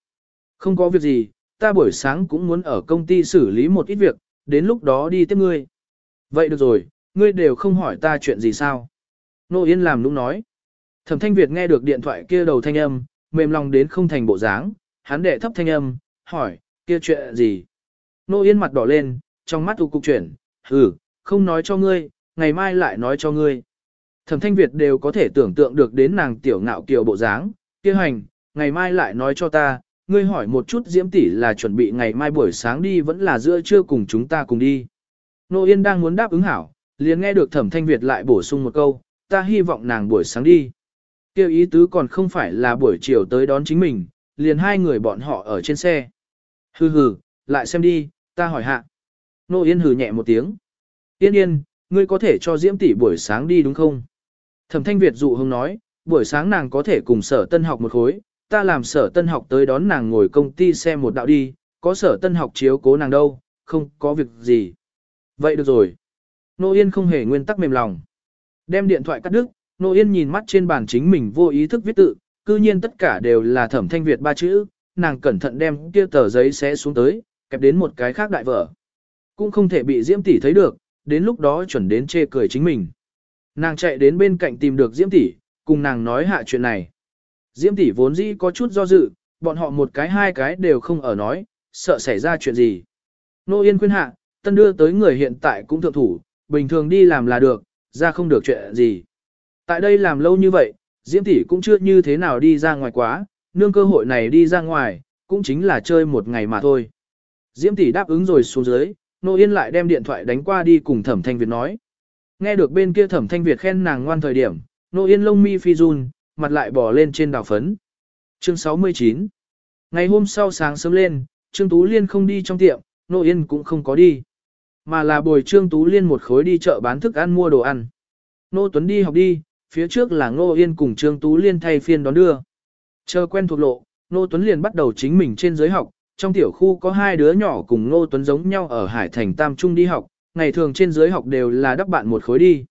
Không có việc gì, ta buổi sáng cũng muốn ở công ty xử lý một ít việc, đến lúc đó đi tiếp ngươi. Vậy được rồi, ngươi đều không hỏi ta chuyện gì sao. Nô Yên làm nũng nói. Thẩm Thanh Việt nghe được điện thoại kia đầu thanh âm, mềm lòng đến không thành bộ dáng, hắn đệ thấp thanh âm, hỏi, kia chuyện gì? Nô Yên mặt đỏ lên, trong mắt u cục chuyển, Ừ, không nói cho ngươi, ngày mai lại nói cho ngươi. Thẩm thanh Việt đều có thể tưởng tượng được đến nàng tiểu ngạo kiều bộ dáng, kia hành, ngày mai lại nói cho ta, ngươi hỏi một chút diễm tỷ là chuẩn bị ngày mai buổi sáng đi vẫn là giữa trưa cùng chúng ta cùng đi. Nô Yên đang muốn đáp ứng hảo, liền nghe được thẩm thanh Việt lại bổ sung một câu, ta hy vọng nàng buổi sáng đi. Kêu ý tứ còn không phải là buổi chiều tới đón chính mình, liền hai người bọn họ ở trên xe. Hừ hừ, lại xem đi, ta hỏi hạ. Nô Yên hừ nhẹ một tiếng. Yên yên, ngươi có thể cho Diễm tỷ buổi sáng đi đúng không? Thẩm thanh Việt dụ hông nói, buổi sáng nàng có thể cùng sở tân học một khối, ta làm sở tân học tới đón nàng ngồi công ty xe một đạo đi, có sở tân học chiếu cố nàng đâu, không có việc gì. Vậy được rồi. Nô Yên không hề nguyên tắc mềm lòng. Đem điện thoại cắt đứt, Nô Yên nhìn mắt trên bàn chính mình vô ý thức viết tự, cư nhiên tất cả đều là thẩm thanh Việt ba chữ, nàng cẩn thận đem kia tờ giấy xé xuống tới, kẹp đến một cái khác đại vở. Cũng không thể bị Diễm tỷ thấy được, đến lúc đó chuẩn đến chê cười chính mình. Nàng chạy đến bên cạnh tìm được Diễm tỷ, cùng nàng nói hạ chuyện này. Diễm tỷ vốn dĩ có chút do dự, bọn họ một cái hai cái đều không ở nói, sợ xảy ra chuyện gì. Nô Yên khuyên hạ, tân đưa tới người hiện tại cũng thượng thủ, bình thường đi làm là được, ra không được chuyện gì. Tại đây làm lâu như vậy, Diễm tỷ cũng chưa như thế nào đi ra ngoài quá, nương cơ hội này đi ra ngoài, cũng chính là chơi một ngày mà thôi. Diễm tỷ đáp ứng rồi xuống dưới, Nô Yên lại đem điện thoại đánh qua đi cùng Thẩm Thanh Việt nói. Nghe được bên kia Thẩm Thanh Việt khen nàng ngoan thời điểm, Nô Yên lông mi phi run, mặt lại bỏ lên trên đảo phấn. Chương 69 Ngày hôm sau sáng sớm lên, Trương Tú Liên không đi trong tiệm, Nô Yên cũng không có đi. Mà là bồi Trương Tú Liên một khối đi chợ bán thức ăn mua đồ ăn. Nô Tuấn đi học đi, phía trước là Nô Yên cùng Trương Tú Liên thay phiên đón đưa. Chờ quen thuộc lộ, Nô Tuấn liền bắt đầu chính mình trên giới học, trong tiểu khu có hai đứa nhỏ cùng Nô Tuấn giống nhau ở Hải Thành Tam Trung đi học, ngày thường trên giới học đều là đắp bạn một khối đi.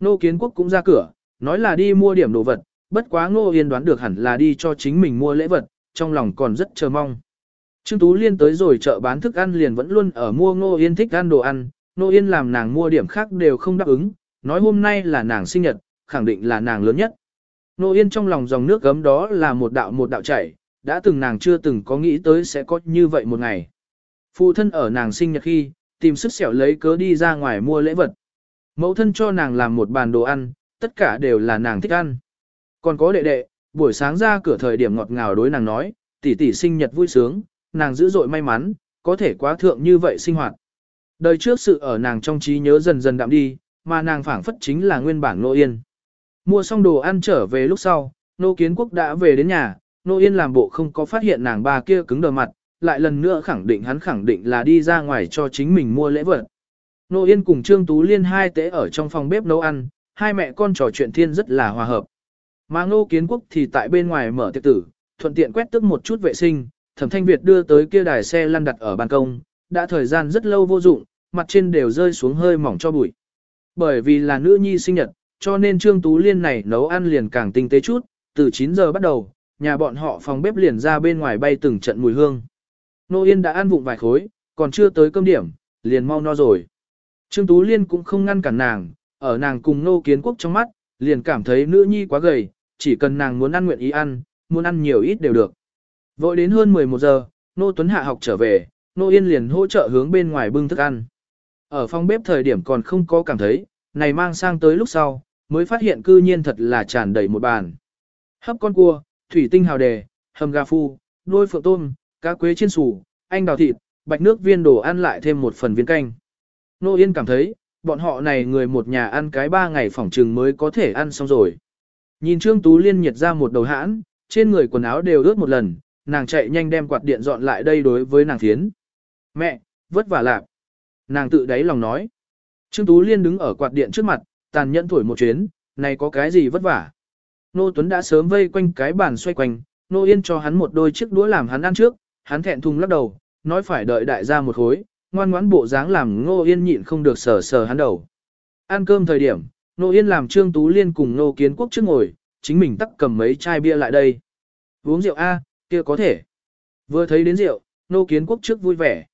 Nô Kiến Quốc cũng ra cửa, nói là đi mua điểm đồ vật, bất quá Ngô Yên đoán được hẳn là đi cho chính mình mua lễ vật, trong lòng còn rất chờ mong. Trương Tú Liên tới rồi chợ bán thức ăn liền vẫn luôn ở mua Ngô Yên thích ăn đồ ăn, Ngô Yên làm nàng mua điểm khác đều không đáp ứng, nói hôm nay là nàng sinh nhật, khẳng định là nàng lớn nhất. Ngô Yên trong lòng dòng nước gấm đó là một đạo một đạo chảy, đã từng nàng chưa từng có nghĩ tới sẽ có như vậy một ngày. Phụ thân ở nàng sinh nhật khi, tìm sức xẻo lấy cớ đi ra ngoài mua lễ vật. Mẫu thân cho nàng làm một bàn đồ ăn, tất cả đều là nàng thích ăn. Còn có đệ đệ, buổi sáng ra cửa thời điểm ngọt ngào đối nàng nói, tỷ tỷ sinh nhật vui sướng, nàng dữ dội may mắn, có thể quá thượng như vậy sinh hoạt. Đời trước sự ở nàng trong trí nhớ dần dần đạm đi, mà nàng phảng phất chính là nguyên bản nô yên. Mua xong đồ ăn trở về lúc sau, nô kiến quốc đã về đến nhà, nô yên làm bộ không có phát hiện nàng ba kia cứng đờ mặt, lại lần nữa khẳng định hắn khẳng định là đi ra ngoài cho chính mình mua lễ vật. Nô yên cùng Trương Tú Liên hai tế ở trong phòng bếp nấu ăn, hai mẹ con trò chuyện thiên rất là hòa hợp. Mà ngô kiến quốc thì tại bên ngoài mở tiệc tử, thuận tiện quét tức một chút vệ sinh, thẩm thanh Việt đưa tới kia đài xe lăn đặt ở ban công, đã thời gian rất lâu vô dụng, mặt trên đều rơi xuống hơi mỏng cho bụi. Bởi vì là nữ nhi sinh nhật, cho nên Trương Tú Liên này nấu ăn liền càng tinh tế chút, từ 9 giờ bắt đầu, nhà bọn họ phòng bếp liền ra bên ngoài bay từng trận mùi hương. Nô Yên đã ăn vụng vài khối, còn chưa tới cơm điểm, liền mau no rồi. Trương Tú Liên cũng không ngăn cản nàng, ở nàng cùng Nô Kiến Quốc trong mắt, liền cảm thấy nữ nhi quá gầy, chỉ cần nàng muốn ăn nguyện ý ăn, muốn ăn nhiều ít đều được. Vội đến hơn 11 giờ, Nô Tuấn Hạ học trở về, Nô Yên liền hỗ trợ hướng bên ngoài bưng thức ăn. Ở phòng bếp thời điểm còn không có cảm thấy, này mang sang tới lúc sau, mới phát hiện cư nhiên thật là tràn đầy một bàn. Hấp con cua, thủy tinh hào đề, hầm gà phu, đôi phượng tôm, cá quế chiên sủ, anh đào thịt, bạch nước viên đồ ăn lại thêm một phần viên canh. Nô Yên cảm thấy, bọn họ này người một nhà ăn cái ba ngày phỏng trừng mới có thể ăn xong rồi. Nhìn Trương Tú Liên nhiệt ra một đầu hãn, trên người quần áo đều ướt một lần, nàng chạy nhanh đem quạt điện dọn lại đây đối với nàng thiến. Mẹ, vất vả lạc. Nàng tự đáy lòng nói. Trương Tú Liên đứng ở quạt điện trước mặt, tàn nhẫn thổi một chuyến, này có cái gì vất vả. Nô Tuấn đã sớm vây quanh cái bàn xoay quanh, Nô Yên cho hắn một đôi chiếc đũa làm hắn ăn trước, hắn thẹn thùng lắc đầu, nói phải đợi đại gia một hối, ngoan ngoãn bộ dáng làm Nô Yên nhịn không được sờ sờ hắn đầu. Ăn cơm thời điểm, Nô Yên làm Trương Tú Liên cùng Nô Kiến Quốc trước ngồi, chính mình tắc cầm mấy chai bia lại đây. Uống rượu A, kia có thể. Vừa thấy đến rượu, Nô Kiến Quốc trước vui vẻ.